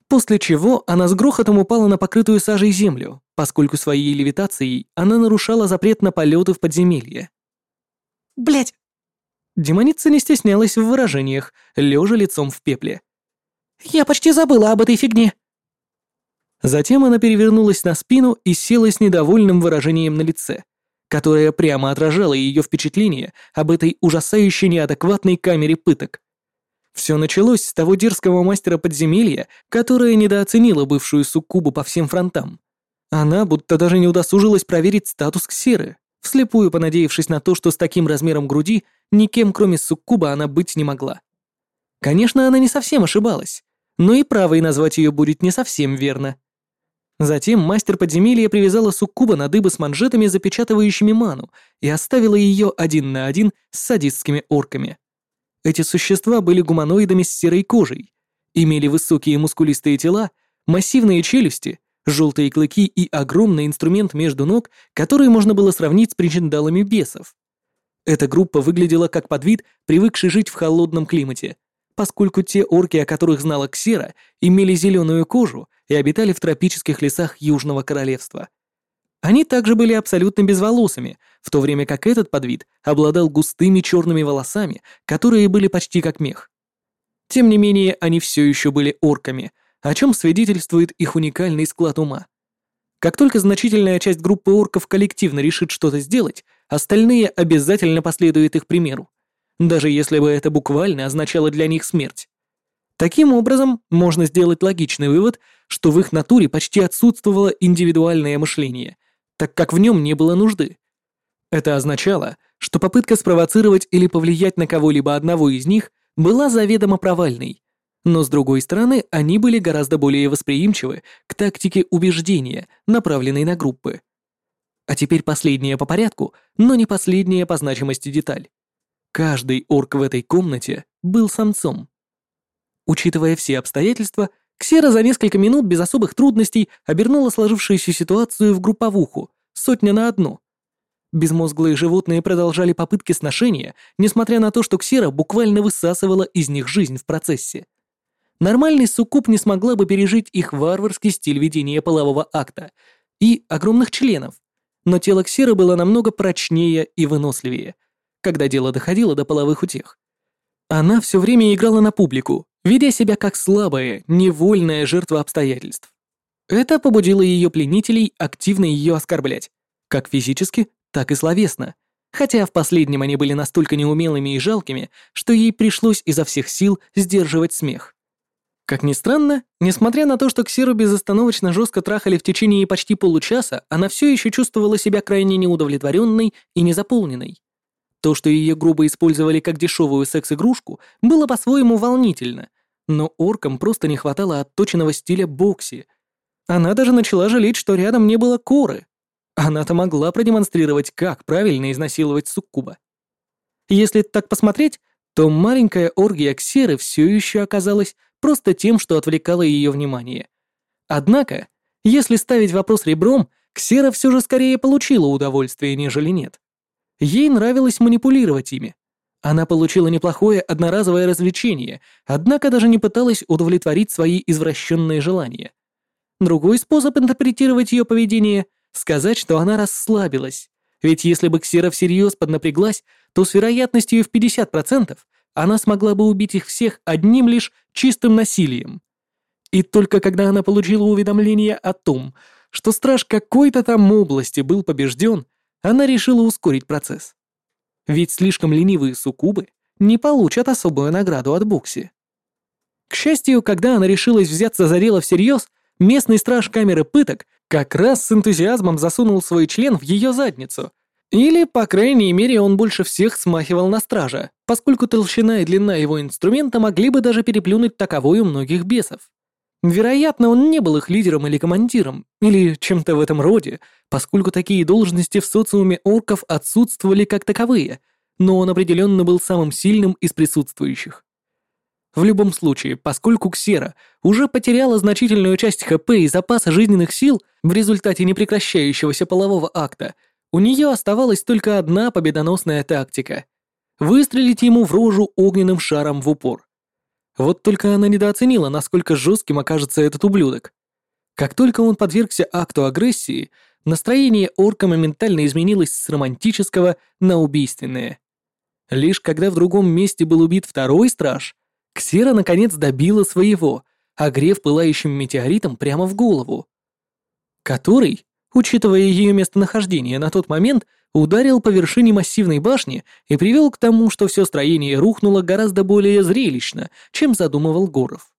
После чего она с грохотом упала на покрытую сажей землю, поскольку своей левитацией она нарушала запрет на полеты в подземелье. Блять! Демоница не стеснялась в выражениях, лежа лицом в пепле. Я почти забыла об этой фигне. Затем она перевернулась на спину и села с недовольным выражением на лице, которое прямо отражало ее впечатление об этой ужасающей неадекватной камере пыток. Все началось с того дерзкого мастера подземелья, которая недооценила бывшую суккубу по всем фронтам. Она будто даже не удосужилась проверить статус ксеры, вслепую понадеявшись на то, что с таким размером груди никем, кроме суккуба, она быть не могла. Конечно, она не совсем ошибалась но и правой назвать ее будет не совсем верно. Затем мастер подземелья привязала суккуба на дыбы с манжетами, запечатывающими ману, и оставила ее один на один с садистскими орками. Эти существа были гуманоидами с серой кожей, имели высокие мускулистые тела, массивные челюсти, желтые клыки и огромный инструмент между ног, который можно было сравнить с причиндалами бесов. Эта группа выглядела как подвид, привыкший жить в холодном климате, поскольку те орки, о которых знала Ксера, имели зеленую кожу и обитали в тропических лесах Южного Королевства. Они также были абсолютно безволосыми, в то время как этот подвид обладал густыми черными волосами, которые были почти как мех. Тем не менее, они все еще были орками, о чем свидетельствует их уникальный склад ума. Как только значительная часть группы орков коллективно решит что-то сделать, остальные обязательно последуют их примеру даже если бы это буквально означало для них смерть. Таким образом, можно сделать логичный вывод, что в их натуре почти отсутствовало индивидуальное мышление, так как в нем не было нужды. Это означало, что попытка спровоцировать или повлиять на кого-либо одного из них была заведомо провальной. Но с другой стороны, они были гораздо более восприимчивы к тактике убеждения, направленной на группы. А теперь последняя по порядку, но не последняя по значимости деталь. Каждый орк в этой комнате был самцом. Учитывая все обстоятельства, Ксера за несколько минут без особых трудностей обернула сложившуюся ситуацию в групповуху, сотня на одну. Безмозглые животные продолжали попытки сношения, несмотря на то, что Ксера буквально высасывала из них жизнь в процессе. Нормальный суккуб не смогла бы пережить их варварский стиль ведения полового акта и огромных членов, но тело Ксеры было намного прочнее и выносливее, когда дело доходило до половых утех. Она все время играла на публику, ведя себя как слабая, невольная жертва обстоятельств. Это побудило ее пленителей активно ее оскорблять, как физически, так и словесно, хотя в последнем они были настолько неумелыми и жалкими, что ей пришлось изо всех сил сдерживать смех. Как ни странно, несмотря на то, что Ксеру безостановочно жестко трахали в течение почти получаса, она все еще чувствовала себя крайне неудовлетворенной и незаполненной. То, что ее грубо использовали как дешевую секс-игрушку, было по-своему волнительно, но оркам просто не хватало отточенного стиля бокси. Она даже начала жалеть, что рядом не было коры. Она-то могла продемонстрировать, как правильно изнасиловать суккуба. Если так посмотреть, то маленькая оргия Ксеры все еще оказалась просто тем, что отвлекало ее внимание. Однако, если ставить вопрос ребром, Ксера все же скорее получила удовольствие, нежели нет. Ей нравилось манипулировать ими. Она получила неплохое одноразовое развлечение, однако даже не пыталась удовлетворить свои извращенные желания. Другой способ интерпретировать ее поведение — сказать, что она расслабилась. Ведь если бы Ксера всерьез поднапряглась, то с вероятностью в 50% она смогла бы убить их всех одним лишь чистым насилием. И только когда она получила уведомление о том, что страж какой-то там области был побежден, она решила ускорить процесс. Ведь слишком ленивые суккубы не получат особую награду от Букси. К счастью, когда она решилась взяться за дело всерьез, местный страж камеры пыток как раз с энтузиазмом засунул свой член в ее задницу или, по крайней мере, он больше всех смахивал на стража, поскольку толщина и длина его инструмента могли бы даже переплюнуть таковой у многих бесов. Вероятно, он не был их лидером или командиром, или чем-то в этом роде, поскольку такие должности в социуме орков отсутствовали как таковые, но он определенно был самым сильным из присутствующих. В любом случае, поскольку Ксера уже потеряла значительную часть ХП и запаса жизненных сил в результате непрекращающегося полового акта, у нее оставалась только одна победоносная тактика — выстрелить ему в рожу огненным шаром в упор. Вот только она недооценила, насколько жестким окажется этот ублюдок. Как только он подвергся акту агрессии, настроение орка моментально изменилось с романтического на убийственное. Лишь когда в другом месте был убит второй страж, Ксера наконец добила своего, огрев пылающим метеоритом прямо в голову. Который, учитывая ее местонахождение на тот момент, ударил по вершине массивной башни и привел к тому, что все строение рухнуло гораздо более зрелищно, чем задумывал Горов.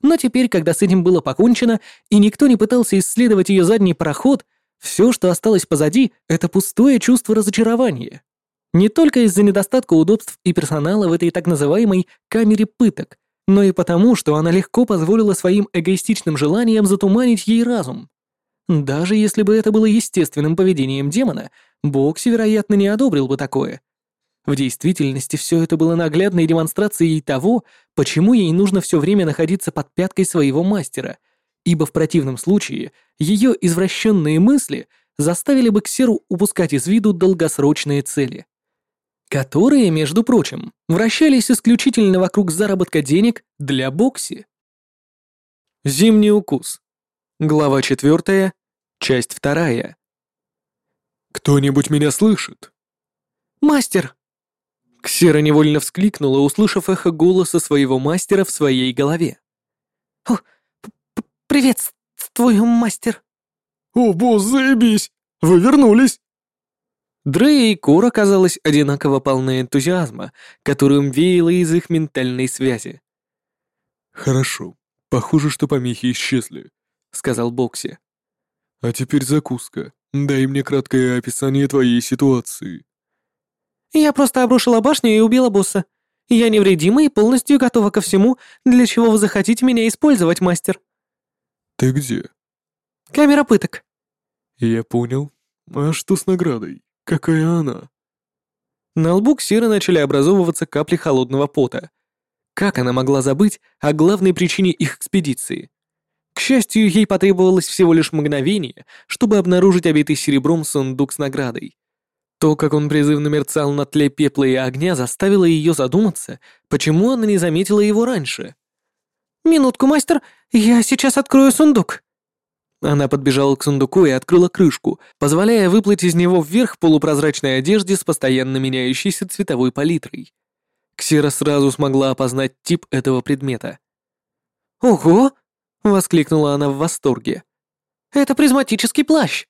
Но теперь, когда с этим было покончено, и никто не пытался исследовать ее задний проход, все, что осталось позади, это пустое чувство разочарования. Не только из-за недостатка удобств и персонала в этой так называемой «камере пыток», но и потому, что она легко позволила своим эгоистичным желаниям затуманить ей разум. Даже если бы это было естественным поведением демона, Бокси, вероятно, не одобрил бы такое. В действительности все это было наглядной демонстрацией того, почему ей нужно все время находиться под пяткой своего мастера, ибо в противном случае ее извращенные мысли заставили бы Ксеру упускать из виду долгосрочные цели. Которые, между прочим, вращались исключительно вокруг заработка денег для Бокси. Зимний укус. Глава четвертая. Часть вторая. «Кто-нибудь меня слышит?» «Мастер!» Ксера невольно вскликнула, услышав эхо голоса своего мастера в своей голове. «О, приветствую, мастер!» «О, босс, заебись! Вы вернулись!» Дрея и Кор оказалось одинаково полны энтузиазма, которым веяло из их ментальной связи. «Хорошо. Похоже, что помехи исчезли», — сказал Бокси. А теперь закуска. Дай мне краткое описание твоей ситуации. Я просто обрушила башню и убила босса. Я невредима и полностью готова ко всему, для чего вы захотите меня использовать, мастер. Ты где? Камера пыток. Я понял. А что с наградой? Какая она? На лбу Ксиры начали образовываться капли холодного пота. Как она могла забыть о главной причине их экспедиции? К счастью, ей потребовалось всего лишь мгновение, чтобы обнаружить обитый серебром сундук с наградой. То, как он призывно мерцал на тле пепла и огня, заставило ее задуматься, почему она не заметила его раньше. Минутку, мастер, я сейчас открою сундук». Она подбежала к сундуку и открыла крышку, позволяя выплыть из него вверх полупрозрачной одежде с постоянно меняющейся цветовой палитрой. Ксера сразу смогла опознать тип этого предмета. «Ого!» — воскликнула она в восторге. «Это призматический плащ!»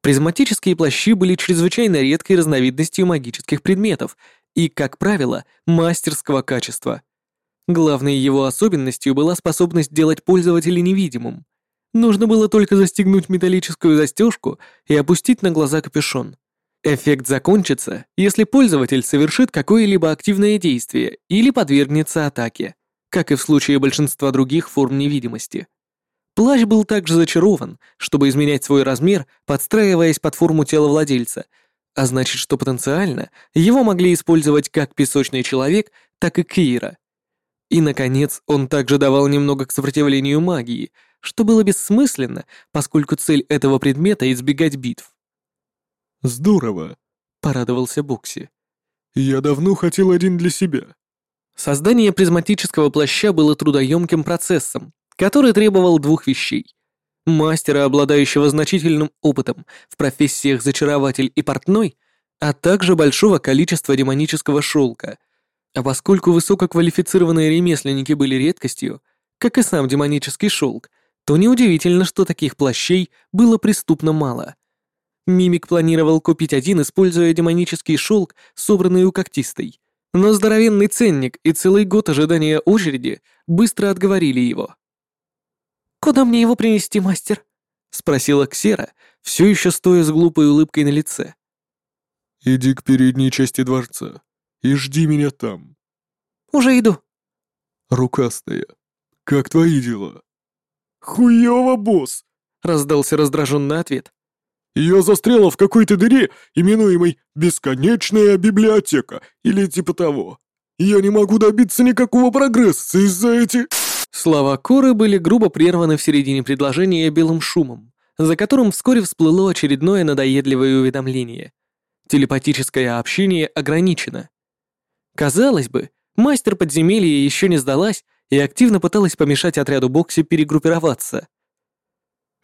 Призматические плащи были чрезвычайно редкой разновидностью магических предметов и, как правило, мастерского качества. Главной его особенностью была способность делать пользователя невидимым. Нужно было только застегнуть металлическую застежку и опустить на глаза капюшон. Эффект закончится, если пользователь совершит какое-либо активное действие или подвергнется атаке, как и в случае большинства других форм невидимости. Плащ был также зачарован, чтобы изменять свой размер, подстраиваясь под форму тела владельца, а значит, что потенциально его могли использовать как песочный человек, так и Кира. И, наконец, он также давал немного к сопротивлению магии, что было бессмысленно, поскольку цель этого предмета — избегать битв. «Здорово», — порадовался Бокси. «Я давно хотел один для себя». Создание призматического плаща было трудоемким процессом, который требовал двух вещей. Мастера, обладающего значительным опытом в профессиях зачарователь и портной, а также большого количества демонического шелка. А поскольку высококвалифицированные ремесленники были редкостью, как и сам демонический шелк, то неудивительно, что таких плащей было преступно мало. Мимик планировал купить один, используя демонический шелк, собранный у когтистой. Но здоровенный ценник и целый год ожидания очереди быстро отговорили его. «Куда мне его принести, мастер?» — спросила Ксера, все еще стоя с глупой улыбкой на лице. «Иди к передней части дворца и жди меня там». «Уже иду». «Рукастая, как твои дела?» «Хуёво, босс!» — раздался раздраженный ответ. «Я застряла в какой-то дыре, именуемой «Бесконечная библиотека» или типа того. Я не могу добиться никакого прогресса из-за этих...» Слова Коры были грубо прерваны в середине предложения белым шумом, за которым вскоре всплыло очередное надоедливое уведомление. Телепатическое общение ограничено. Казалось бы, мастер подземелья еще не сдалась и активно пыталась помешать отряду Бокси перегруппироваться.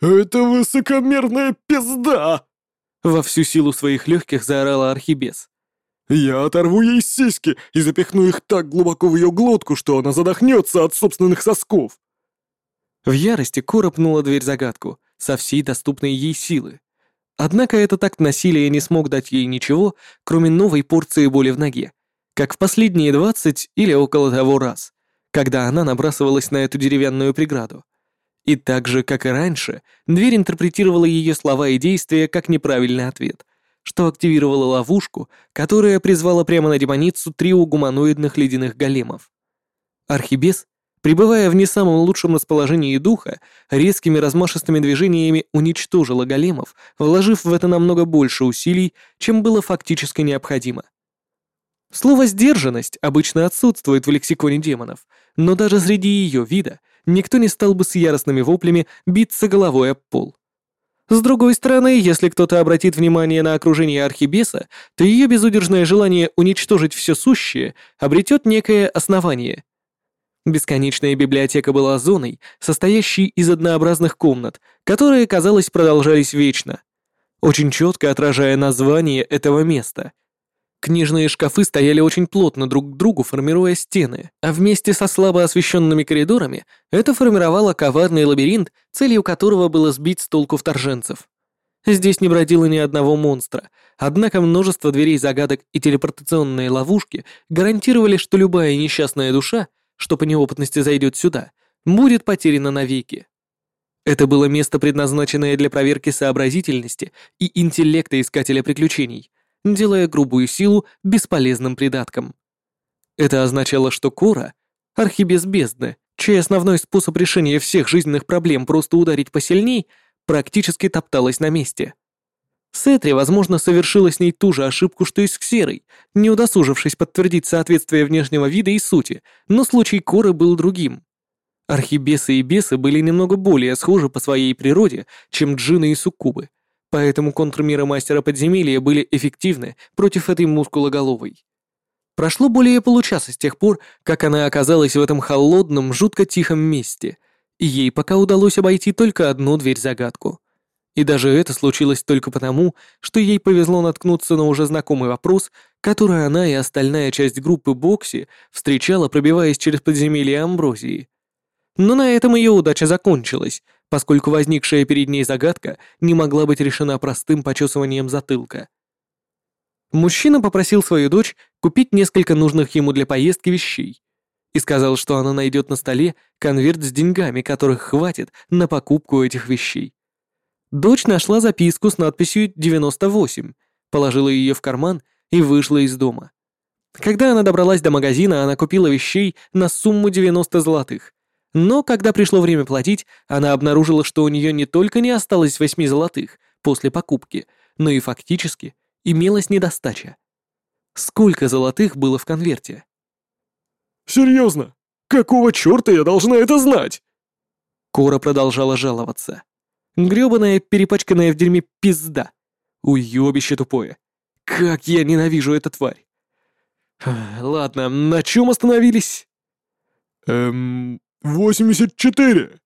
«Это высокомерная пизда!» Во всю силу своих легких заорала Архибес. «Я оторву ей сиськи и запихну их так глубоко в ее глотку, что она задохнется от собственных сосков!» В ярости Кора пнула дверь-загадку со всей доступной ей силы. Однако этот акт насилия не смог дать ей ничего, кроме новой порции боли в ноге, как в последние двадцать или около того раз, когда она набрасывалась на эту деревянную преграду. И так же, как и раньше, дверь интерпретировала ее слова и действия как неправильный ответ, что активировало ловушку, которая призвала прямо на демоницу трио гуманоидных ледяных големов. Архибес, пребывая в не самом лучшем расположении духа, резкими размашистыми движениями уничтожила големов, вложив в это намного больше усилий, чем было фактически необходимо. Слово «сдержанность» обычно отсутствует в лексиконе демонов, но даже среди ее вида никто не стал бы с яростными воплями биться головой об пол. С другой стороны, если кто-то обратит внимание на окружение Архибеса, то ее безудержное желание уничтожить все сущее обретет некое основание. Бесконечная библиотека была зоной, состоящей из однообразных комнат, которые, казалось, продолжались вечно, очень четко отражая название этого места — Книжные шкафы стояли очень плотно друг к другу, формируя стены, а вместе со слабо освещенными коридорами это формировало коварный лабиринт, целью которого было сбить с толку вторженцев. Здесь не бродило ни одного монстра, однако множество дверей загадок и телепортационные ловушки гарантировали, что любая несчастная душа, что по неопытности зайдет сюда, будет потеряна навеки. Это было место, предназначенное для проверки сообразительности и интеллекта искателя приключений, делая грубую силу бесполезным придатком. Это означало, что Кора — архибес бездны, чей основной способ решения всех жизненных проблем просто ударить посильней, практически топталась на месте. Сетри, возможно, совершила с ней ту же ошибку, что и с Ксерой, не удосужившись подтвердить соответствие внешнего вида и сути, но случай Коры был другим. Архибесы и бесы были немного более схожи по своей природе, чем джины и суккубы, поэтому контрмеры мастера подземелья были эффективны против этой мускулоголовой. Прошло более получаса с тех пор, как она оказалась в этом холодном, жутко тихом месте, и ей пока удалось обойти только одну дверь-загадку. И даже это случилось только потому, что ей повезло наткнуться на уже знакомый вопрос, который она и остальная часть группы Бокси встречала, пробиваясь через подземелье Амброзии. Но на этом ее удача закончилась, поскольку возникшая перед ней загадка не могла быть решена простым почесыванием затылка. Мужчина попросил свою дочь купить несколько нужных ему для поездки вещей и сказал, что она найдет на столе конверт с деньгами, которых хватит на покупку этих вещей. Дочь нашла записку с надписью «98», положила ее в карман и вышла из дома. Когда она добралась до магазина, она купила вещей на сумму 90 золотых. Но когда пришло время платить, она обнаружила, что у нее не только не осталось 8 золотых после покупки, но и фактически имелась недостача. Сколько золотых было в конверте? «Серьезно? Какого черта я должна это знать?» Кора продолжала жаловаться. Грёбаная, перепачканная в дерьме пизда. Уёбище тупое. Как я ненавижу эту тварь. Ладно, на чем остановились? Эм, 84.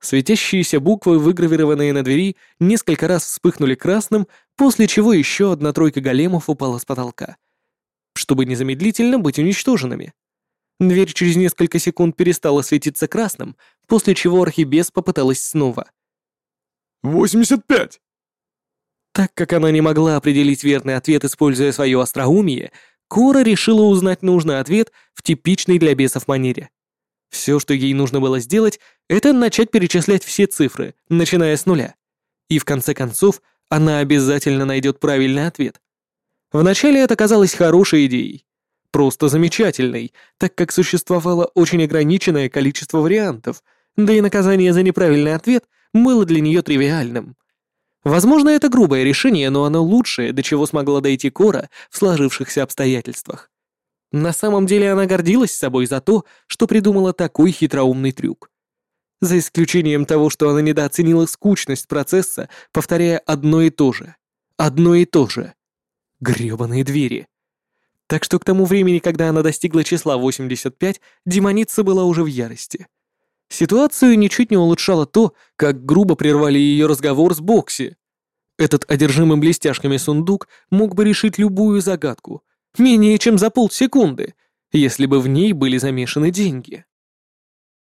Светящиеся буквы, выгравированные на двери, несколько раз вспыхнули красным, после чего еще одна тройка големов упала с потолка. Чтобы незамедлительно быть уничтоженными. Дверь через несколько секунд перестала светиться красным, после чего архибес попыталась снова. «Восемьдесят пять!» Так как она не могла определить верный ответ, используя свое остроумие, Кора решила узнать нужный ответ в типичной для бесов манере. Все, что ей нужно было сделать, это начать перечислять все цифры, начиная с нуля. И в конце концов, она обязательно найдет правильный ответ. Вначале это казалось хорошей идеей. Просто замечательной, так как существовало очень ограниченное количество вариантов, да и наказание за неправильный ответ было для нее тривиальным. Возможно, это грубое решение, но оно лучшее, до чего смогла дойти Кора в сложившихся обстоятельствах. На самом деле она гордилась собой за то, что придумала такой хитроумный трюк. За исключением того, что она недооценила скучность процесса, повторяя одно и то же. Одно и то же. Грёбаные двери. Так что к тому времени, когда она достигла числа 85, демоница была уже в ярости. Ситуацию ничуть не улучшало то, как грубо прервали ее разговор с Бокси. Этот одержимый блестяшками сундук мог бы решить любую загадку, менее чем за полсекунды, если бы в ней были замешаны деньги.